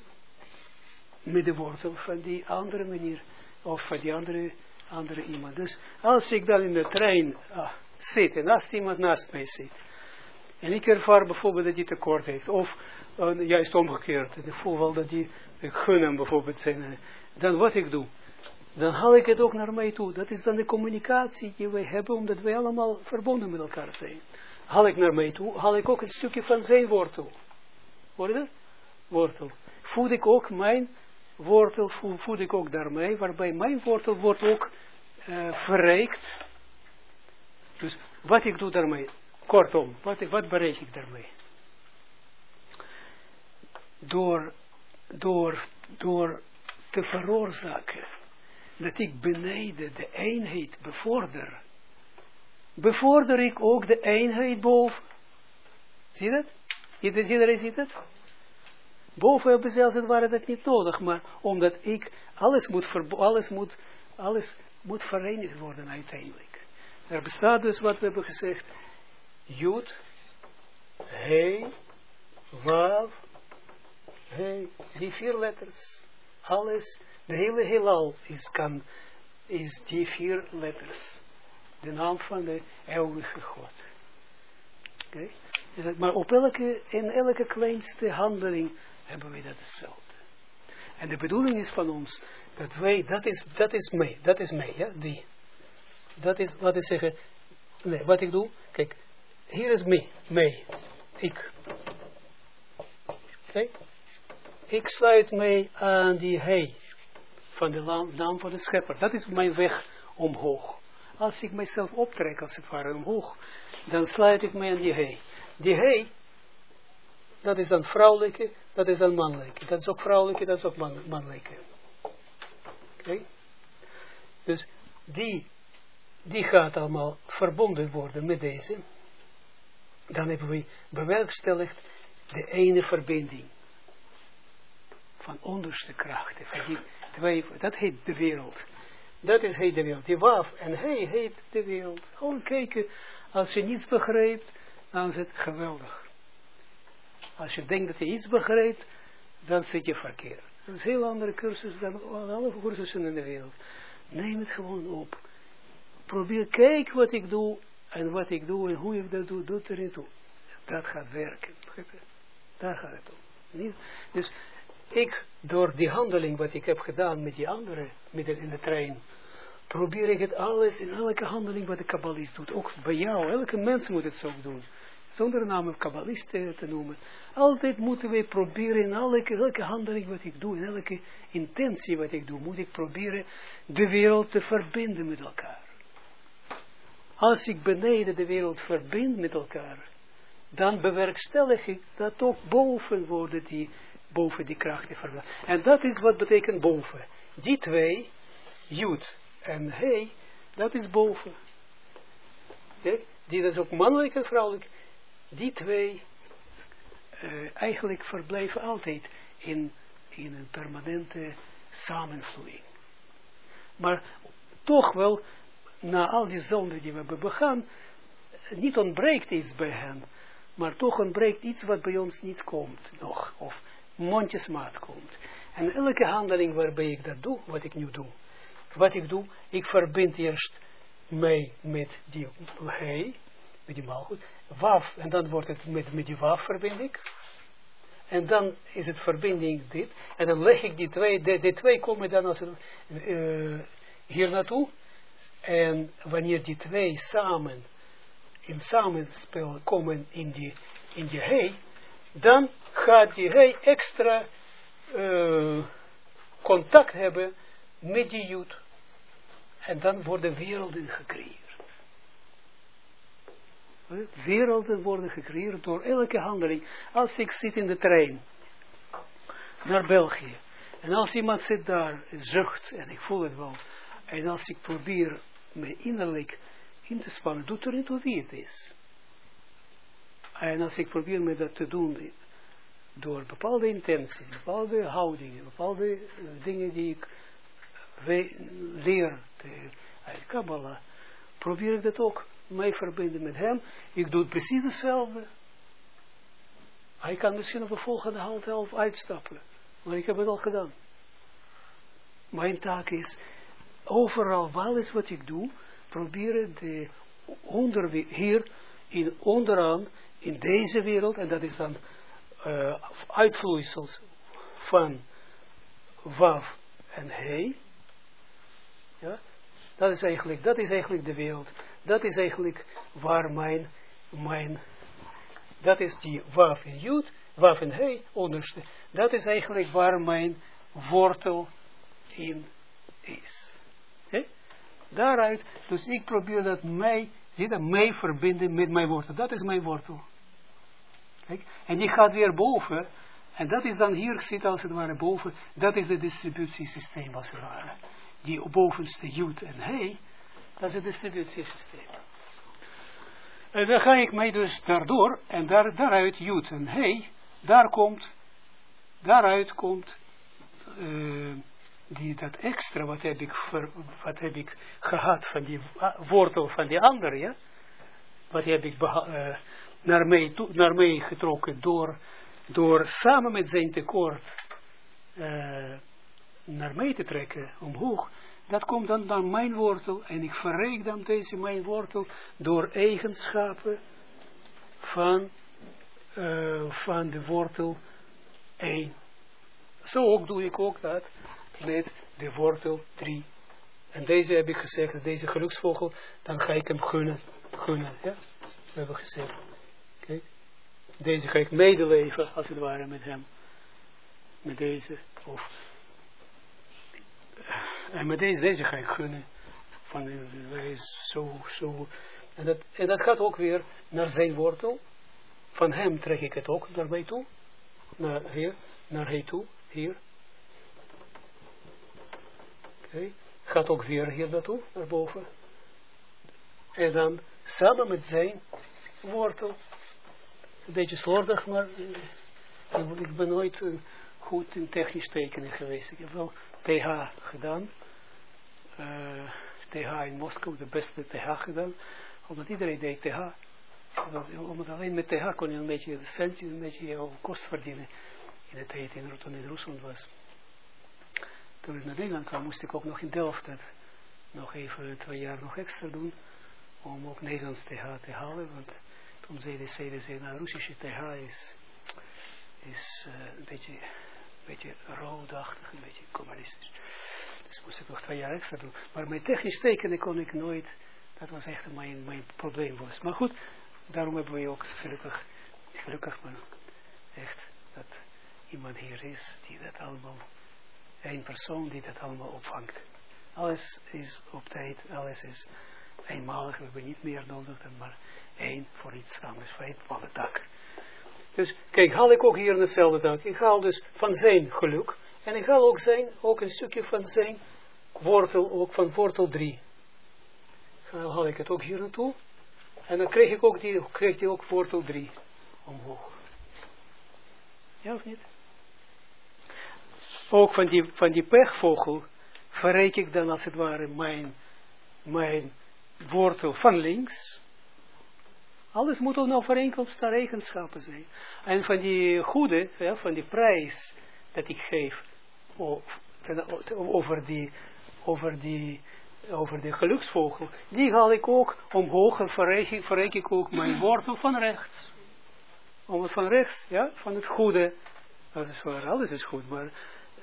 met de wortel van die andere manier, of van die andere, andere iemand. Dus als ik dan in de trein ah, zit en als iemand naast mij zit, en ik ervaar bijvoorbeeld dat hij tekort heeft, of uh, juist omgekeerd, ik voel wel dat die, ik gun hem bijvoorbeeld zijn, dan wat ik doe, dan haal ik het ook naar mij toe. Dat is dan de communicatie die wij hebben, omdat wij allemaal verbonden met elkaar zijn. Haal ik naar mij toe, haal ik ook een stukje van zijn wortel. Hoor je? Wortel. Voed ik ook mijn wortel, voed, ik ook daarmee, waarbij mijn wortel wordt ook uh, verrijkt. Dus wat ik doe daarmee, kortom, wat, wat bereik ik daarmee? Door, door, door te veroorzaken dat ik beneden de eenheid bevorder, bevorder ik ook de eenheid boven. Zie dat? Iedereen ziet het? Boven hebben ze als het dat niet nodig, maar omdat ik, alles moet, alles moet, alles moet verenigd worden uiteindelijk. Er bestaat dus wat we hebben gezegd, Jud, He, Wav, He, die vier letters, alles de hele heelal is, kan, is die vier letters. De naam van de eeuwige God. Oké? Maar op elke, in elke kleinste handeling hebben we dat hetzelfde. En de bedoeling is van ons, dat wij, dat is, dat is mij, dat is mij, ja, die. Dat is, wat ik zeggen, nee, wat ik doe, kijk, hier is mij, mij, ik. Oké? Ik sluit mij aan die hij van de naam van de schepper. Dat is mijn weg omhoog. Als ik mijzelf optrek, als het ware omhoog, dan sluit ik mij aan die hij. Die hij, dat is dan vrouwelijke, dat is dan mannelijke. Dat is ook vrouwelijke, dat is ook man, mannelijke. Oké? Dus die, die gaat allemaal verbonden worden met deze. Dan hebben we bewerkstelligd de ene verbinding van onderste krachten, van die twee, dat heet de wereld. Dat is heet de wereld. Die waf en hij heet de wereld. Gewoon kijken, als je niets begrijpt, dan is het geweldig. Als je denkt dat je iets begrijpt, dan zit je verkeerd. Dat is een heel andere cursus dan alle cursussen in de wereld. Neem het gewoon op. Probeer, kijk wat ik doe, en wat ik doe, en hoe ik dat doe, doet er niet toe. Dat gaat werken. Daar gaat het om. Dus ik, door die handeling wat ik heb gedaan met die anderen, met in de trein, probeer ik het alles in elke handeling wat de kabbalist doet. Ook bij jou, elke mens moet het zo doen. Zonder naam kabbalist te noemen. Altijd moeten we proberen in elke, elke handeling wat ik doe, in elke intentie wat ik doe, moet ik proberen de wereld te verbinden met elkaar. Als ik beneden de wereld verbind met elkaar, dan bewerkstellig ik dat ook boven worden die boven die krachten verwacht. En dat is wat betekent boven. Die twee, Jud en He, dat is boven. Kijk, die is ook mannelijk en vrouwelijk. Die twee uh, eigenlijk verblijven altijd in, in een permanente samenvloeiing. Maar toch wel, na al die zonden die we hebben begaan, niet ontbreekt iets bij hen, maar toch ontbreekt iets wat bij ons niet komt nog. Of mondjesmaat komt. En elke handeling waarbij ik dat doe, wat ik nu doe, wat ik doe, ik verbind eerst mij met die hij, met die malgoed, waf, en dan wordt het met, met die waf verbind ik. En dan is het verbinding dit, en dan leg ik die twee, de twee komen dan als uh, hier naartoe, en wanneer die twee samen, in samenspel komen in die, in die hij, dan gaat hij extra uh, contact hebben met die jood. En dan worden werelden gecreëerd. Werelden worden gecreëerd door elke handeling. Als ik zit in de trein naar België. En als iemand zit daar, zucht, en ik voel het wel. En als ik probeer me innerlijk in te spannen, doet er niet toe wie het is. En als ik probeer me dat te doen door bepaalde intenties, bepaalde houdingen, bepaalde uh, dingen die ik leer uit Kabbalah, probeer ik dat ook mij verbinden met hem. Ik doe het precies hetzelfde. Hij kan misschien op de volgende hand half uitstappen. Maar ik heb het al gedaan. Mijn taak is, overal, alles wat ik doe, proberen de onder, hier in onderaan, in deze wereld, en dat is dan uh, uitvloeisels van waf en he. Ja, dat is eigenlijk, dat is eigenlijk de wereld. Dat is eigenlijk waar mijn, mijn, dat is die waf en jut, waf en he, onderste. Dat is eigenlijk waar mijn wortel in is. Daaruit, dus ik probeer dat mij, zie dat, mij verbinden met mijn wortel. Dat is mijn wortel. En die gaat weer boven, en dat is dan hier zit als het ware boven, dat is het distributiesysteem als het ware. Die bovenste jut en he, dat is het distributiesysteem. En dan ga ik mij dus daardoor, en daar, daaruit jut en he, daar komt, daaruit komt, uh, die, dat extra, wat heb ik, ver, wat heb ik gehad van die wortel van die andere, ja, wat heb ik uh, naar, mij getrokken door, door samen met zijn tekort uh, naar mij te trekken, omhoog, dat komt dan naar mijn wortel en ik verreek dan deze mijn wortel door eigenschappen van, uh, van de wortel 1. Zo ook doe ik ook dat met de wortel 3. En deze heb ik gezegd, deze geluksvogel, dan ga ik hem gunnen. gunnen ja? We hebben gezegd. Deze ga ik medeleven, als het ware, met hem. Met deze. Of, en met deze, deze ga ik gunnen. Van, hij is zo, zo. En dat, en dat gaat ook weer naar zijn wortel. Van hem trek ik het ook naar toe. Naar hier, naar hij toe, hier. Okay. Gaat ook weer hier naartoe, naar boven. En dan samen met zijn wortel. Een beetje slordig, maar uh, ik ben nooit goed in technisch tekenen geweest. Ik heb wel TH gedaan. Uh, eh, TH in Moskou, de beste TH gedaan. Omdat iedereen deed TH. Omdat, alleen met TH kon je een beetje de cent, een beetje je kost verdienen. In de tijd in, in Rusland was toen ik naar Nederland kwam, moest ik ook nog in Delft het nog even twee jaar nog extra doen, om ook Nederlands TH te halen, want toen zeiden, zeiden ze, nou, Russische TH is, is uh, een beetje, beetje roodachtig, een beetje communistisch. Dus moest ik nog twee jaar extra doen. Maar met technisch tekenen kon ik nooit, dat was echt mijn, mijn probleem. Maar goed, daarom hebben we ook gelukkig, gelukkig maar echt, dat iemand hier is die dat allemaal een persoon die dat allemaal opvangt. Alles is op tijd, alles is eenmalig, we hebben niet meer nodig maar één voor iets anders, voor één dak. Dus kijk, haal ik ook hier hetzelfde dak. Ik haal dus van zijn geluk. En ik haal ook, zijn, ook een stukje van zijn wortel, ook van wortel 3. Dan haal ik het ook hier naartoe. En dan kreeg ik ook die, kreeg die ook wortel 3 omhoog. Ja of niet? ook van die, van die pechvogel verreek ik dan als het ware mijn, mijn wortel van links. Alles moet ook overeenkomst naar eigenschappen zijn. En van die goede, ja, van die prijs dat ik geef over die, over die, over de geluksvogel, die haal ik ook omhoog en verreek ik ook mijn wortel van rechts. Om het van rechts, ja, van het goede. Dat is waar, alles is goed, maar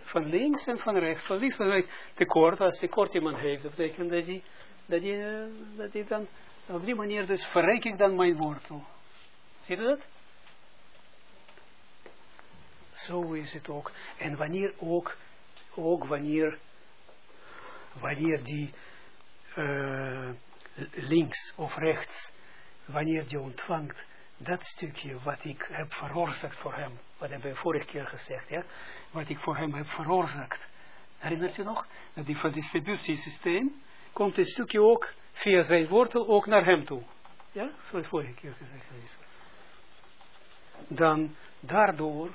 van links en van rechts. Van links van rechts tekort. Als tekort iemand heeft, dat betekent dat hij, dat hij, eh, dat hij dan, op die manier dus verrijk ik dan mijn wortel. Zie je dat? zo is het ook. En wanneer ook, ook wanneer, wanneer die uh, links of rechts, wanneer die ontvangt dat stukje wat ik heb veroorzaakt voor hem, wat hebben we vorige keer gezegd, ja, wat ik voor hem heb veroorzaakt. Herinnert je nog? Dat die van distributiesysteem komt een stukje ook via zijn wortel ook naar hem toe. Ja, zoals vorige keer gezegd is. Dan daardoor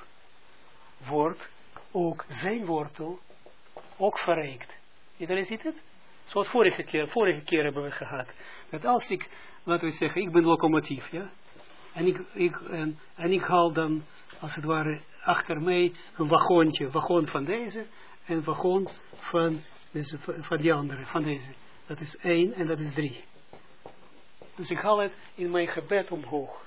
wordt ook zijn wortel ook verrijkt. Iedereen ziet het? Zoals vorige keer, vorige keer hebben we gehad. Dat als ik, laten we zeggen, ik ben locomotief, ja. En ik, ik, en, en ik haal dan, als het ware, achter mij een wagoontje, wagon van deze en wagon van, deze, van die andere, van deze. Dat is één en dat is drie. Dus ik haal het in mijn gebed omhoog.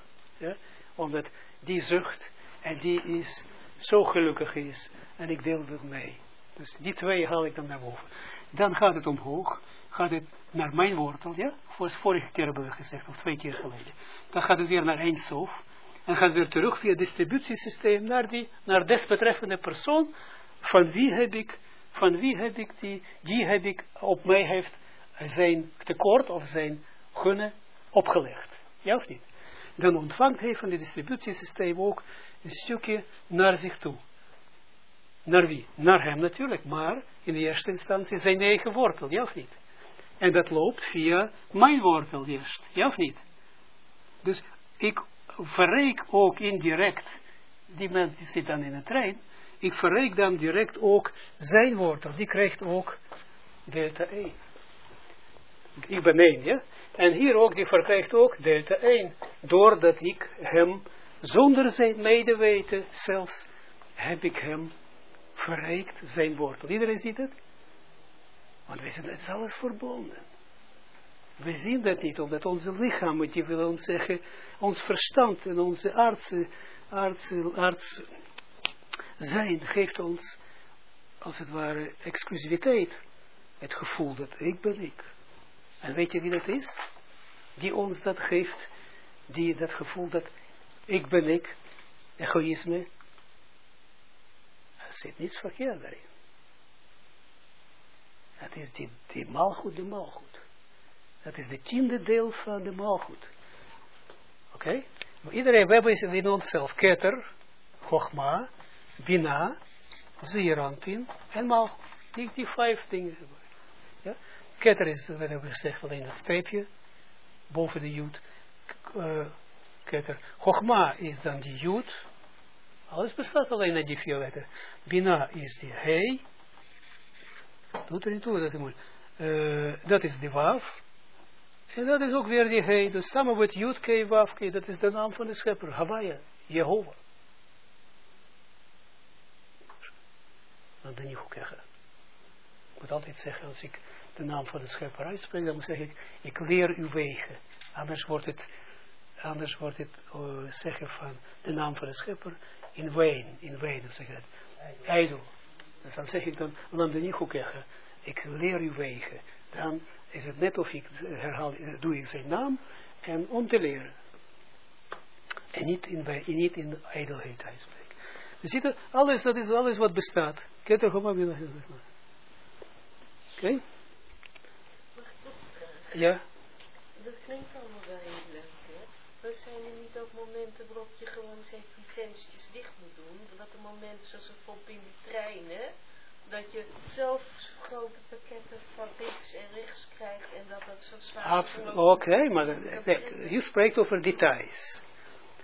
Omdat die zucht en die is zo gelukkig is. En ik deel het mee. Dus die twee haal ik dan naar boven. Dan gaat het omhoog. Gaat het naar mijn wortel. Ja? Vorige keer hebben we gezegd. Of twee keer geleden. Dan gaat het weer naar één sof. En gaat weer terug via het distributiesysteem naar, die, naar desbetreffende persoon. Van wie heb ik, van wie heb ik die, die heb ik op mij heeft zijn tekort of zijn gunnen opgelegd. Ja of niet? Dan ontvangt hij van het distributiesysteem ook een stukje naar zich toe. Naar wie? Naar hem natuurlijk, maar in de eerste instantie zijn eigen wortel, ja of niet? En dat loopt via mijn wortel eerst, ja of niet? Dus ik verreek ook indirect, die mens die zit dan in de trein, ik verreek dan direct ook zijn wortel, die krijgt ook delta 1. Ik ben 1, ja? En hier ook, die verkrijgt ook delta 1. Doordat ik hem, zonder zijn medeweten zelfs, heb ik hem verrijkt zijn wortel. Iedereen ziet het? Want wij zijn, het is alles verbonden. We zien dat niet, omdat onze lichaam, die wil ons zeggen, ons verstand en onze arts, arts, arts zijn, geeft ons, als het ware, exclusiviteit. Het gevoel dat ik ben ik. En weet je wie dat is? Die ons dat geeft, die dat gevoel dat ik ben ik, egoïsme, er zit niets verkeerd daarin. Dat is die, die malgoed, de malgoed. Dat is de tiende deel van de malgoed. Oké? Iedereen, we hebben in onszelf keter, chogma, bina, zeeranpin en malgoed. Die, die vijf dingen. Ja? Keter is, wat hebben we gezegd, alleen een streepje boven de jood. Uh, keter. Chogma is dan die jood. Alles bestaat alleen uit die vier letters. Bina is die he. Doet er niet toe, dat is mooi. Uh, dat is de waf. En dat is ook weer die he. Dus samen met Jud, K, Waf, K, dat is de naam van de schepper. Hawaii, Jehovah. Dat ben ik ook zeggen. Ik moet altijd zeggen, als ik de naam van de schepper uitspreek, dan zeg ik, ik leer uw wegen. Anders wordt het, anders wordt het uh, zeggen van de naam van de schepper in vain, in vain, zeg ik dat. Ijdel. Dus dan zeg ik dan, dan ook zeggen, ik leer uw wegen. Dan is het net of ik herhaal, doe ik zijn naam en om te leren. En niet in, niet in ijdelheid uitspreken. Je ziet, alles, dat is alles wat bestaat. Kijk weer Oké? Ja? Dat klinkt allemaal wel heel leuk, hè? Maar zijn er niet ook momenten waarop je gewoon zeker die venstertjes dicht moet doen? Dat er momenten zoals bijvoorbeeld in de treinen, dat je zelf grote pakketten van links en rechts krijgt en dat dat zo zwaar Absoluut, oké, okay, maar je spreekt over details.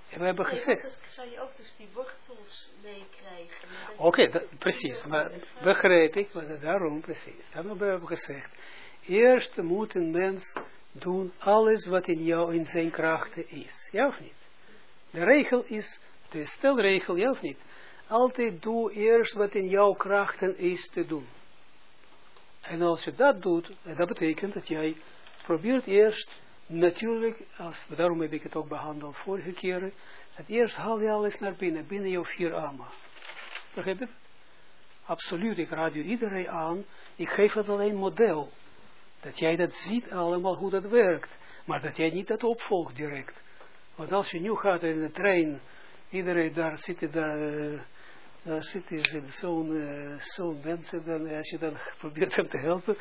En we hebben nee, gezegd. Zou je ook dus die wortels meekrijgen. Oké, okay, precies, maar begrijp ik, maar daarom precies. Dan hebben we gezegd, eerst moet een mens doen alles wat in jou in zijn krachten is. Ja of niet? De regel is, de stelregel, ja of niet? Altijd doe eerst wat in jouw krachten is te doen. En als je dat doet, dat betekent dat jij probeert eerst, natuurlijk, als, daarom heb ik het ook behandeld vorige keren, dat eerst haal je alles naar binnen, binnen jouw vier armen. Begrijp je? Absoluut, ik raad je iedereen aan, ik geef het alleen model. Dat jij dat ziet allemaal hoe dat werkt. Maar dat jij niet dat opvolgt direct. Want als je nu gaat in de trein, iedereen daar zit daar, uh, daar zitten zo'n uh, zo'n mensen, dan, als je dan probeert hem te helpen,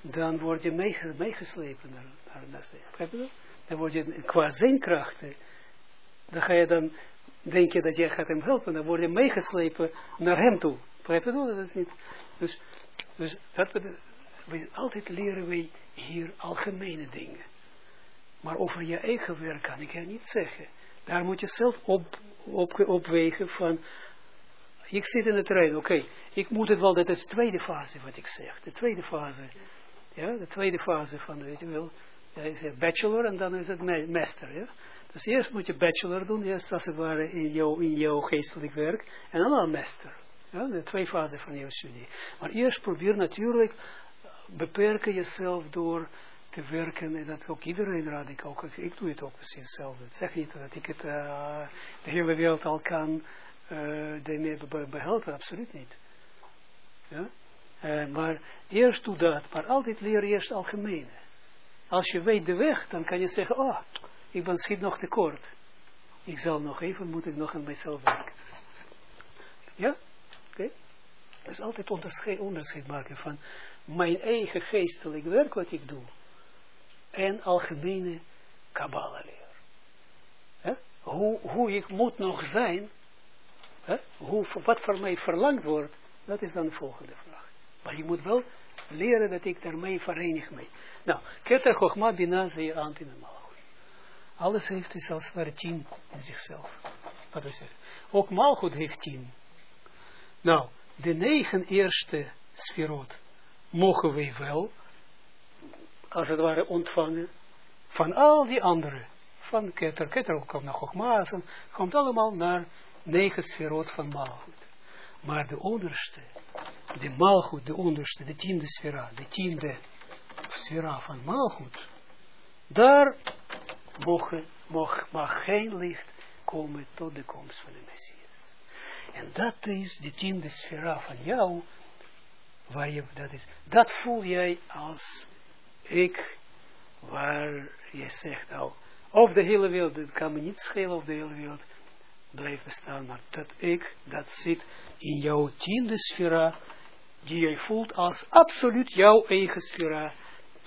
dan word je meege, meegeslepen naar, naar, je? Dan word je qua zinkrachten, dan ga je dan, denk je dat jij gaat hem helpen, dan word je meegeslepen naar hem toe. Begrijp je dat? Dat is niet, dus, dus dat we, altijd leren wij hier algemene dingen. Maar over je eigen werk kan ik je niet zeggen. Daar moet je zelf op, op, opwegen van, ik zit in de trein, oké, ik moet het wel, dat is de tweede fase wat ik zeg, de tweede fase, ja, de tweede fase van, weet je wel, is bachelor en dan is het master, ja. Dus eerst moet je bachelor doen, eerst als het ware in jouw, in jouw geestelijk werk, en dan al master. Ja, de twee fasen van jouw studie. Maar eerst probeer natuurlijk, beperken jezelf door te werken, en dat ook iedereen raad ik ook, ik doe het ook precies hetzelfde. Ik zeg niet dat ik het uh, de hele wereld al kan uh, daarmee be behelpen, absoluut niet. Ja? Uh, maar eerst doe dat, maar altijd leer eerst algemene. Als je weet de weg, dan kan je zeggen, oh, ik ben schiet nog te kort. Ik zal nog even, moet ik nog aan mijzelf werken. Ja? Oké? Okay. Dus altijd onderscheid, onderscheid maken van mijn eigen geestelijk werk wat ik doe en algemene Kabbalah leer. Hoe, hoe ik moet nog zijn, hoe, wat voor mij verlangd wordt, dat is dan de volgende vraag. Maar je moet wel leren dat ik daarmee verenig mee. Nou, Keter Chochma Bina je aan in de Alles heeft is als het ware tien in zichzelf. Wat we zeggen. Ook Malchut heeft tien. Nou, de negen eerste sferot mogen wij wel als het ware ontvangen van al die anderen. Van Keter, Keter komt naar Chogmaas komt allemaal naar negen sferot van Malchut. Maar de onderste, de Malchut, de onderste, de tiende sfera, de tiende sfera van Malchut, daar mogen, mag, geen licht komen tot de komst van de Messias. En dat is de tiende sfera van jou, waar je, dat is, dat voel jij als ik, waar je zegt, nou, of de hele wereld, het kan me niet schelen of de hele wereld blijft bestaan, maar dat ik, dat zit in jouw tiende sfera, die jij voelt als absoluut jouw eigen sfera,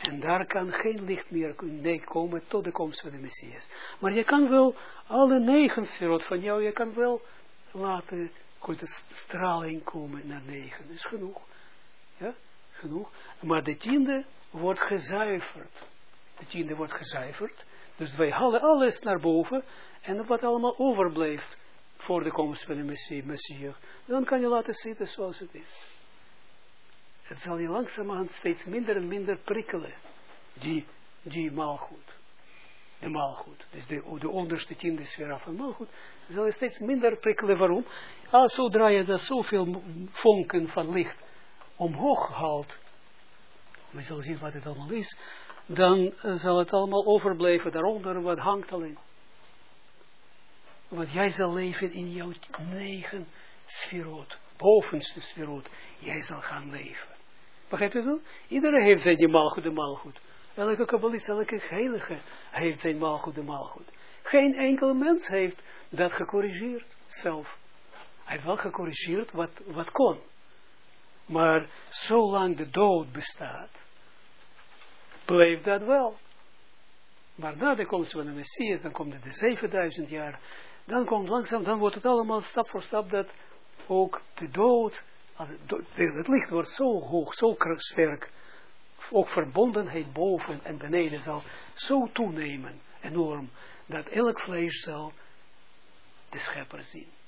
en daar kan geen licht meer komen tot de komst van de Messias. Maar je kan wel alle negen sferot van jou, je kan wel laten straling komen naar negen. Dat is genoeg. Ja, genoeg. Maar de tiende, wordt gezuiverd. De tiende wordt gezuiverd. Dus wij halen alles naar boven. En wat allemaal overblijft voor de komst van de Messias. Dan kan je laten zitten zoals het is. Het zal je langzamerhand steeds minder en minder prikkelen. Die, die maalgoed. De maalgoed. Dus de, de onderste tiende sfera van maalgoed. Zal je steeds minder prikkelen. Waarom? Als zodra je dat zoveel vonken van licht omhoog haalt we zullen zien wat het allemaal is, dan zal het allemaal overblijven daaronder, wat hangt alleen. Want jij zal leven in jouw negen sferoot, bovenste sferoot, jij zal gaan leven. Begrijpt u dat? Iedereen heeft zijn maalgoed de maalgoed. Elke kabbalist, elke heilige heeft zijn maalgoed de maalgoed. Geen enkel mens heeft dat gecorrigeerd zelf. Hij heeft wel gecorrigeerd wat, wat kon. Maar zolang de dood bestaat, bleef dat wel. Maar na de komst van de Messias, dan komt het de 7000 jaar, dan komt langzaam, dan wordt het allemaal stap voor stap dat ook de dood, als het, het licht wordt zo hoog, zo sterk, ook verbondenheid boven en beneden zal zo toenemen, enorm, dat elk vlees zal de schepper zien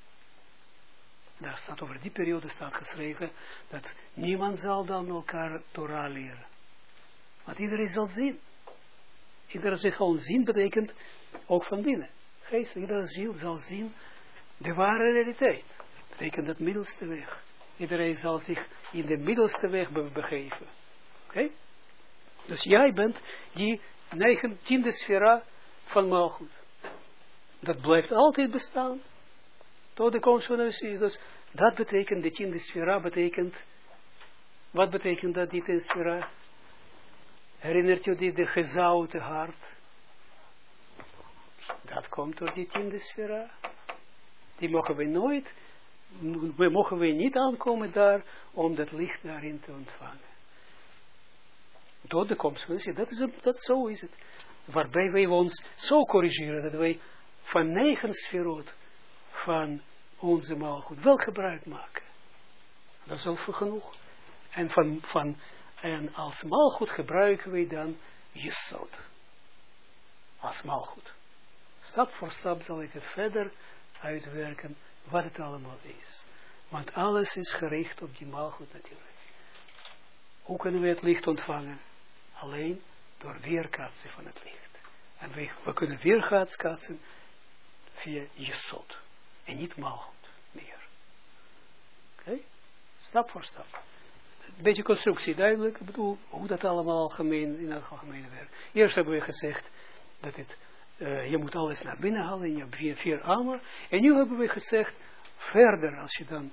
daar staat over die periode staat geschreven, dat niemand zal dan elkaar Torah leren. Want iedereen zal zien. Iedereen zal zien betekent ook van binnen. Geest, iedere ziel zal zien de ware realiteit. Betekent het middelste weg. Iedereen zal zich in de middelste weg begeven. Oké? Dus jij bent die negentiende sfera van Malchut. Dat blijft altijd bestaan tot de komst van de Messias. Dat betekent, de tiende sfera betekent, wat betekent dat, die tiende sfera? Herinnert u die de gezouten hart? Dat komt door die tiende sfera. Die mogen we nooit we mogen we niet aankomen daar om dat licht daarin te ontvangen. Tot de komst van dat is het, dat zo is het. Waarbij wij ons zo corrigeren dat wij van negen sferot van onze maalgoed wel gebruik maken. Dat is al voor genoeg. En, van, van, en als maalgoed gebruiken wij dan Jesod. Als maalgoed. Stap voor stap zal ik het verder uitwerken wat het allemaal is. Want alles is gericht op die maalgoed natuurlijk. Hoe kunnen we het licht ontvangen? Alleen door weerkaatsen van het licht. En we, we kunnen weerkaatsen via Jesod. En niet maalgoed meer. Oké? Stap voor stap. Een beetje constructie, duidelijk. Ik bedoel, hoe dat allemaal algemeen, in het algemeen werkt. Eerst hebben we gezegd dat uh, je moet alles naar binnen halen in je vier, vier armen. En nu hebben we gezegd, verder, als je dan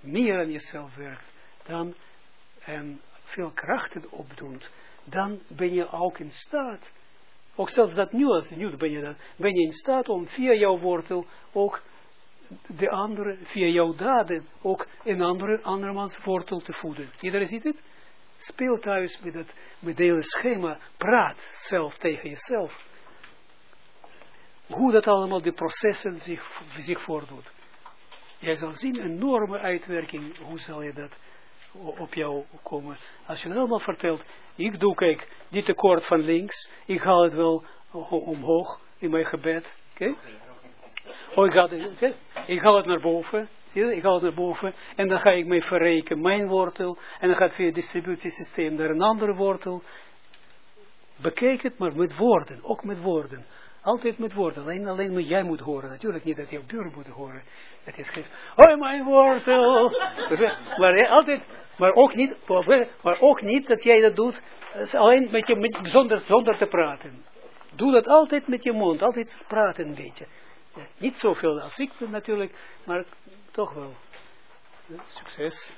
meer aan jezelf werkt, dan en veel krachten opdoet, dan ben je ook in staat, ook zelfs dat nu als nu ben je, dan, ben je in staat om via jouw wortel ook de andere, via jouw daden, ook een andere, andermans wortel te voeden. Iedereen ziet het? Speel thuis met, het, met hele schema, praat zelf tegen jezelf. Hoe dat allemaal, de processen zich, zich voordoet. Jij zal zien, een enorme uitwerking, hoe zal je dat op jou komen. Als je het allemaal vertelt, ik doe, kijk, dit tekort van links, ik haal het wel omhoog in mijn gebed, oké? Oh, ik haal, het, ik haal het naar boven, zie je, ik haal het naar boven, en dan ga ik mee verrekenen, mijn wortel, en dan gaat via het distributiesysteem naar een andere wortel. Bekijk het maar met woorden, ook met woorden. Altijd met woorden. Alleen, alleen maar jij moet horen. Natuurlijk niet dat jouw buur moet horen. Dat je schrijft, hoi mijn wortel. maar, altijd, maar, ook niet, maar ook niet dat jij dat doet. Alleen met je, met, zonder, zonder te praten. Doe dat altijd met je mond. Altijd praten een beetje. Niet zoveel als ik natuurlijk, maar toch wel. Succes.